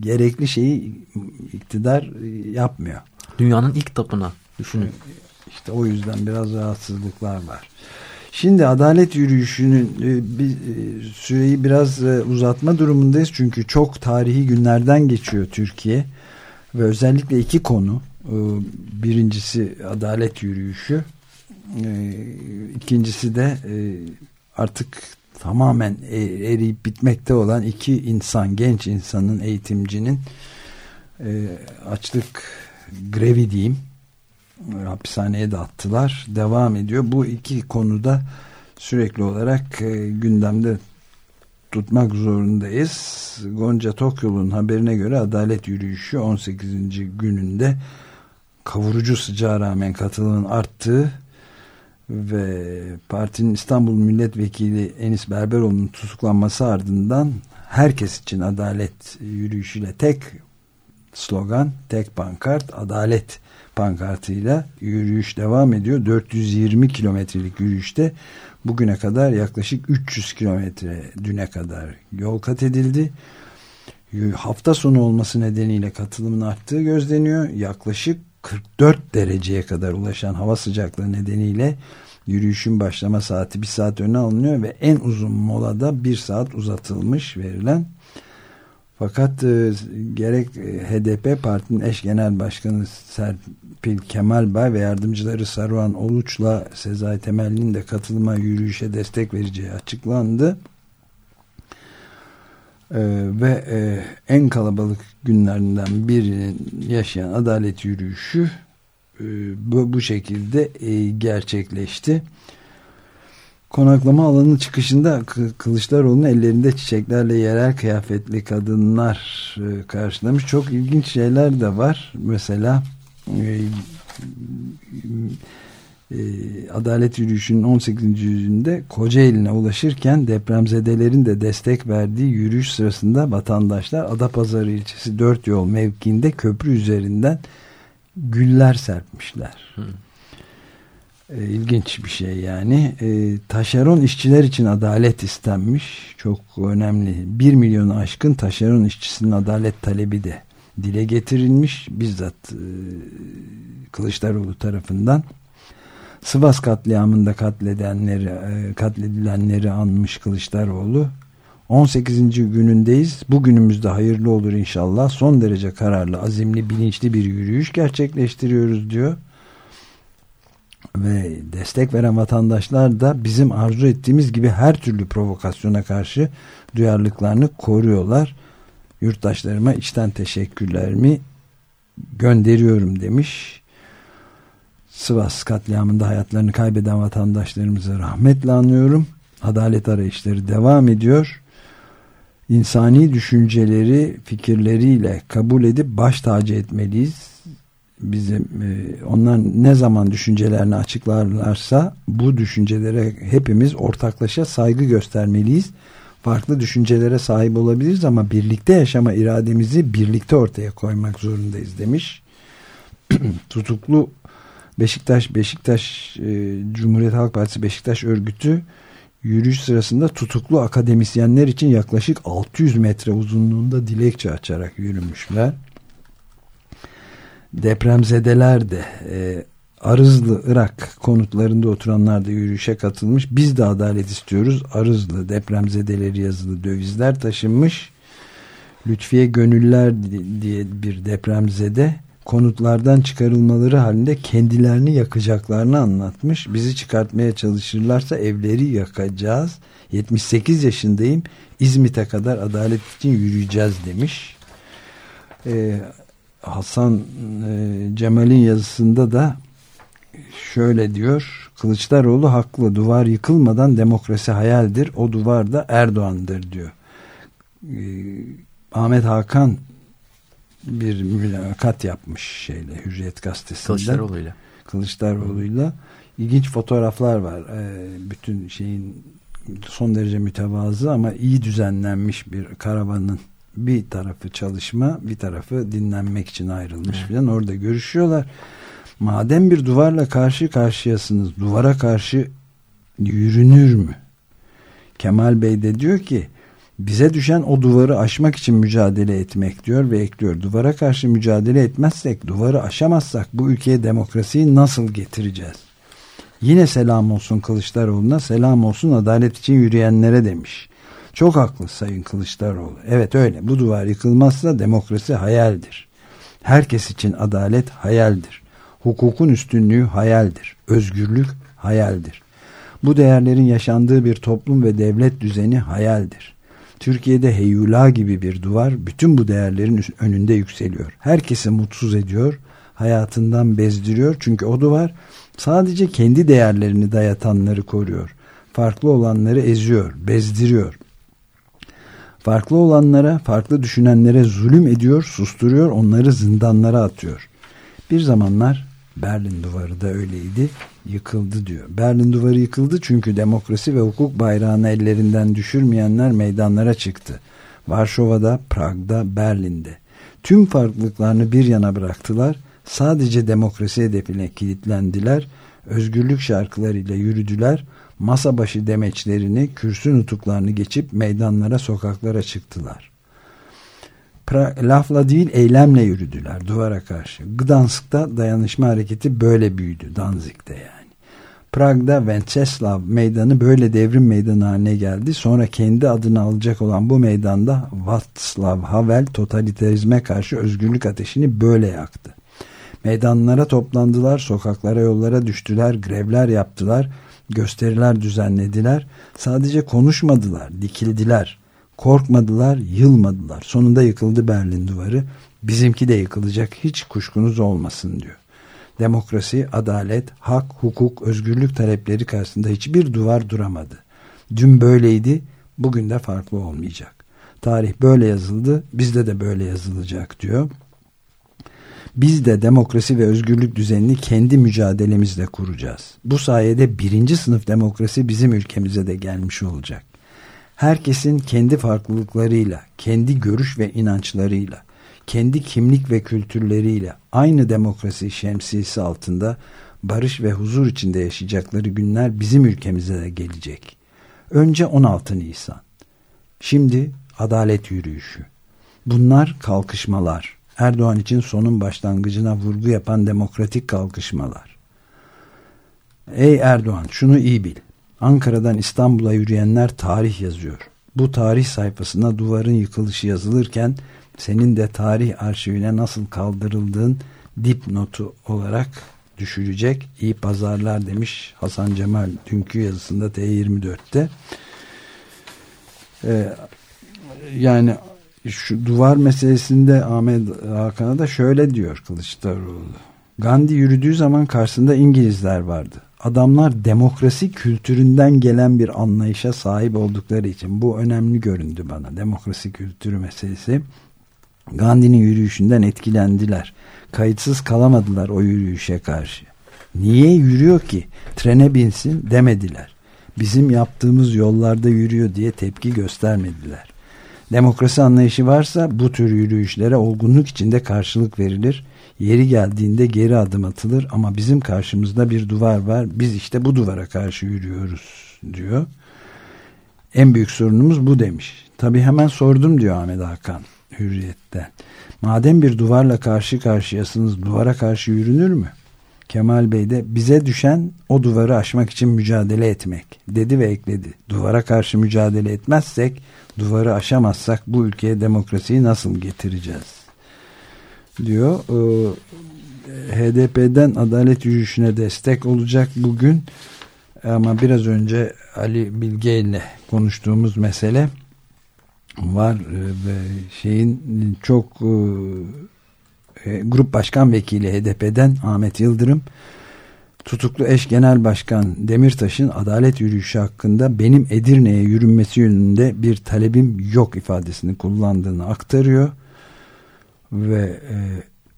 gerekli şeyi iktidar e, yapmıyor. Dünyanın ilk tapına düşünün. İşte o yüzden biraz rahatsızlıklar var. Şimdi adalet yürüyüşünün e, bir e, süreyi biraz e, uzatma durumundayız. Çünkü çok tarihi günlerden geçiyor Türkiye. Ve özellikle iki konu. Birincisi adalet yürüyüşü. ikincisi de artık tamamen eriyip bitmekte olan iki insan, genç insanın, eğitimcinin açlık grevi diyeyim hapishaneye de attılar. Devam ediyor. Bu iki konuda sürekli olarak e, gündemde tutmak zorundayız. Gonca Tokyol'un haberine göre adalet yürüyüşü 18. gününde kavurucu sıcağa rağmen katılımın arttığı ve partinin İstanbul Milletvekili Enis Berberoğlu'nun tutuklanması ardından herkes için adalet yürüyüşüyle tek slogan, tek pankart, adalet pankartıyla yürüyüş devam ediyor. 420 kilometrelik yürüyüşte bugüne kadar yaklaşık 300 kilometre düne kadar yol kat edildi. Hafta sonu olması nedeniyle katılımın arttığı gözleniyor. Yaklaşık 44 dereceye kadar ulaşan hava sıcaklığı nedeniyle yürüyüşün başlama saati bir saat öne alınıyor ve en uzun molada bir saat uzatılmış verilen fakat e, gerek e, HDP partinin eş genel başkanı Serpil Kemal Bay ve yardımcıları Saruhan Oluç'la Sezai Temelli'nin de katılıma yürüyüşe destek vereceği açıklandı. E, ve e, en kalabalık günlerinden birinin yaşayan adalet yürüyüşü e, bu, bu şekilde e, gerçekleşti. Konaklama alanı çıkışında Kılıçdaroğlu'nun ellerinde çiçeklerle yerel kıyafetli kadınlar e, karşılamış. Çok ilginç şeyler de var. Mesela e, e, Adalet Yürüyüşü'nün 18. yüzünde Kocaeli'ne ulaşırken depremzedelerin de destek verdiği yürüyüş sırasında vatandaşlar Adapazarı ilçesi dört yol mevkiinde köprü üzerinden güller serpmişler. Hı. E, ilginç bir şey yani. E, taşeron işçiler için adalet istenmiş. Çok önemli. Bir milyonu aşkın taşeron işçisinin adalet talebi de dile getirilmiş. Bizzat e, Kılıçdaroğlu tarafından. Sivas katliamında katledenleri, e, katledilenleri anmış Kılıçdaroğlu. 18. günündeyiz. Bugünümüzde hayırlı olur inşallah. Son derece kararlı, azimli, bilinçli bir yürüyüş gerçekleştiriyoruz diyor ve destek veren vatandaşlar da bizim arzu ettiğimiz gibi her türlü provokasyona karşı duyarlılıklarını koruyorlar. Yurttaşlarıma içten teşekkürlerimi gönderiyorum demiş. Sivas katliamında hayatlarını kaybeden vatandaşlarımızı rahmetle anıyorum. Adalet arayışları devam ediyor. İnsani düşünceleri fikirleriyle kabul edip baş tacı etmeliyiz bizim e, onlar ne zaman düşüncelerini açıklarlarsa bu düşüncelere hepimiz ortaklaşa saygı göstermeliyiz. Farklı düşüncelere sahip olabiliriz ama birlikte yaşama irademizi birlikte ortaya koymak zorundayız demiş. Tutuklu Beşiktaş Beşiktaş e, Cumhuriyet Halk Partisi Beşiktaş örgütü yürüyüş sırasında tutuklu akademisyenler için yaklaşık 600 metre uzunluğunda dilekçe açarak yürümüşler depremzedeler de e, Arızlı Irak konutlarında oturanlar da yürüyüşe katılmış. Biz de adalet istiyoruz. Arızlı depremzedeleri yazılı dövizler taşınmış. Lütfiye Gönüller diye bir depremzede konutlardan çıkarılmaları halinde kendilerini yakacaklarını anlatmış. Bizi çıkartmaya çalışırlarsa evleri yakacağız. 78 yaşındayım. İzmit'e kadar adalet için yürüyeceğiz demiş. Ee, Hasan e, Cemal'in yazısında da şöyle diyor Kılıçdaroğlu haklı duvar yıkılmadan demokrasi hayaldir o duvar da Erdoğan'dır diyor. E, Ahmet Hakan bir mülakat yapmış şeyle Hürriyet gazetesinden. Kılıçdaroğlu'yla. Kılıçdaroğlu'yla. İlginç fotoğraflar var e, bütün şeyin son derece mütevazı ama iyi düzenlenmiş bir karavanın bir tarafı çalışma bir tarafı dinlenmek için ayrılmış evet. falan orada görüşüyorlar. Madem bir duvarla karşı karşıyasınız duvara karşı yürünür mü? Kemal Bey de diyor ki bize düşen o duvarı aşmak için mücadele etmek diyor ve ekliyor. Duvara karşı mücadele etmezsek, duvarı aşamazsak bu ülkeye demokrasiyi nasıl getireceğiz? Yine selam olsun Kılıçdaroğlu'na, selam olsun adalet için yürüyenlere demiş. Çok haklı Sayın Kılıçdaroğlu. Evet öyle. Bu duvar yıkılmazsa demokrasi hayaldir. Herkes için adalet hayaldir. Hukukun üstünlüğü hayaldir. Özgürlük hayaldir. Bu değerlerin yaşandığı bir toplum ve devlet düzeni hayaldir. Türkiye'de heyula gibi bir duvar bütün bu değerlerin önünde yükseliyor. Herkesi mutsuz ediyor, hayatından bezdiriyor. Çünkü o duvar sadece kendi değerlerini dayatanları koruyor. Farklı olanları eziyor, bezdiriyor farklı olanlara, farklı düşünenlere zulüm ediyor, susturuyor, onları zindanlara atıyor. Bir zamanlar Berlin duvarı da öyleydi, yıkıldı diyor. Berlin duvarı yıkıldı çünkü demokrasi ve hukuk bayrağını ellerinden düşürmeyenler meydanlara çıktı. Varşova'da, Prag'da, Berlin'de. Tüm farklılıklarını bir yana bıraktılar. Sadece demokrasi hedefine kilitlendiler. Özgürlük şarkılarıyla yürüdüler masa başı demeçlerini, kürsü nutuklarını geçip meydanlara, sokaklara çıktılar. Pra- lafla değil eylemle yürüdüler duvara karşı. Gdansk'ta dayanışma hareketi böyle büyüdü. Danzig'de yani. Prag'da Venceslav meydanı böyle devrim meydanı haline geldi. Sonra kendi adını alacak olan bu meydanda Václav Havel totalitarizme karşı özgürlük ateşini böyle yaktı. Meydanlara toplandılar, sokaklara yollara düştüler, grevler yaptılar, gösteriler düzenlediler. Sadece konuşmadılar, dikildiler. Korkmadılar, yılmadılar. Sonunda yıkıldı Berlin duvarı. Bizimki de yıkılacak hiç kuşkunuz olmasın diyor. Demokrasi, adalet, hak, hukuk, özgürlük talepleri karşısında hiçbir duvar duramadı. Dün böyleydi, bugün de farklı olmayacak. Tarih böyle yazıldı, bizde de böyle yazılacak diyor. Biz de demokrasi ve özgürlük düzenini kendi mücadelemizle kuracağız. Bu sayede birinci sınıf demokrasi bizim ülkemize de gelmiş olacak. Herkesin kendi farklılıklarıyla, kendi görüş ve inançlarıyla, kendi kimlik ve kültürleriyle aynı demokrasi şemsiyesi altında barış ve huzur içinde yaşayacakları günler bizim ülkemize de gelecek. Önce 16 Nisan. Şimdi adalet yürüyüşü. Bunlar kalkışmalar. Erdoğan için sonun başlangıcına vurgu yapan demokratik kalkışmalar. Ey Erdoğan şunu iyi bil. Ankara'dan İstanbul'a yürüyenler tarih yazıyor. Bu tarih sayfasına duvarın yıkılışı yazılırken senin de tarih arşivine nasıl kaldırıldığın dipnotu olarak düşülecek. İyi pazarlar demiş Hasan Cemal dünkü yazısında T24'te. Ee, yani şu duvar meselesinde Ahmet Hakan'a da şöyle diyor Kılıçdaroğlu. Gandhi yürüdüğü zaman karşısında İngilizler vardı. Adamlar demokrasi kültüründen gelen bir anlayışa sahip oldukları için bu önemli göründü bana. Demokrasi kültürü meselesi. Gandhi'nin yürüyüşünden etkilendiler. Kayıtsız kalamadılar o yürüyüşe karşı. Niye yürüyor ki? Trene binsin demediler. Bizim yaptığımız yollarda yürüyor diye tepki göstermediler. Demokrasi anlayışı varsa bu tür yürüyüşlere olgunluk içinde karşılık verilir. Yeri geldiğinde geri adım atılır ama bizim karşımızda bir duvar var. Biz işte bu duvara karşı yürüyoruz diyor. En büyük sorunumuz bu demiş. Tabi hemen sordum diyor Ahmet Hakan hürriyetten. Madem bir duvarla karşı karşıyasınız duvara karşı yürünür mü? Kemal Bey de bize düşen o duvarı aşmak için mücadele etmek dedi ve ekledi. Duvara karşı mücadele etmezsek duvarı aşamazsak bu ülkeye demokrasiyi nasıl getireceğiz? Diyor. Ee, HDP'den adalet yürüyüşüne destek olacak bugün ama biraz önce Ali Bilge ile konuştuğumuz mesele var e, ve şeyin çok e, grup başkan vekili HDP'den Ahmet Yıldırım tutuklu eş genel başkan Demirtaş'ın adalet yürüyüşü hakkında benim Edirne'ye yürünmesi yönünde bir talebim yok ifadesini kullandığını aktarıyor ve e,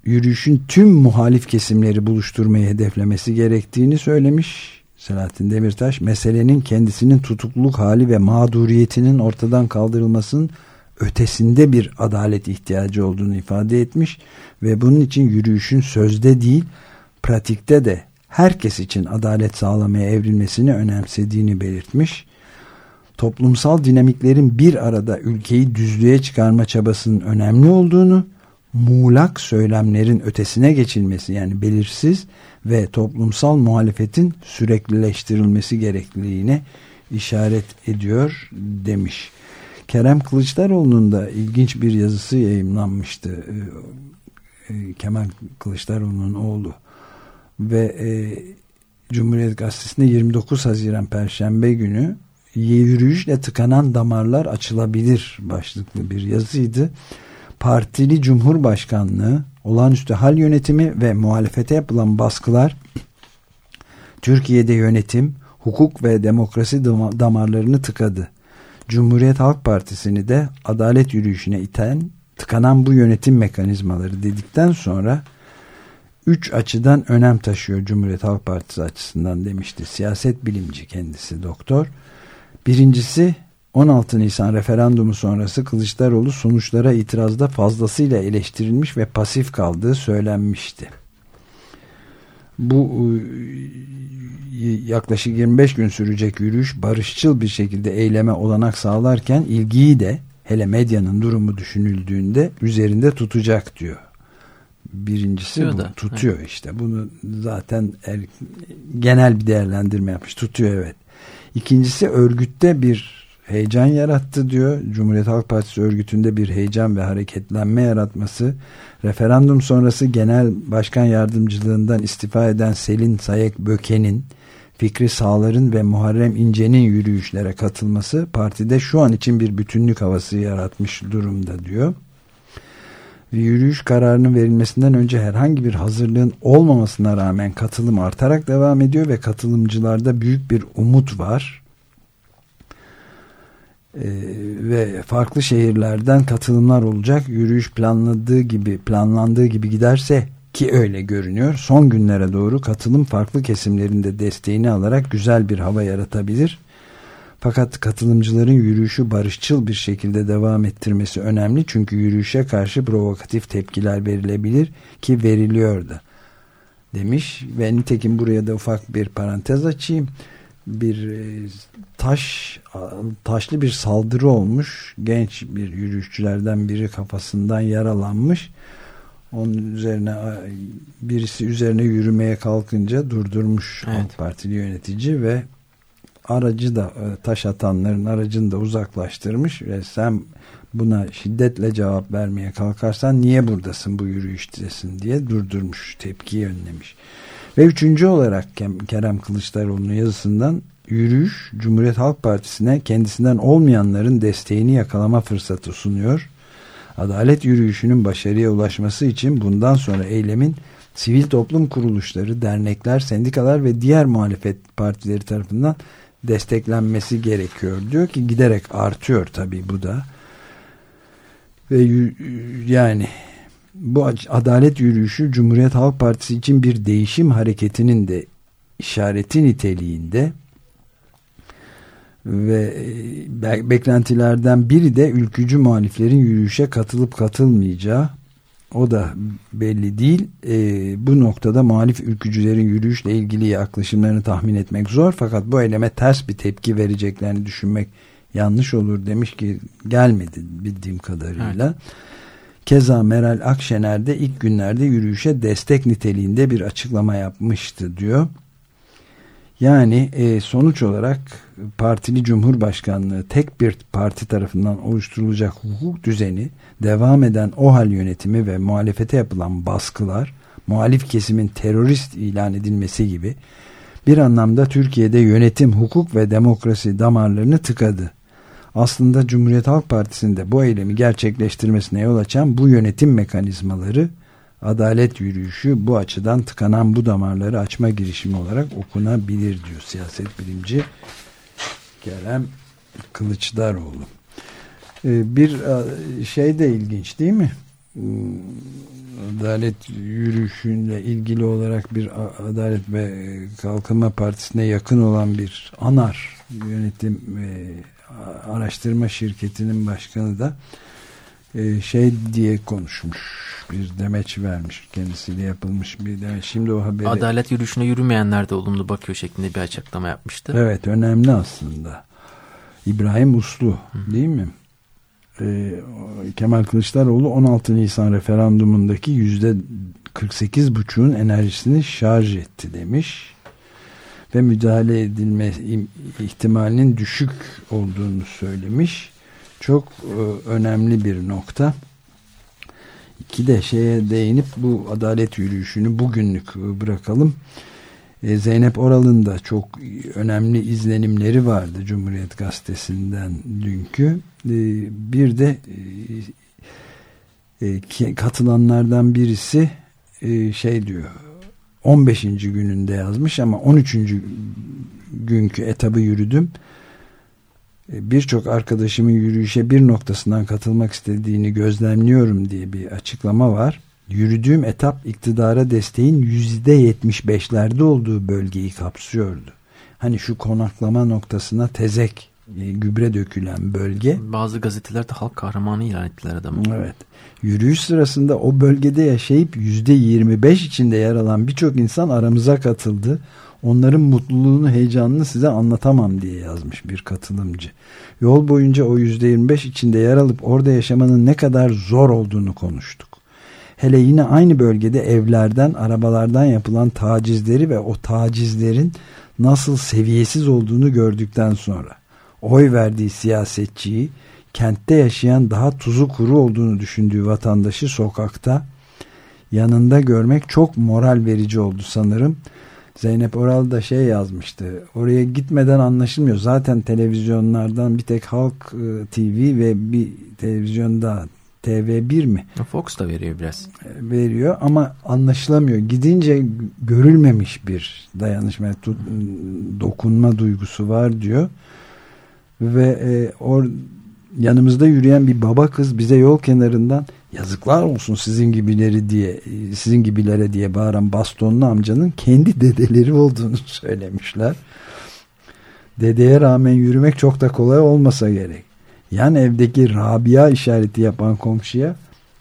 yürüyüşün tüm muhalif kesimleri buluşturmayı hedeflemesi gerektiğini söylemiş. Selahattin Demirtaş meselenin kendisinin tutukluluk hali ve mağduriyetinin ortadan kaldırılmasının ötesinde bir adalet ihtiyacı olduğunu ifade etmiş ve bunun için yürüyüşün sözde değil pratikte de herkes için adalet sağlamaya evrilmesini önemsediğini belirtmiş. Toplumsal dinamiklerin bir arada ülkeyi düzlüğe çıkarma çabasının önemli olduğunu, muğlak söylemlerin ötesine geçilmesi yani belirsiz ve toplumsal muhalefetin süreklileştirilmesi gerekliliğine işaret ediyor demiş. Kerem Kılıçdaroğlu'nun da ilginç bir yazısı yayınlanmıştı. Kemal Kılıçdaroğlu'nun oğlu ve e, Cumhuriyet Gazetesi'nde 29 Haziran Perşembe günü yürüyüşle tıkanan damarlar açılabilir başlıklı bir yazıydı. Partili Cumhurbaşkanlığı, olağanüstü hal yönetimi ve muhalefete yapılan baskılar Türkiye'de yönetim, hukuk ve demokrasi damarlarını tıkadı. Cumhuriyet Halk Partisi'ni de adalet yürüyüşüne iten tıkanan bu yönetim mekanizmaları dedikten sonra üç açıdan önem taşıyor Cumhuriyet Halk Partisi açısından demişti. Siyaset bilimci kendisi doktor. Birincisi 16 Nisan referandumu sonrası Kılıçdaroğlu sonuçlara itirazda fazlasıyla eleştirilmiş ve pasif kaldığı söylenmişti. Bu yaklaşık 25 gün sürecek yürüyüş barışçıl bir şekilde eyleme olanak sağlarken ilgiyi de hele medyanın durumu düşünüldüğünde üzerinde tutacak diyor. Birincisi Tutuyor bu. da, tutuyor işte. Bunu zaten er- genel bir değerlendirme yapmış. Tutuyor evet. İkincisi örgütte bir heyecan yarattı diyor. Cumhuriyet Halk Partisi örgütünde bir heyecan ve hareketlenme yaratması. Referandum sonrası genel başkan yardımcılığından istifa eden Selin Sayek Böke'nin Fikri Sağlar'ın ve Muharrem İnce'nin yürüyüşlere katılması partide şu an için bir bütünlük havası yaratmış durumda diyor. Ve yürüyüş kararının verilmesinden önce herhangi bir hazırlığın olmamasına rağmen katılım artarak devam ediyor ve katılımcılarda büyük bir umut var. Ee, ve farklı şehirlerden katılımlar olacak. Yürüyüş planladığı gibi planlandığı gibi giderse ki öyle görünüyor. Son günlere doğru katılım farklı kesimlerinde desteğini alarak güzel bir hava yaratabilir. Fakat katılımcıların yürüyüşü barışçıl bir şekilde devam ettirmesi önemli. Çünkü yürüyüşe karşı provokatif tepkiler verilebilir ki veriliyor da demiş. Ve nitekim buraya da ufak bir parantez açayım. Bir e, taş taşlı bir saldırı olmuş. Genç bir yürüyüşçülerden biri kafasından yaralanmış. Onun üzerine birisi üzerine yürümeye kalkınca durdurmuş Evet. AK Partili yönetici ve aracı da e, taş atanların aracını da uzaklaştırmış ve sen buna şiddetle cevap vermeye kalkarsan niye buradasın bu yürüyüştesin diye durdurmuş tepkiyi önlemiş. Ve üçüncü olarak Kerem Kılıçdaroğlu'nun yazısından yürüyüş Cumhuriyet Halk Partisi'ne kendisinden olmayanların desteğini yakalama fırsatı sunuyor. Adalet yürüyüşünün başarıya ulaşması için bundan sonra eylemin sivil toplum kuruluşları, dernekler, sendikalar ve diğer muhalefet partileri tarafından desteklenmesi gerekiyor. Diyor ki giderek artıyor tabii bu da. Ve yani bu adalet yürüyüşü Cumhuriyet Halk Partisi için bir değişim hareketinin de işareti niteliğinde ve e, be- beklentilerden biri de ülkücü muhaliflerin yürüyüşe katılıp katılmayacağı o da belli değil. E, bu noktada muhalif ülkücülerin yürüyüşle ilgili yaklaşımlarını tahmin etmek zor fakat bu eyleme ters bir tepki vereceklerini düşünmek yanlış olur demiş ki gelmedi bildiğim kadarıyla. Keza Meral Akşener de ilk günlerde yürüyüşe destek niteliğinde bir açıklama yapmıştı diyor. Yani e, sonuç olarak partili cumhurbaşkanlığı tek bir parti tarafından oluşturulacak hukuk düzeni, devam eden OHAL yönetimi ve muhalefete yapılan baskılar, muhalif kesimin terörist ilan edilmesi gibi bir anlamda Türkiye'de yönetim, hukuk ve demokrasi damarlarını tıkadı. Aslında Cumhuriyet Halk Partisi'nde bu eylemi gerçekleştirmesine yol açan bu yönetim mekanizmaları adalet yürüyüşü bu açıdan tıkanan bu damarları açma girişimi olarak okunabilir diyor siyaset bilimci Kerem Kılıçdaroğlu. Ee, bir e, şey de ilginç değil mi? Hmm, Adalet yürüyüşüyle ilgili olarak bir Adalet ve Kalkınma Partisi'ne yakın olan bir ANAR yönetim ve araştırma şirketinin başkanı da e, şey diye konuşmuş bir demeç vermiş kendisiyle yapılmış bir demeç. Şimdi o haberi Adalet yürüyüşüne yürümeyenler de olumlu bakıyor şeklinde bir açıklama yapmıştı. evet önemli aslında. İbrahim Uslu değil mi? E, Kemal Kılıçdaroğlu 16 Nisan referandumundaki yüzde 48 buçuğun enerjisini şarj etti demiş ve müdahale edilme im- ihtimalinin düşük olduğunu söylemiş. Çok e, önemli bir nokta. İki de şeye değinip bu adalet yürüyüşünü bugünlük e, bırakalım. E, Zeynep Oral'ın da çok önemli izlenimleri vardı Cumhuriyet Gazetesi'nden dünkü. Bir de katılanlardan birisi şey diyor 15. gününde yazmış ama 13. günkü etabı yürüdüm. E, Birçok arkadaşımın yürüyüşe bir noktasından katılmak istediğini gözlemliyorum diye bir açıklama var. Yürüdüğüm etap iktidara desteğin %75'lerde olduğu bölgeyi kapsıyordu. Hani şu konaklama noktasına tezek, e, gübre dökülen bölge. Bazı gazeteler de halk kahramanı ilan ettiler adamı. Evet. Yürüyüş sırasında o bölgede yaşayıp %25 içinde yer alan birçok insan aramıza katıldı. Onların mutluluğunu, heyecanını size anlatamam diye yazmış bir katılımcı. Yol boyunca o %25 içinde yer alıp orada yaşamanın ne kadar zor olduğunu konuştuk. Hele yine aynı bölgede evlerden, arabalardan yapılan tacizleri ve o tacizlerin nasıl seviyesiz olduğunu gördükten sonra oy verdiği siyasetçiyi kentte yaşayan daha tuzu kuru olduğunu düşündüğü vatandaşı sokakta yanında görmek çok moral verici oldu sanırım. Zeynep Oral da şey yazmıştı. Oraya gitmeden anlaşılmıyor. Zaten televizyonlardan bir tek Halk e, TV ve bir televizyonda TV1 mi? Fox da veriyor biraz. E, veriyor ama anlaşılamıyor. Gidince görülmemiş bir dayanışma, dokunma duygusu var diyor. Ve e, or, yanımızda yürüyen bir baba kız bize yol kenarından yazıklar olsun sizin gibileri diye sizin gibilere diye bağıran bastonlu amcanın kendi dedeleri olduğunu söylemişler. Dedeye rağmen yürümek çok da kolay olmasa gerek. Yan evdeki Rabia işareti yapan komşuya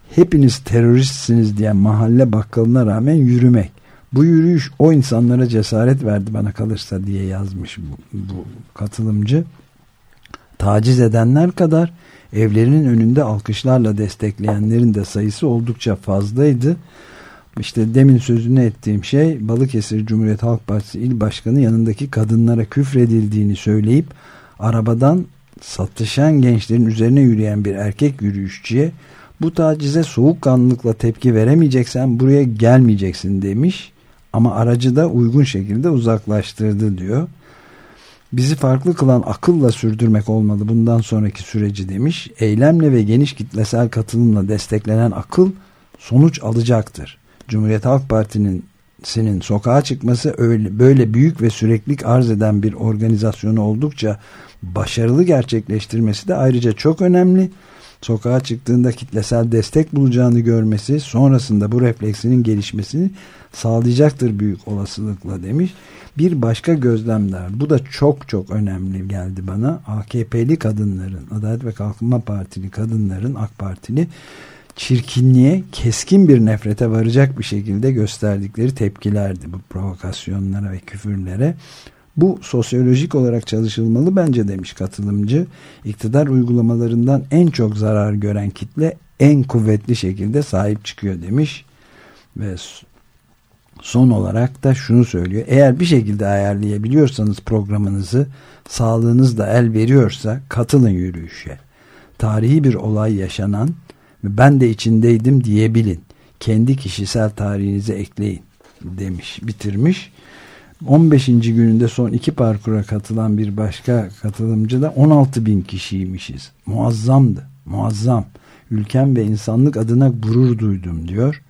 hepiniz teröristsiniz diyen mahalle bakkalına rağmen yürümek. Bu yürüyüş o insanlara cesaret verdi bana kalırsa diye yazmış bu, bu katılımcı. Taciz edenler kadar evlerinin önünde alkışlarla destekleyenlerin de sayısı oldukça fazlaydı. İşte demin sözünü ettiğim şey Balıkesir Cumhuriyet Halk Partisi İl Başkanı yanındaki kadınlara küfredildiğini söyleyip arabadan satışan gençlerin üzerine yürüyen bir erkek yürüyüşçüye bu tacize soğukkanlılıkla tepki veremeyeceksen buraya gelmeyeceksin demiş ama aracı da uygun şekilde uzaklaştırdı diyor. Bizi farklı kılan akılla sürdürmek olmalı bundan sonraki süreci demiş. Eylemle ve geniş kitlesel katılımla desteklenen akıl sonuç alacaktır. Cumhuriyet Halk Parti'nin senin sokağa çıkması öyle böyle büyük ve süreklilik arz eden bir organizasyonu oldukça başarılı gerçekleştirmesi de ayrıca çok önemli. Sokağa çıktığında kitlesel destek bulacağını görmesi sonrasında bu refleksinin gelişmesini sağlayacaktır büyük olasılıkla demiş. Bir başka gözlemler bu da çok çok önemli geldi bana. AKP'li kadınların Adalet ve Kalkınma Partili kadınların AK Partili çirkinliğe keskin bir nefrete varacak bir şekilde gösterdikleri tepkilerdi bu provokasyonlara ve küfürlere. Bu sosyolojik olarak çalışılmalı bence demiş katılımcı. İktidar uygulamalarından en çok zarar gören kitle en kuvvetli şekilde sahip çıkıyor demiş. Ve son olarak da şunu söylüyor. Eğer bir şekilde ayarlayabiliyorsanız programınızı sağlığınız da el veriyorsa katılın yürüyüşe. Tarihi bir olay yaşanan ben de içindeydim diyebilin. Kendi kişisel tarihinize ekleyin demiş bitirmiş. 15. gününde son iki parkura katılan bir başka katılımcı da 16 bin kişiymişiz. Muazzamdı. Muazzam. Ülkem ve insanlık adına gurur duydum diyor.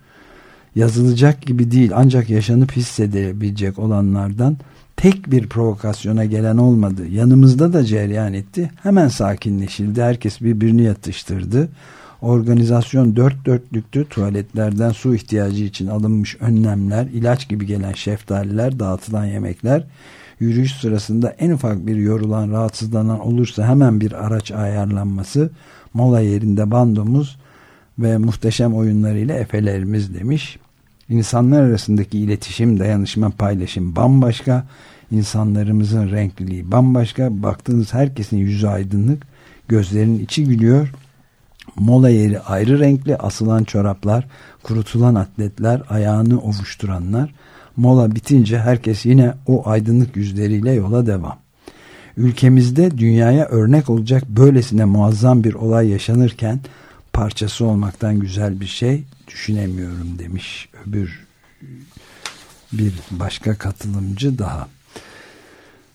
Yazılacak gibi değil ancak yaşanıp hissedebilecek olanlardan tek bir provokasyona gelen olmadı. Yanımızda da cereyan etti. Hemen sakinleşildi. Herkes birbirini yatıştırdı. Organizasyon dört dörtlüktü. Tuvaletlerden su ihtiyacı için alınmış önlemler, ilaç gibi gelen şeftaliler, dağıtılan yemekler, yürüyüş sırasında en ufak bir yorulan, rahatsızlanan olursa hemen bir araç ayarlanması, mola yerinde bandomuz ve muhteşem oyunlarıyla efelerimiz demiş. İnsanlar arasındaki iletişim, dayanışma, paylaşım bambaşka. İnsanlarımızın renkliliği bambaşka. Baktığınız herkesin yüzü aydınlık, gözlerinin içi gülüyor Mola yeri ayrı renkli asılan çoraplar, kurutulan atletler, ayağını ovuşturanlar. Mola bitince herkes yine o aydınlık yüzleriyle yola devam. Ülkemizde dünyaya örnek olacak böylesine muazzam bir olay yaşanırken parçası olmaktan güzel bir şey düşünemiyorum demiş öbür bir başka katılımcı daha.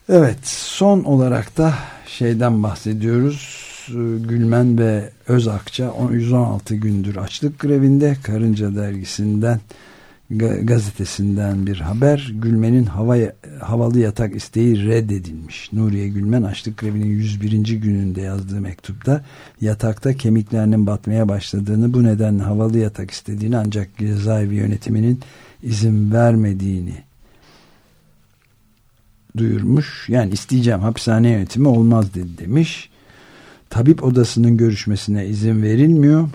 Evet son olarak da şeyden bahsediyoruz Gülmen ve Özakça 116 gündür açlık grevinde Karınca dergisinden gazetesinden bir haber Gülmen'in hava, havalı yatak isteği reddedilmiş. Nuriye Gülmen açlık grevinin 101. gününde yazdığı mektupta yatakta kemiklerinin batmaya başladığını bu nedenle havalı yatak istediğini ancak cezaevi yönetiminin izin vermediğini duyurmuş. Yani isteyeceğim hapishane yönetimi olmaz dedi demiş tabip odasının görüşmesine izin verilmiyor.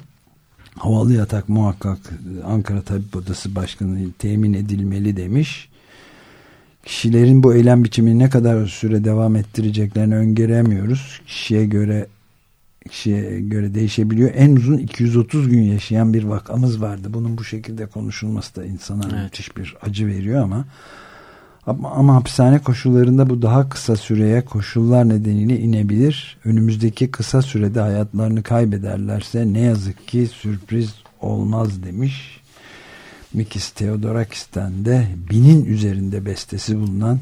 Havalı yatak muhakkak Ankara Tabip Odası Başkanı temin edilmeli demiş. Kişilerin bu eylem biçimini ne kadar süre devam ettireceklerini öngöremiyoruz. Kişiye göre kişiye göre değişebiliyor. En uzun 230 gün yaşayan bir vakamız vardı. Bunun bu şekilde konuşulması da insana Evet. müthiş bir acı veriyor ama ama, ama hapishane koşullarında bu daha kısa süreye koşullar nedeniyle inebilir. Önümüzdeki kısa sürede hayatlarını kaybederlerse ne yazık ki sürpriz olmaz demiş. Mikis Theodorakis'ten de binin üzerinde bestesi bulunan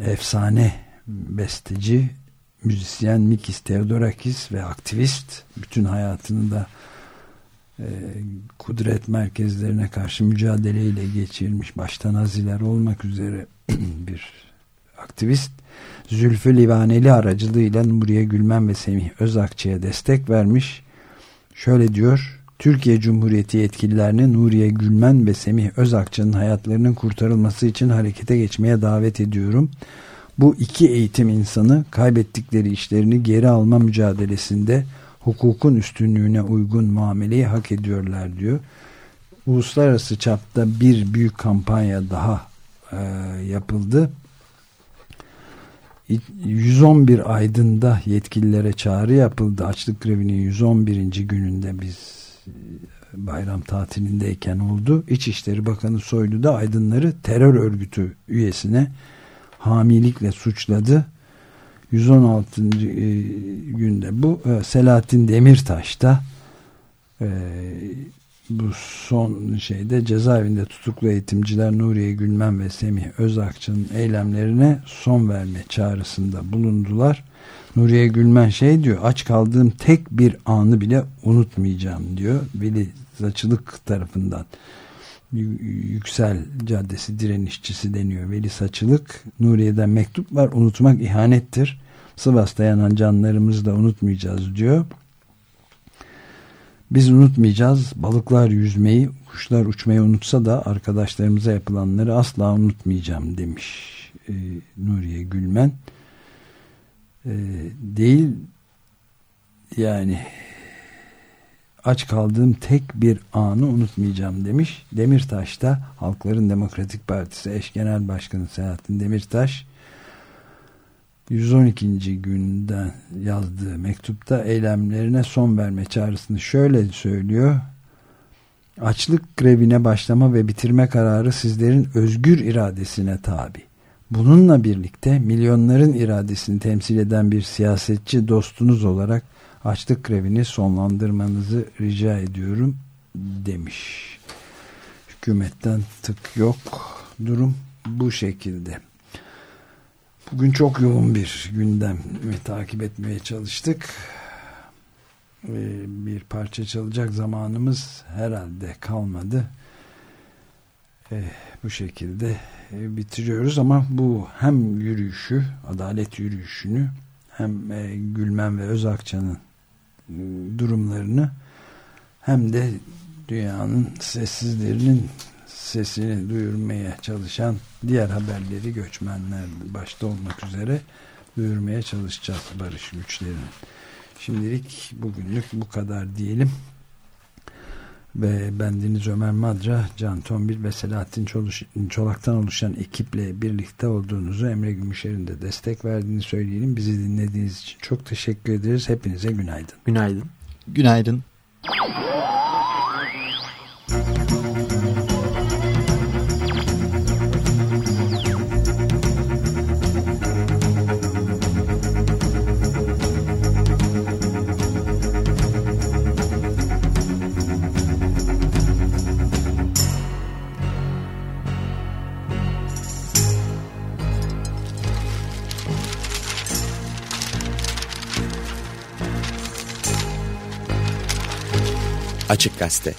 efsane besteci müzisyen Mikis Theodorakis ve aktivist bütün hayatını da e, kudret merkezlerine karşı mücadeleyle geçirmiş başta Naziler olmak üzere bir aktivist Zülfü Livaneli aracılığıyla Nuriye Gülmen ve Semih Özakçı'ya destek vermiş. Şöyle diyor Türkiye Cumhuriyeti yetkililerini Nuriye Gülmen ve Semih Özakçı'nın hayatlarının kurtarılması için harekete geçmeye davet ediyorum. Bu iki eğitim insanı kaybettikleri işlerini geri alma mücadelesinde hukukun üstünlüğüne uygun muameleyi hak ediyorlar diyor. Uluslararası çapta bir büyük kampanya daha e, yapıldı. 111 aydında yetkililere çağrı yapıldı. Açlık grevinin 111. gününde biz e, bayram tatilindeyken oldu. İçişleri Bakanı Soylu da aydınları terör örgütü üyesine hamilikle suçladı. 116. e, günde bu e, Selahattin Demirtaş da e, bu son şeyde cezaevinde tutuklu eğitimciler Nuriye Gülmen ve Semih Özakçı'nın eylemlerine son verme çağrısında bulundular. Nuriye Gülmen şey diyor aç kaldığım tek bir anı bile unutmayacağım diyor. Veli Saçılık tarafından Yüksel Caddesi direnişçisi deniyor. Veli Saçılık Nuriye'den mektup var unutmak ihanettir. Sivas'ta yanan canlarımızı da unutmayacağız diyor. Biz unutmayacağız. Balıklar yüzmeyi, kuşlar uçmayı unutsa da arkadaşlarımıza yapılanları asla unutmayacağım demiş e, Nuriye Gülmen. E, değil yani aç kaldığım tek bir anı unutmayacağım demiş. Demirtaş da Halkların Demokratik Partisi eş genel başkanı Selahattin Demirtaş 112. günden yazdığı mektupta eylemlerine son verme çağrısını şöyle söylüyor. Açlık grevine başlama ve bitirme kararı sizlerin özgür iradesine tabi. Bununla birlikte milyonların iradesini temsil eden bir siyasetçi dostunuz olarak açlık grevini sonlandırmanızı rica ediyorum demiş. Hükümetten tık yok. Durum bu şekilde. Bugün çok yoğun bir gündem takip etmeye çalıştık. Ee, bir parça çalacak zamanımız herhalde kalmadı. Ee, bu şekilde e, bitiriyoruz ama bu hem yürüyüşü, adalet yürüyüşünü hem e, Gülmen ve Özakça'nın e, durumlarını hem de dünyanın sessizlerinin sesini duyurmaya çalışan diğer haberleri göçmenler başta olmak üzere duyurmaya çalışacağız barış güçlerinin. Şimdilik bugünlük bu kadar diyelim. Ve bendeniz Ömer Madra, Can Tombil ve Selahattin Çolak'tan oluşan ekiple birlikte olduğunuzu Emre Gümüşer'in de destek verdiğini söyleyelim. Bizi dinlediğiniz için çok teşekkür ederiz. Hepinize günaydın. Günaydın. Günaydın. Açık Gazete